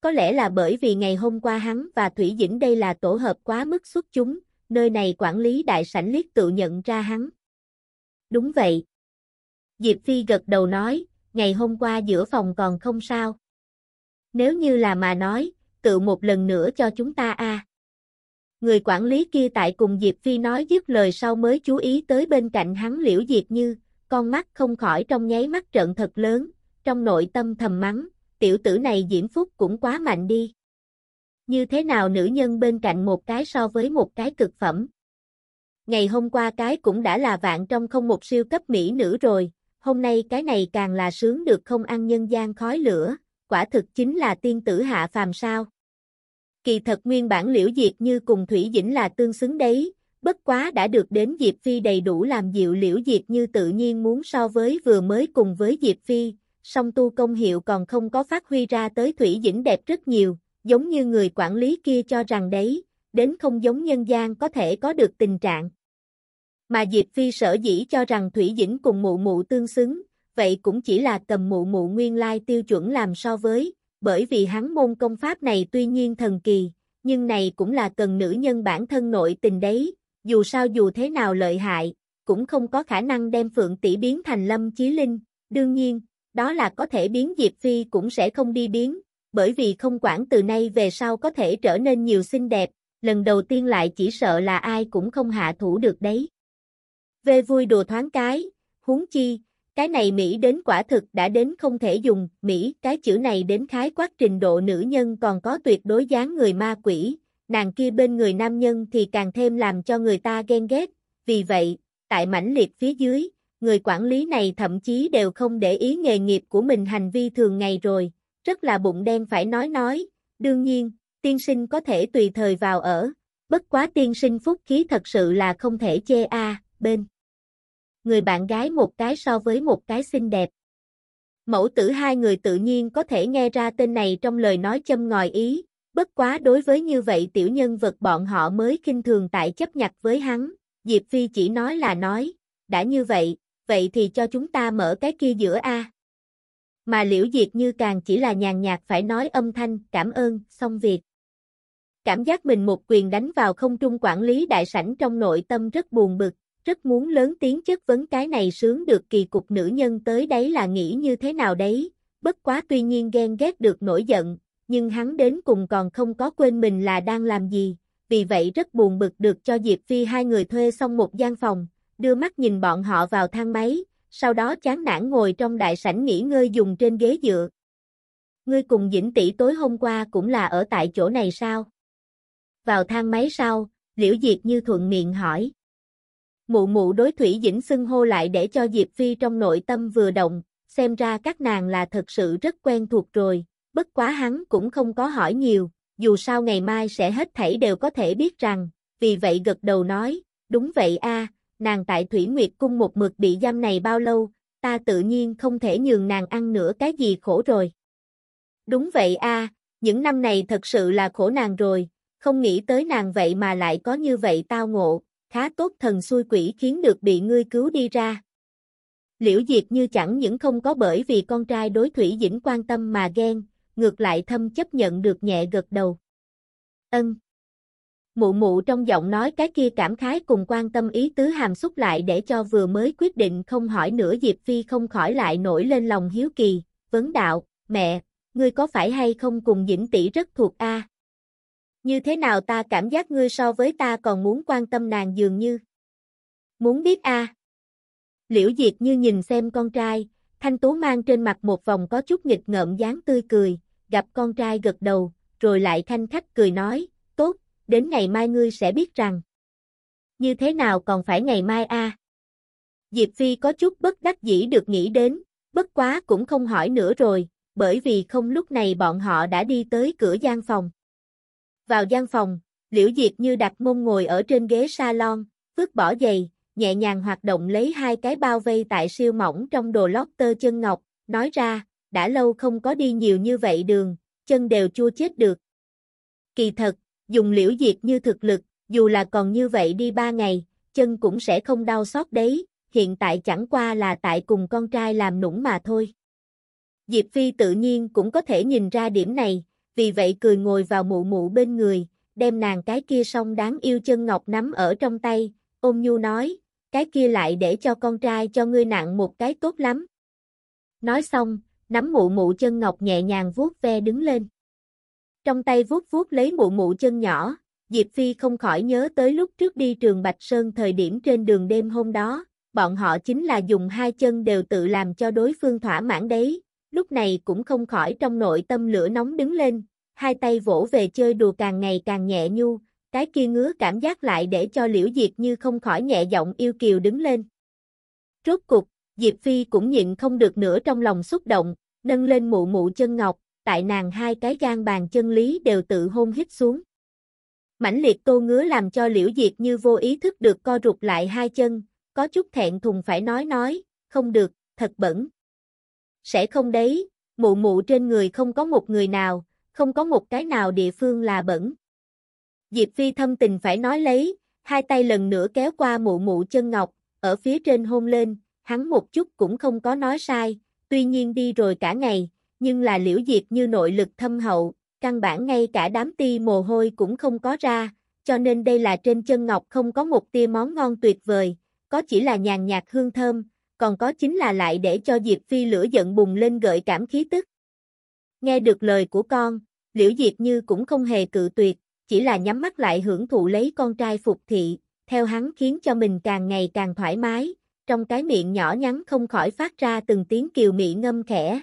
Có lẽ là bởi vì ngày hôm qua hắn và Thủy Dĩnh đây là tổ hợp quá mức xuất chúng, nơi này quản lý đại sảnh liếc tự nhận ra hắn. Đúng vậy. Diệp Phi gật đầu nói, ngày hôm qua giữa phòng còn không sao. Nếu như là mà nói, tự một lần nữa cho chúng ta a. Người quản lý kia tại cùng Diệp Phi nói dứt lời sau mới chú ý tới bên cạnh hắn liễu diệt như, con mắt không khỏi trong nháy mắt trợn thật lớn, trong nội tâm thầm mắng, tiểu tử này diễm phúc cũng quá mạnh đi. Như thế nào nữ nhân bên cạnh một cái so với một cái cực phẩm? ngày hôm qua cái cũng đã là vạn trong không một siêu cấp mỹ nữ rồi, hôm nay cái này càng là sướng được không ăn nhân gian khói lửa, quả thực chính là tiên tử hạ phàm sao. Kỳ thật nguyên bản liễu diệt như cùng Thủy Dĩnh là tương xứng đấy, bất quá đã được đến Diệp Phi đầy đủ làm dịu liễu diệp như tự nhiên muốn so với vừa mới cùng với Diệp Phi, song tu công hiệu còn không có phát huy ra tới Thủy Dĩnh đẹp rất nhiều, giống như người quản lý kia cho rằng đấy, đến không giống nhân gian có thể có được tình trạng. Mà Diệp Phi sở dĩ cho rằng Thủy Dĩnh cùng mụ mụ tương xứng, vậy cũng chỉ là cầm mụ mụ nguyên lai tiêu chuẩn làm so với, bởi vì hắn môn công pháp này tuy nhiên thần kỳ, nhưng này cũng là cần nữ nhân bản thân nội tình đấy, dù sao dù thế nào lợi hại, cũng không có khả năng đem Phượng tỷ biến thành Lâm Chí Linh, đương nhiên, đó là có thể biến Diệp Phi cũng sẽ không đi biến, bởi vì không quản từ nay về sau có thể trở nên nhiều xinh đẹp, lần đầu tiên lại chỉ sợ là ai cũng không hạ thủ được đấy. Về vui đùa thoáng cái, huống chi, cái này Mỹ đến quả thực đã đến không thể dùng, Mỹ, cái chữ này đến khái quát trình độ nữ nhân còn có tuyệt đối dáng người ma quỷ, nàng kia bên người nam nhân thì càng thêm làm cho người ta ghen ghét, vì vậy, tại mãnh liệt phía dưới, người quản lý này thậm chí đều không để ý nghề nghiệp của mình hành vi thường ngày rồi, rất là bụng đen phải nói nói, đương nhiên, tiên sinh có thể tùy thời vào ở, bất quá tiên sinh phúc khí thật sự là không thể chê a bên. Người bạn gái một cái so với một cái xinh đẹp. Mẫu tử hai người tự nhiên có thể nghe ra tên này trong lời nói châm ngòi ý, bất quá đối với như vậy tiểu nhân vật bọn họ mới kinh thường tại chấp nhặt với hắn, Diệp Phi chỉ nói là nói, đã như vậy, vậy thì cho chúng ta mở cái kia giữa A. Mà liễu diệt như càng chỉ là nhàn nhạt phải nói âm thanh, cảm ơn, xong việc. Cảm giác mình một quyền đánh vào không trung quản lý đại sảnh trong nội tâm rất buồn bực, rất muốn lớn tiếng chất vấn cái này sướng được kỳ cục nữ nhân tới đấy là nghĩ như thế nào đấy, bất quá tuy nhiên ghen ghét được nổi giận, nhưng hắn đến cùng còn không có quên mình là đang làm gì, vì vậy rất buồn bực được cho Diệp Phi hai người thuê xong một gian phòng, đưa mắt nhìn bọn họ vào thang máy, sau đó chán nản ngồi trong đại sảnh nghỉ ngơi dùng trên ghế dựa. Ngươi cùng Dĩnh tỷ tối hôm qua cũng là ở tại chỗ này sao? Vào thang máy sau, Liễu Diệp như thuận miệng hỏi. Mụ mụ đối Thủy Dĩnh xưng hô lại để cho Diệp Phi trong nội tâm vừa động, xem ra các nàng là thật sự rất quen thuộc rồi, bất quá hắn cũng không có hỏi nhiều, dù sao ngày mai sẽ hết thảy đều có thể biết rằng, vì vậy gật đầu nói, đúng vậy a, nàng tại Thủy Nguyệt Cung một mực bị giam này bao lâu, ta tự nhiên không thể nhường nàng ăn nữa cái gì khổ rồi. Đúng vậy a, những năm này thật sự là khổ nàng rồi, không nghĩ tới nàng vậy mà lại có như vậy tao ngộ, khá tốt thần xui quỷ khiến được bị ngươi cứu đi ra. Liễu Diệt như chẳng những không có bởi vì con trai đối Thủy Dĩnh quan tâm mà ghen, ngược lại thâm chấp nhận được nhẹ gật đầu. Ân. Mụ mụ trong giọng nói cái kia cảm khái cùng quan tâm ý tứ hàm xúc lại để cho vừa mới quyết định không hỏi nữa Diệp Phi không khỏi lại nổi lên lòng hiếu kỳ, vấn đạo, mẹ, ngươi có phải hay không cùng Dĩnh tỷ rất thuộc A? Như thế nào ta cảm giác ngươi so với ta còn muốn quan tâm nàng dường như? Muốn biết A? Liễu Diệt như nhìn xem con trai, Thanh Tú mang trên mặt một vòng có chút nghịch ngợm dáng tươi cười, gặp con trai gật đầu, rồi lại thanh khách cười nói, tốt, đến ngày mai ngươi sẽ biết rằng. Như thế nào còn phải ngày mai a? Diệp Phi có chút bất đắc dĩ được nghĩ đến, bất quá cũng không hỏi nữa rồi, bởi vì không lúc này bọn họ đã đi tới cửa gian phòng. Vào gian phòng, Liễu Diệp như đặt mông ngồi ở trên ghế salon, vứt bỏ giày, nhẹ nhàng hoạt động lấy hai cái bao vây tại siêu mỏng trong đồ lót tơ chân ngọc, nói ra, đã lâu không có đi nhiều như vậy đường, chân đều chua chết được. Kỳ thật, dùng liễu diệt như thực lực, dù là còn như vậy đi ba ngày, chân cũng sẽ không đau xót đấy, hiện tại chẳng qua là tại cùng con trai làm nũng mà thôi. Diệp Phi tự nhiên cũng có thể nhìn ra điểm này, vì vậy cười ngồi vào mụ mụ bên người, đem nàng cái kia song đáng yêu chân ngọc nắm ở trong tay, ôm nhu nói, cái kia lại để cho con trai cho ngươi nặng một cái tốt lắm. Nói xong, nắm mụ mụ chân ngọc nhẹ nhàng vuốt ve đứng lên. Trong tay vuốt vuốt lấy mụ mụ chân nhỏ, Diệp Phi không khỏi nhớ tới lúc trước đi trường Bạch Sơn thời điểm trên đường đêm hôm đó, bọn họ chính là dùng hai chân đều tự làm cho đối phương thỏa mãn đấy, lúc này cũng không khỏi trong nội tâm lửa nóng đứng lên, hai tay vỗ về chơi đùa càng ngày càng nhẹ nhu, cái kia ngứa cảm giác lại để cho Liễu Diệt Như không khỏi nhẹ giọng yêu kiều đứng lên. Rốt cục, Diệp Phi cũng nhịn không được nữa trong lòng xúc động, nâng lên mụ mụ chân ngọc, tại nàng hai cái gan bàn chân lý đều tự hôn hít xuống. Mãnh liệt tô ngứa làm cho Liễu Diệt Như vô ý thức được co rụt lại hai chân, có chút thẹn thùng phải nói nói, không được, thật bẩn. Sẽ không đấy, mụ mụ trên người không có một người nào, không có một cái nào địa phương là bẩn. Diệp Phi thâm tình phải nói lấy, hai tay lần nữa kéo qua mụ mụ chân ngọc, ở phía trên hôn lên, hắn một chút cũng không có nói sai, tuy nhiên đi rồi cả ngày, nhưng là liễu diệt như nội lực thâm hậu, căn bản ngay cả đám ti mồ hôi cũng không có ra, cho nên đây là trên chân ngọc không có một tia món ngon tuyệt vời, có chỉ là nhàn nhạt hương thơm, còn có chính là lại để cho Diệp Phi lửa giận bùng lên gợi cảm khí tức. Nghe được lời của con, Liễu Diệp Như cũng không hề cự tuyệt, chỉ là nhắm mắt lại hưởng thụ lấy con trai phục thị, theo hắn khiến cho mình càng ngày càng thoải mái, trong cái miệng nhỏ nhắn không khỏi phát ra từng tiếng kiều mị ngâm khẽ.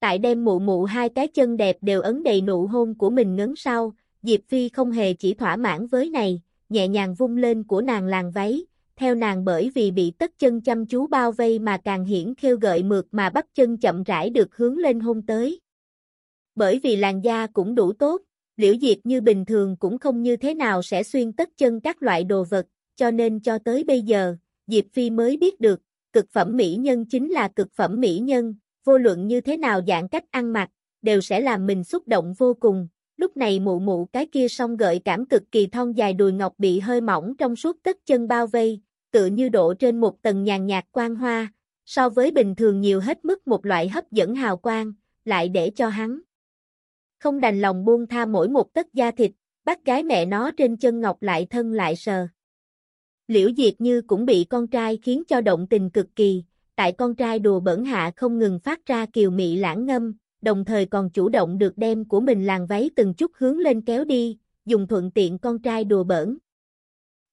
Tại đem mụ mụ hai cái chân đẹp đều ấn đầy nụ hôn của mình ngấn sau, Diệp Phi không hề chỉ thỏa mãn với này, nhẹ nhàng vung lên của nàng làng váy, theo nàng bởi vì bị tất chân chăm chú bao vây mà càng hiển khêu gợi mượt mà bắt chân chậm rãi được hướng lên hôn tới. Bởi vì làn da cũng đủ tốt, liễu diệt như bình thường cũng không như thế nào sẽ xuyên tất chân các loại đồ vật, cho nên cho tới bây giờ, Diệp Phi mới biết được, cực phẩm mỹ nhân chính là cực phẩm mỹ nhân, vô luận như thế nào dạng cách ăn mặc, đều sẽ làm mình xúc động vô cùng. Lúc này mụ mụ cái kia song gợi cảm cực kỳ thon dài đùi ngọc bị hơi mỏng trong suốt tất chân bao vây, tựa như độ trên một tầng nhàn nhạt quang hoa, so với bình thường nhiều hết mức một loại hấp dẫn hào quang, lại để cho hắn. Không đành lòng buông tha mỗi một tất da thịt, bắt gái mẹ nó trên chân ngọc lại thân lại sờ. Liễu Diệp Như cũng bị con trai khiến cho động tình cực kỳ, tại con trai đùa bẩn hạ không ngừng phát ra kiều mị lãng ngâm, đồng thời còn chủ động được đem của mình làng váy từng chút hướng lên kéo đi, dùng thuận tiện con trai đùa bẩn.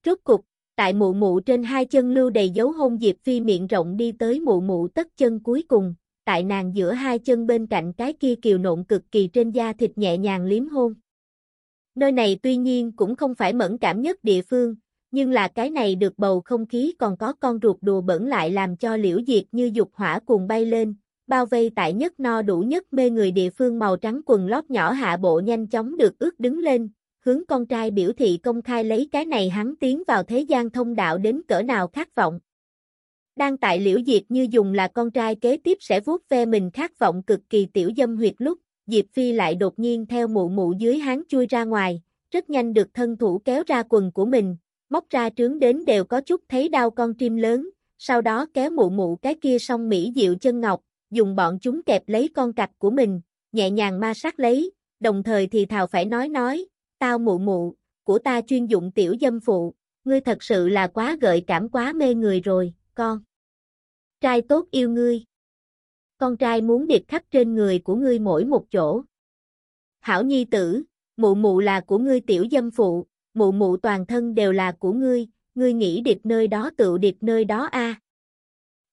Rốt cục, tại mụ mụ trên hai chân lưu đầy dấu hôn Diệp Phi miệng rộng đi tới mụ mụ tất chân cuối cùng, tại nàng giữa hai chân bên cạnh cái kia kiều nộn cực kỳ trên da thịt nhẹ nhàng liếm hôn. Nơi này tuy nhiên cũng không phải mẫn cảm nhất địa phương, nhưng là cái này được bầu không khí còn có con ruột đùa bẩn lại làm cho liễu diệt như dục hỏa cuồng bay lên, bao vây tại nhất no đủ nhất mê người địa phương màu trắng quần lót nhỏ hạ bộ nhanh chóng được ướt đứng lên, hướng con trai biểu thị công khai lấy cái này hắn tiến vào thế gian thông đạo đến cỡ nào khát vọng. Đang tại liễu diệt như dùng là con trai kế tiếp sẽ vuốt ve mình khát vọng cực kỳ tiểu dâm huyệt lúc, Diệp Phi lại đột nhiên theo mụ mụ dưới hắn chui ra ngoài, rất nhanh được thân thủ kéo ra quần của mình, móc ra trướng đến đều có chút thấy đau con chim lớn, sau đó kéo mụ mụ cái kia song mỹ diệu chân ngọc, dùng bọn chúng kẹp lấy con cạch của mình, nhẹ nhàng ma sát lấy, đồng thời thì thào phải nói nói, tao mụ mụ, của ta chuyên dụng tiểu dâm phụ, ngươi thật sự là quá gợi cảm quá mê người rồi, con. Trai tốt yêu ngươi. Con trai muốn điệp khắp trên người của ngươi mỗi một chỗ. Hảo nhi tử, mụ mụ là của ngươi tiểu dâm phụ, mụ mụ toàn thân đều là của ngươi, ngươi nghĩ điệp nơi đó tự điệp nơi đó a.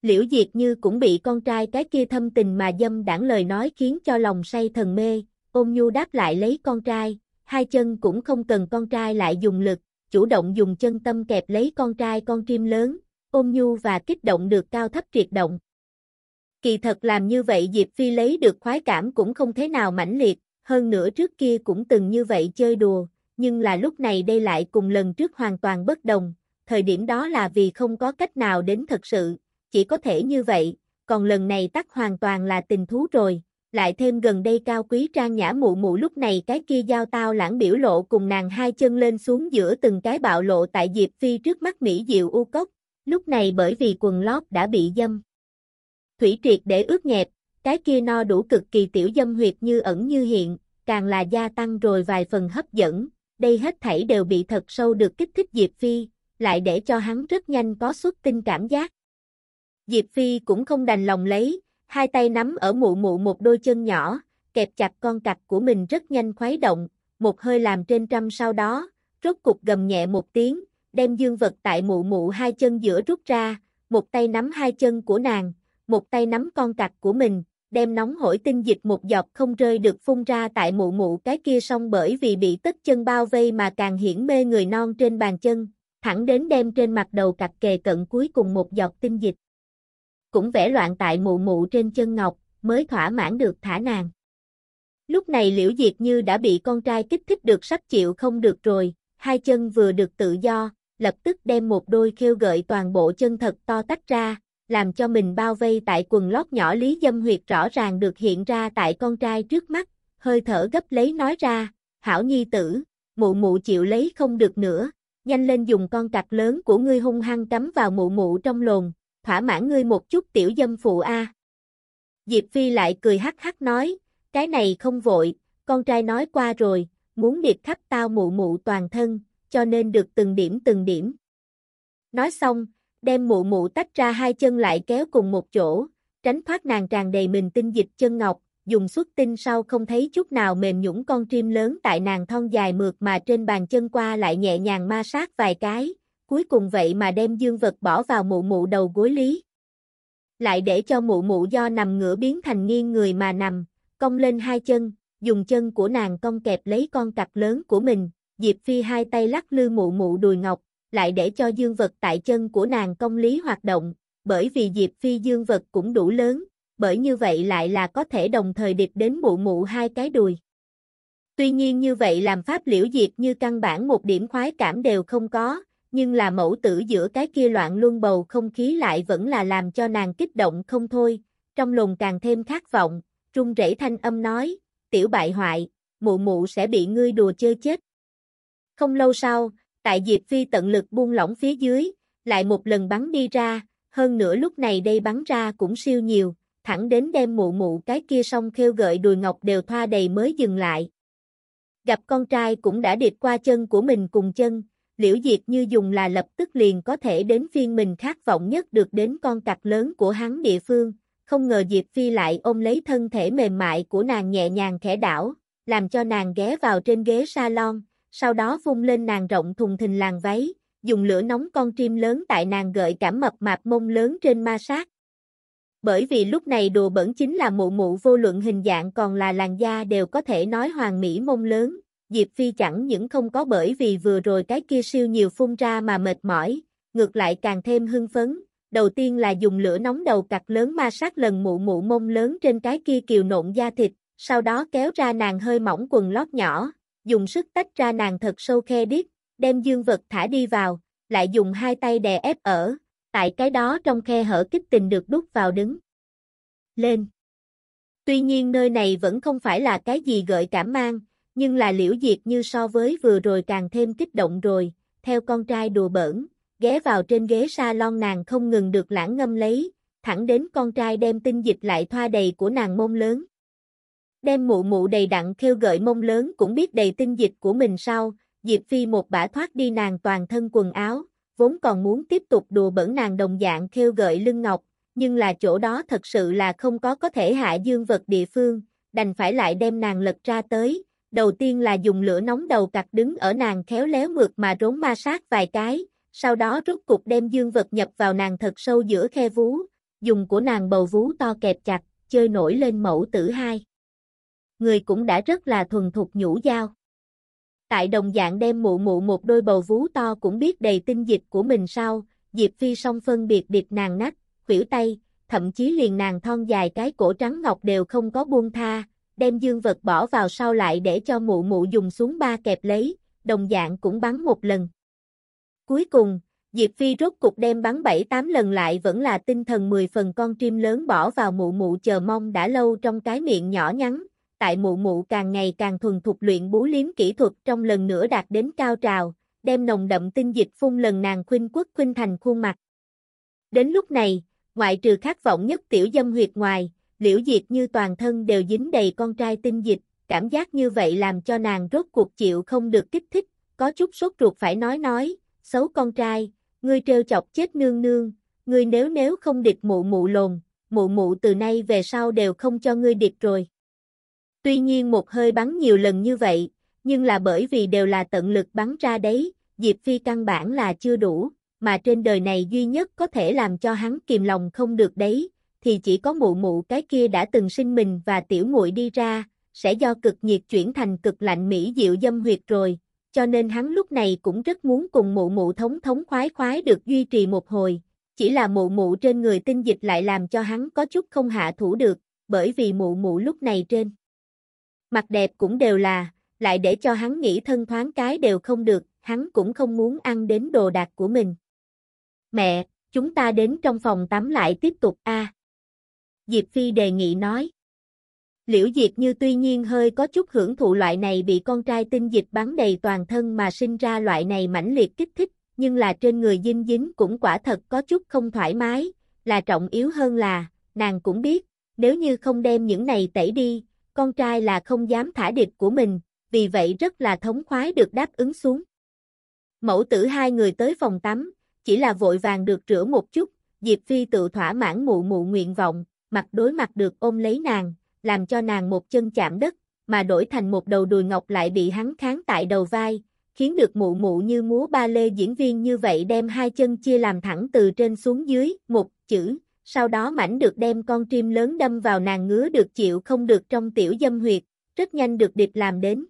Liễu Diệt Như cũng bị con trai cái kia thâm tình mà dâm đảng lời nói khiến cho lòng say thần mê, ôm nhu đáp lại lấy con trai, hai chân cũng không cần con trai lại dùng lực, chủ động dùng chân tâm kẹp lấy con trai con chim lớn, ôm nhu và kích động được cao thấp triệt động. Kỳ thật làm như vậy Diệp Phi lấy được khoái cảm cũng không thế nào mãnh liệt, hơn nữa trước kia cũng từng như vậy chơi đùa, nhưng là lúc này đây lại cùng lần trước hoàn toàn bất đồng, thời điểm đó là vì không có cách nào đến thật sự, chỉ có thể như vậy, còn lần này tắt hoàn toàn là tình thú rồi, lại thêm gần đây cao quý trang nhã mụ mụ lúc này cái kia giao tao lãng biểu lộ cùng nàng hai chân lên xuống giữa từng cái bạo lộ tại Diệp Phi trước mắt Mỹ Diệu U Cốc, lúc này bởi vì quần lót đã bị dâm. Thủy triệt để ướt nhẹp, cái kia no đủ cực kỳ tiểu dâm huyệt như ẩn như hiện, càng là gia tăng rồi vài phần hấp dẫn, đây hết thảy đều bị thật sâu được kích thích Diệp Phi, lại để cho hắn rất nhanh có xuất tinh cảm giác. Diệp Phi cũng không đành lòng lấy, hai tay nắm ở mụ mụ một đôi chân nhỏ, kẹp chặt con cặp của mình rất nhanh khuấy động, một hơi làm trên trăm sau đó, rốt cục gầm nhẹ một tiếng, đem dương vật tại mụ mụ hai chân giữa rút ra, một tay nắm hai chân của nàng, một tay nắm con cặp của mình, đem nóng hổi tinh dịch một giọt không rơi được phun ra tại mụ mụ cái kia xong bởi vì bị tất chân bao vây mà càng hiển mê người non trên bàn chân, thẳng đến đem trên mặt đầu cặp kề cận cuối cùng một giọt tinh dịch. Cũng vẽ loạn tại mụ mụ trên chân ngọc, mới thỏa mãn được thả nàng. Lúc này Liễu Diệt Như đã bị con trai kích thích được sắp chịu không được rồi, hai chân vừa được tự do, lập tức đem một đôi khêu gợi toàn bộ chân thật to tách ra, làm cho mình bao vây tại quần lót nhỏ lý dâm huyệt rõ ràng được hiện ra tại con trai trước mắt, hơi thở gấp lấy nói ra, hảo nhi tử, mụ mụ chịu lấy không được nữa, nhanh lên dùng con cặc lớn của ngươi hung hăng cắm vào mụ mụ trong lồn, thỏa mãn ngươi một chút tiểu dâm phụ a. Diệp Phi lại cười hắc hắc nói, cái này không vội, con trai nói qua rồi, muốn điệp khắp tao mụ mụ toàn thân, cho nên được từng điểm từng điểm. Nói xong, đem mụ mụ tách ra hai chân lại kéo cùng một chỗ, tránh thoát nàng tràn đầy mình tinh dịch chân ngọc, dùng xuất tinh sau không thấy chút nào mềm nhũng con chim lớn tại nàng thon dài mượt mà trên bàn chân qua lại nhẹ nhàng ma sát vài cái, cuối cùng vậy mà đem dương vật bỏ vào mụ mụ đầu gối lý. Lại để cho mụ mụ do nằm ngửa biến thành nghiêng người mà nằm, cong lên hai chân, dùng chân của nàng cong kẹp lấy con cặp lớn của mình, Diệp Phi hai tay lắc lư mụ mụ đùi ngọc, lại để cho dương vật tại chân của nàng công lý hoạt động, bởi vì Diệp Phi dương vật cũng đủ lớn, bởi như vậy lại là có thể đồng thời điệp đến mụ mụ hai cái đùi. Tuy nhiên như vậy làm pháp liễu diệp như căn bản một điểm khoái cảm đều không có, nhưng là mẫu tử giữa cái kia loạn luân bầu không khí lại vẫn là làm cho nàng kích động không thôi, trong lòng càng thêm khát vọng, trung rẩy thanh âm nói, tiểu bại hoại, mụ mụ sẽ bị ngươi đùa chơi chết. Không lâu sau, tại Diệp Phi tận lực buông lỏng phía dưới, lại một lần bắn đi ra, hơn nữa lúc này đây bắn ra cũng siêu nhiều, thẳng đến đem mụ mụ cái kia song khêu gợi đùi ngọc đều thoa đầy mới dừng lại. Gặp con trai cũng đã điệp qua chân của mình cùng chân, liễu diệt như dùng là lập tức liền có thể đến phiên mình khát vọng nhất được đến con cặc lớn của hắn địa phương, không ngờ Diệp Phi lại ôm lấy thân thể mềm mại của nàng nhẹ nhàng khẽ đảo, làm cho nàng ghé vào trên ghế salon, sau đó vung lên nàng rộng thùng thình làng váy, dùng lửa nóng con chim lớn tại nàng gợi cảm mập mạp mông lớn trên ma sát. Bởi vì lúc này đồ bẩn chính là mụ mụ vô luận hình dạng còn là làn da đều có thể nói hoàng mỹ mông lớn, Diệp Phi chẳng những không có bởi vì vừa rồi cái kia siêu nhiều phun ra mà mệt mỏi, ngược lại càng thêm hưng phấn. Đầu tiên là dùng lửa nóng đầu cặt lớn ma sát lần mụ mụ mông lớn trên cái kia kiều nộn da thịt, sau đó kéo ra nàng hơi mỏng quần lót nhỏ, dùng sức tách ra nàng thật sâu khe điếc, đem dương vật thả đi vào, lại dùng hai tay đè ép ở, tại cái đó trong khe hở kích tình được đút vào đứng. Lên. Tuy nhiên nơi này vẫn không phải là cái gì gợi cảm mang, nhưng là liễu diệt như so với vừa rồi càng thêm kích động rồi, theo con trai đùa bỡn, ghé vào trên ghế salon nàng không ngừng được lãng ngâm lấy, thẳng đến con trai đem tinh dịch lại thoa đầy của nàng mông lớn. Đem mụ mụ đầy đặn kêu gợi mông lớn cũng biết đầy tinh dịch của mình sau, Diệp Phi một bả thoát đi nàng toàn thân quần áo, vốn còn muốn tiếp tục đùa bẩn nàng đồng dạng kêu gợi lưng ngọc, nhưng là chỗ đó thật sự là không có có thể hạ dương vật địa phương, đành phải lại đem nàng lật ra tới, đầu tiên là dùng lửa nóng đầu cặt đứng ở nàng khéo léo mượt mà rốn ma sát vài cái, sau đó rút cục đem dương vật nhập vào nàng thật sâu giữa khe vú, dùng của nàng bầu vú to kẹp chặt, chơi nổi lên mẫu tử hai. Người cũng đã rất là thuần thục nhũ dao. Tại đồng dạng đem mụ mụ một đôi bầu vú to cũng biết đầy tinh dịch của mình sau, Diệp Phi song phân biệt biệt nàng nách, khuỷu tay, thậm chí liền nàng thon dài cái cổ trắng ngọc đều không có buông tha, đem dương vật bỏ vào sau lại để cho mụ mụ dùng xuống ba kẹp lấy, đồng dạng cũng bắn một lần. Cuối cùng, Diệp Phi rốt cục đem bắn 7-8 lần lại vẫn là tinh thần 10 phần con chim lớn bỏ vào mụ mụ chờ mong đã lâu trong cái miệng nhỏ nhắn, tại mụ mụ càng ngày càng thuần thục luyện bú liếm kỹ thuật trong lần nữa đạt đến cao trào, đem nồng đậm tinh dịch phun lần nàng khuynh quốc khuynh thành khuôn mặt. Đến lúc này, ngoại trừ khát vọng nhất tiểu dâm huyệt ngoài, liễu diệt như toàn thân đều dính đầy con trai tinh dịch, cảm giác như vậy làm cho nàng rốt cuộc chịu không được kích thích, có chút sốt ruột phải nói nói, xấu con trai, ngươi trêu chọc chết nương nương, ngươi nếu nếu không địch mụ mụ lồn, mụ mụ từ nay về sau đều không cho ngươi địch rồi. Tuy nhiên một hơi bắn nhiều lần như vậy, nhưng là bởi vì đều là tận lực bắn ra đấy, Diệp Phi căn bản là chưa đủ, mà trên đời này duy nhất có thể làm cho hắn kìm lòng không được đấy, thì chỉ có mụ mụ cái kia đã từng sinh mình và tiểu muội đi ra, sẽ do cực nhiệt chuyển thành cực lạnh mỹ diệu dâm huyệt rồi, cho nên hắn lúc này cũng rất muốn cùng mụ mụ thống thống khoái khoái được duy trì một hồi, chỉ là mụ mụ trên người tinh dịch lại làm cho hắn có chút không hạ thủ được, bởi vì mụ mụ lúc này trên. Mặt đẹp cũng đều là, lại để cho hắn nghĩ thân thoáng cái đều không được, hắn cũng không muốn ăn đến đồ đạc của mình. Mẹ, chúng ta đến trong phòng tắm lại tiếp tục a. Diệp Phi đề nghị nói. Liễu Diệp Như tuy nhiên hơi có chút hưởng thụ loại này bị con trai tinh dịch bắn đầy toàn thân mà sinh ra loại này mãnh liệt kích thích, nhưng là trên người dinh dính cũng quả thật có chút không thoải mái, là trọng yếu hơn là, nàng cũng biết, nếu như không đem những này tẩy đi, con trai là không dám thả địch của mình, vì vậy rất là thống khoái được đáp ứng xuống. Mẫu tử hai người tới phòng tắm, chỉ là vội vàng được rửa một chút, Diệp Phi tự thỏa mãn mụ mụ nguyện vọng, mặt đối mặt được ôm lấy nàng, làm cho nàng một chân chạm đất, mà đổi thành một đầu đùi ngọc lại bị hắn kháng tại đầu vai, khiến được mụ mụ như múa ba lê diễn viên như vậy đem hai chân chia làm thẳng từ trên xuống dưới, một chữ, sau đó mảnh được đem con chim lớn đâm vào nàng ngứa được chịu không được trong tiểu dâm huyệt, rất nhanh được điệp làm đến.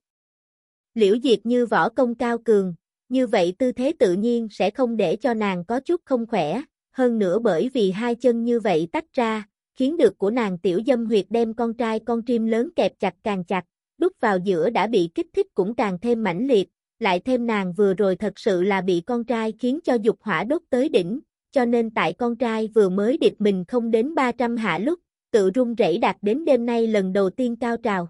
Liễu Diệt như võ công cao cường, như vậy tư thế tự nhiên sẽ không để cho nàng có chút không khỏe, hơn nữa bởi vì hai chân như vậy tách ra, khiến được của nàng tiểu dâm huyệt đem con trai con chim lớn kẹp chặt càng chặt, đút vào giữa đã bị kích thích cũng càng thêm mãnh liệt, lại thêm nàng vừa rồi thật sự là bị con trai khiến cho dục hỏa đốt tới đỉnh, cho nên tại con trai vừa mới điệp mình không đến 300 hạ lúc, tự rung rẩy đạt đến đêm nay lần đầu tiên cao trào.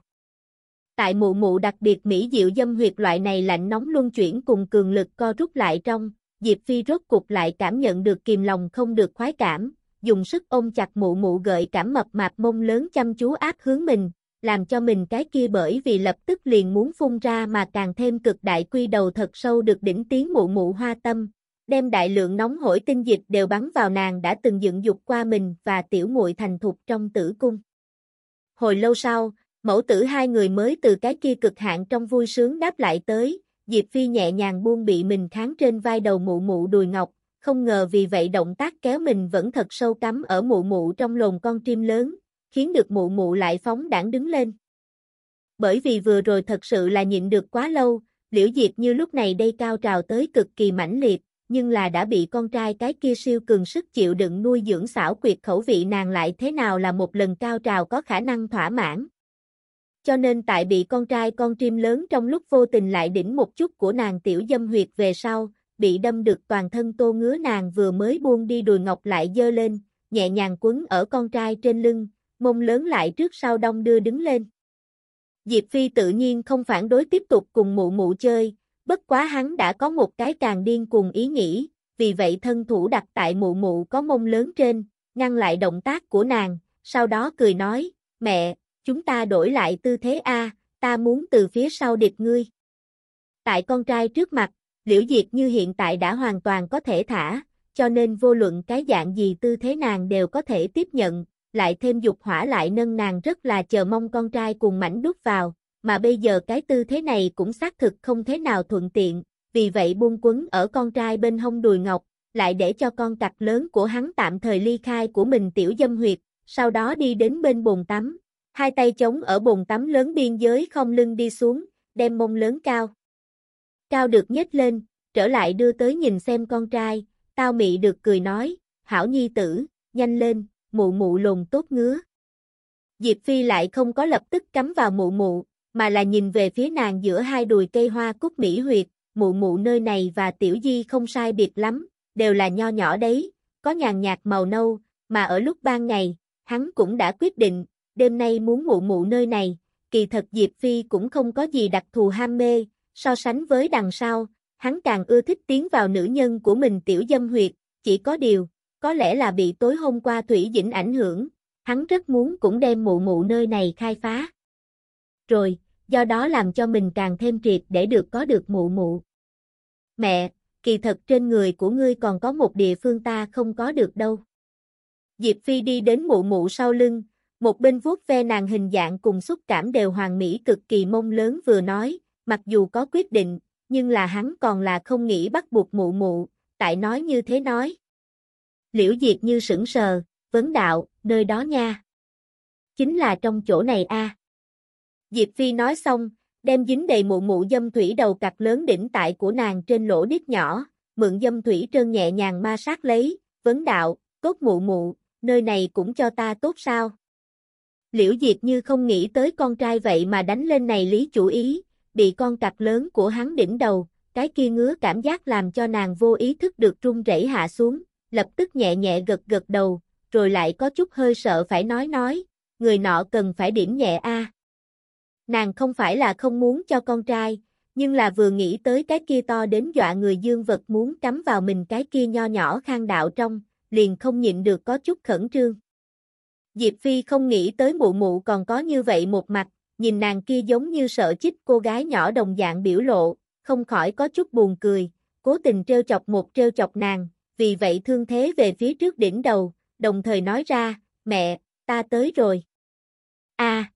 Tại mụ mụ đặc biệt Mỹ diệu dâm huyệt loại này lạnh nóng luân chuyển cùng cường lực co rút lại trong, Diệp Phi rốt cục lại cảm nhận được kìm lòng không được khoái cảm, dùng sức ôm chặt mụ mụ gợi cảm mập mạp mông lớn chăm chú áp hướng mình, làm cho mình cái kia bởi vì lập tức liền muốn phun ra mà càng thêm cực đại quy đầu thật sâu được đỉnh tiếng mụ mụ hoa tâm, đem đại lượng nóng hổi tinh dịch đều bắn vào nàng đã từng dựng dục qua mình và tiểu muội thành thục trong tử cung. Hồi lâu sau, mẫu tử hai người mới từ cái kia cực hạn trong vui sướng đáp lại tới, Diệp Phi nhẹ nhàng buông bị mình kháng trên vai đầu mụ mụ đùi ngọc, không ngờ vì vậy động tác kéo mình vẫn thật sâu cắm ở mụ mụ trong lồn con chim lớn, khiến được mụ mụ lại phóng đảng đứng lên. Bởi vì vừa rồi thật sự là nhịn được quá lâu, liễu diệp như lúc này đây cao trào tới cực kỳ mãnh liệt, nhưng là đã bị con trai cái kia siêu cường sức chịu đựng nuôi dưỡng xảo quyệt khẩu vị nàng lại thế nào là một lần cao trào có khả năng thỏa mãn. Cho nên tại bị con trai con chim lớn trong lúc vô tình lại đỉnh một chút của nàng tiểu dâm huyệt về sau, bị đâm được toàn thân tô ngứa nàng vừa mới buông đi đùi ngọc lại dơ lên, nhẹ nhàng quấn ở con trai trên lưng, mông lớn lại trước sau đông đưa đứng lên. Diệp Phi tự nhiên không phản đối tiếp tục cùng mụ mụ chơi, bất quá hắn đã có một cái càng điên cuồng ý nghĩ, vì vậy thân thủ đặt tại mụ mụ có mông lớn trên, ngăn lại động tác của nàng, sau đó cười nói, mẹ, chúng ta đổi lại tư thế A, ta muốn từ phía sau địch ngươi. Tại con trai trước mặt, liễu diệt như hiện tại đã hoàn toàn có thể thả, cho nên vô luận cái dạng gì tư thế nàng đều có thể tiếp nhận, lại thêm dục hỏa lại nâng nàng rất là chờ mong con trai cùng mảnh đút vào, mà bây giờ cái tư thế này cũng xác thực không thế nào thuận tiện, vì vậy buông quấn ở con trai bên hông đùi ngọc, lại để cho con cặc lớn của hắn tạm thời ly khai của mình tiểu dâm huyệt, sau đó đi đến bên bồn tắm, hai tay chống ở bồn tắm lớn biên giới không lưng đi xuống, đem mông lớn cao. Cao được nhếch lên, trở lại đưa tới nhìn xem con trai, tao mị được cười nói, hảo nhi tử, nhanh lên, mụ mụ lồn tốt ngứa. Diệp Phi lại không có lập tức cắm vào mụ mụ, mà là nhìn về phía nàng giữa hai đùi cây hoa cúc mỹ huyệt, mụ mụ nơi này và tiểu di không sai biệt lắm, đều là nho nhỏ đấy, có nhàn nhạt màu nâu, mà ở lúc ban ngày, hắn cũng đã quyết định, đêm nay muốn mụ mụ nơi này, kỳ thật Diệp Phi cũng không có gì đặc thù ham mê, so sánh với đằng sau, hắn càng ưa thích tiến vào nữ nhân của mình tiểu dâm huyệt, chỉ có điều, có lẽ là bị tối hôm qua Thủy Dĩnh ảnh hưởng, hắn rất muốn cũng đem mụ mụ nơi này khai phá. Rồi, do đó làm cho mình càng thêm triệt để được có được mụ mụ. Mẹ, kỳ thật trên người của ngươi còn có một địa phương ta không có được đâu. Diệp Phi đi đến mụ mụ sau lưng, một bên vuốt ve nàng hình dạng cùng xúc cảm đều hoàn mỹ cực kỳ mông lớn vừa nói, mặc dù có quyết định, nhưng là hắn còn là không nghĩ bắt buộc mụ mụ, tại nói như thế nói. Liễu diệp như sững sờ, vấn đạo, nơi đó nha. Chính là trong chỗ này a. Diệp Phi nói xong, đem dính đầy mụ mụ dâm thủy đầu cặt lớn đỉnh tại của nàng trên lỗ điếc nhỏ, mượn dâm thủy trơn nhẹ nhàng ma sát lấy, vấn đạo, tốt mụ mụ, nơi này cũng cho ta tốt sao? Liễu Diệp như không nghĩ tới con trai vậy mà đánh lên này lý chủ ý, bị con cặt lớn của hắn đỉnh đầu, cái kia ngứa cảm giác làm cho nàng vô ý thức được run rẩy hạ xuống, lập tức nhẹ nhẹ gật gật đầu, rồi lại có chút hơi sợ phải nói nói, người nọ cần phải điểm nhẹ a. Nàng không phải là không muốn cho con trai, nhưng là vừa nghĩ tới cái kia to đến dọa người dương vật muốn cắm vào mình cái kia nho nhỏ khang đạo trong, liền không nhịn được có chút khẩn trương. Diệp Phi không nghĩ tới mụ mụ còn có như vậy một mặt, nhìn nàng kia giống như sợ chích cô gái nhỏ đồng dạng biểu lộ, không khỏi có chút buồn cười, cố tình trêu chọc một trêu chọc nàng, vì vậy thương thế về phía trước đỉnh đầu, đồng thời nói ra, mẹ, ta tới rồi. a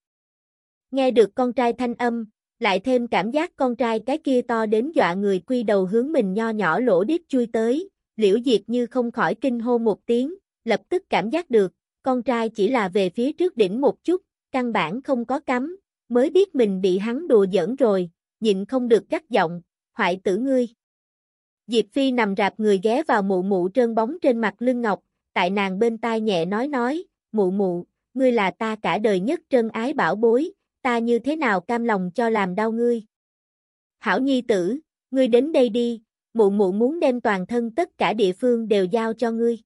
Nghe được con trai thanh âm, lại thêm cảm giác con trai cái kia to đến dọa người quy đầu hướng mình nho nhỏ lỗ điếc chui tới, liễu diệt như không khỏi kinh hô một tiếng, lập tức cảm giác được, con trai chỉ là về phía trước đỉnh một chút, căn bản không có cắm, mới biết mình bị hắn đùa giỡn rồi, nhịn không được cắt giọng, hoại tử ngươi. Diệp Phi nằm rạp người ghé vào mụ mụ trơn bóng trên mặt lưng ngọc, tại nàng bên tai nhẹ nói nói, mụ mụ, ngươi là ta cả đời nhất trân ái bảo bối, ta như thế nào cam lòng cho làm đau ngươi. Hảo nhi tử, ngươi đến đây đi, mụ mụ muốn đem toàn thân tất cả địa phương đều giao cho ngươi.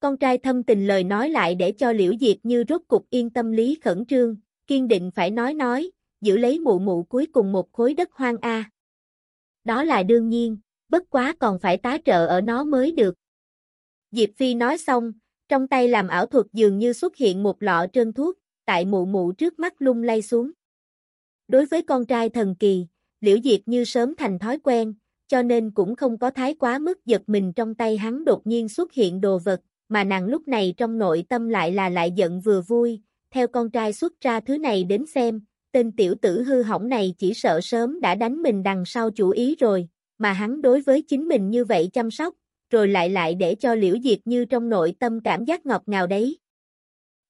Con trai thâm tình lời nói lại để cho liễu diệt như rốt cục yên tâm lý khẩn trương, kiên định phải nói nói, giữ lấy mụ mụ cuối cùng một khối đất hoang A. Đó là đương nhiên, bất quá còn phải tá trợ ở nó mới được. Diệp Phi nói xong, trong tay làm ảo thuật dường như xuất hiện một lọ trơn thuốc, tại mụ mụ trước mắt lung lay xuống. Đối với con trai thần kỳ, liễu diệt như sớm thành thói quen, cho nên cũng không có thái quá mức giật mình trong tay hắn đột nhiên xuất hiện đồ vật, mà nàng lúc này trong nội tâm lại là lại giận vừa vui, theo con trai xuất ra thứ này đến xem, tên tiểu tử hư hỏng này chỉ sợ sớm đã đánh mình đằng sau chủ ý rồi, mà hắn đối với chính mình như vậy chăm sóc, rồi lại lại để cho liễu diệt như trong nội tâm cảm giác ngọt ngào đấy.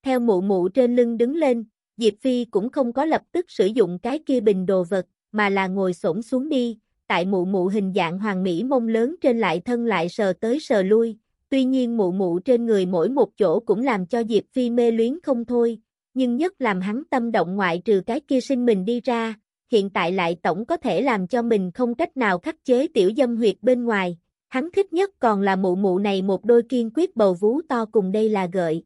Theo mụ mụ trên lưng đứng lên, Diệp Phi cũng không có lập tức sử dụng cái kia bình đồ vật, mà là ngồi xổm xuống đi, tại mụ mụ hình dạng hoàng mỹ mông lớn trên lại thân lại sờ tới sờ lui, tuy nhiên mụ mụ trên người mỗi một chỗ cũng làm cho Diệp Phi mê luyến không thôi, nhưng nhất làm hắn tâm động ngoại trừ cái kia sinh mình đi ra, hiện tại lại tổng có thể làm cho mình không cách nào khắc chế tiểu dâm huyệt bên ngoài, hắn thích nhất còn là mụ mụ này một đôi kiên quyết bầu vú to cùng đây là gợi.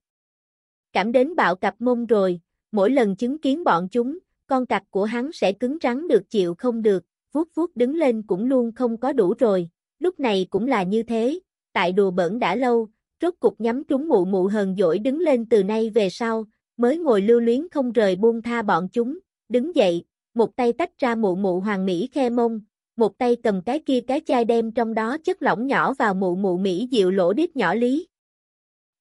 Cảm đến bạo cặp mông rồi, mỗi lần chứng kiến bọn chúng, con cặp của hắn sẽ cứng rắn được chịu không được, vuốt vuốt đứng lên cũng luôn không có đủ rồi, lúc này cũng là như thế, tại đùa bẩn đã lâu, rốt cục nhắm trúng mụ mụ hờn dỗi đứng lên từ nay về sau, mới ngồi lưu luyến không rời buông tha bọn chúng, đứng dậy, một tay tách ra mụ mụ hoàng mỹ khe mông, một tay cầm cái kia cái chai đem trong đó chất lỏng nhỏ vào mụ mụ mỹ dịu lỗ đít nhỏ lý.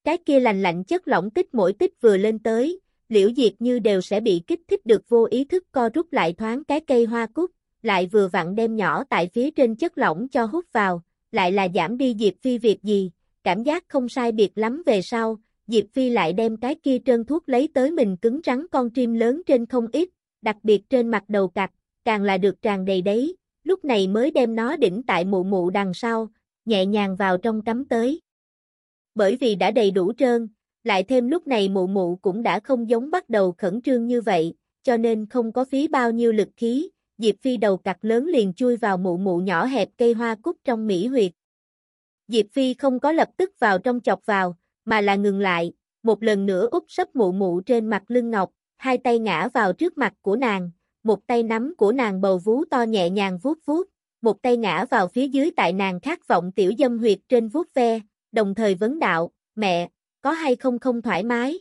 Cái kia lành lạnh chất lỏng tích mỗi tích vừa lên tới, liễu diệt như đều sẽ bị kích thích được vô ý thức co rút lại thoáng cái cây hoa cúc, lại vừa vặn đem nhỏ tại phía trên chất lỏng cho hút vào, lại là giảm đi Diệp Phi việc gì, cảm giác không sai biệt lắm về sau, Diệp Phi lại đem cái kia trơn thuốc lấy tới mình cứng rắn con chim lớn trên không ít, đặc biệt trên mặt đầu cặc càng là được tràn đầy đấy, lúc này mới đem nó đỉnh tại mụ mụ đằng sau, nhẹ nhàng vào trong cắm tới. Bởi vì đã đầy đủ trơn, lại thêm lúc này mụ mụ cũng đã không giống bắt đầu khẩn trương như vậy, cho nên không có phí bao nhiêu lực khí, Diệp Phi đầu cặc lớn liền chui vào mụ mụ nhỏ hẹp cây hoa cúc trong mỹ huyệt. Diệp Phi không có lập tức vào trong chọc vào, mà là ngừng lại, một lần nữa úp sấp mụ mụ trên mặt lưng ngọc, hai tay ngã vào trước mặt của nàng, một tay nắm của nàng bầu vú to nhẹ nhàng vuốt vuốt, một tay ngã vào phía dưới tại nàng khát vọng tiểu dâm huyệt trên vuốt ve, đồng thời vấn đạo, mẹ, có hay không không thoải mái?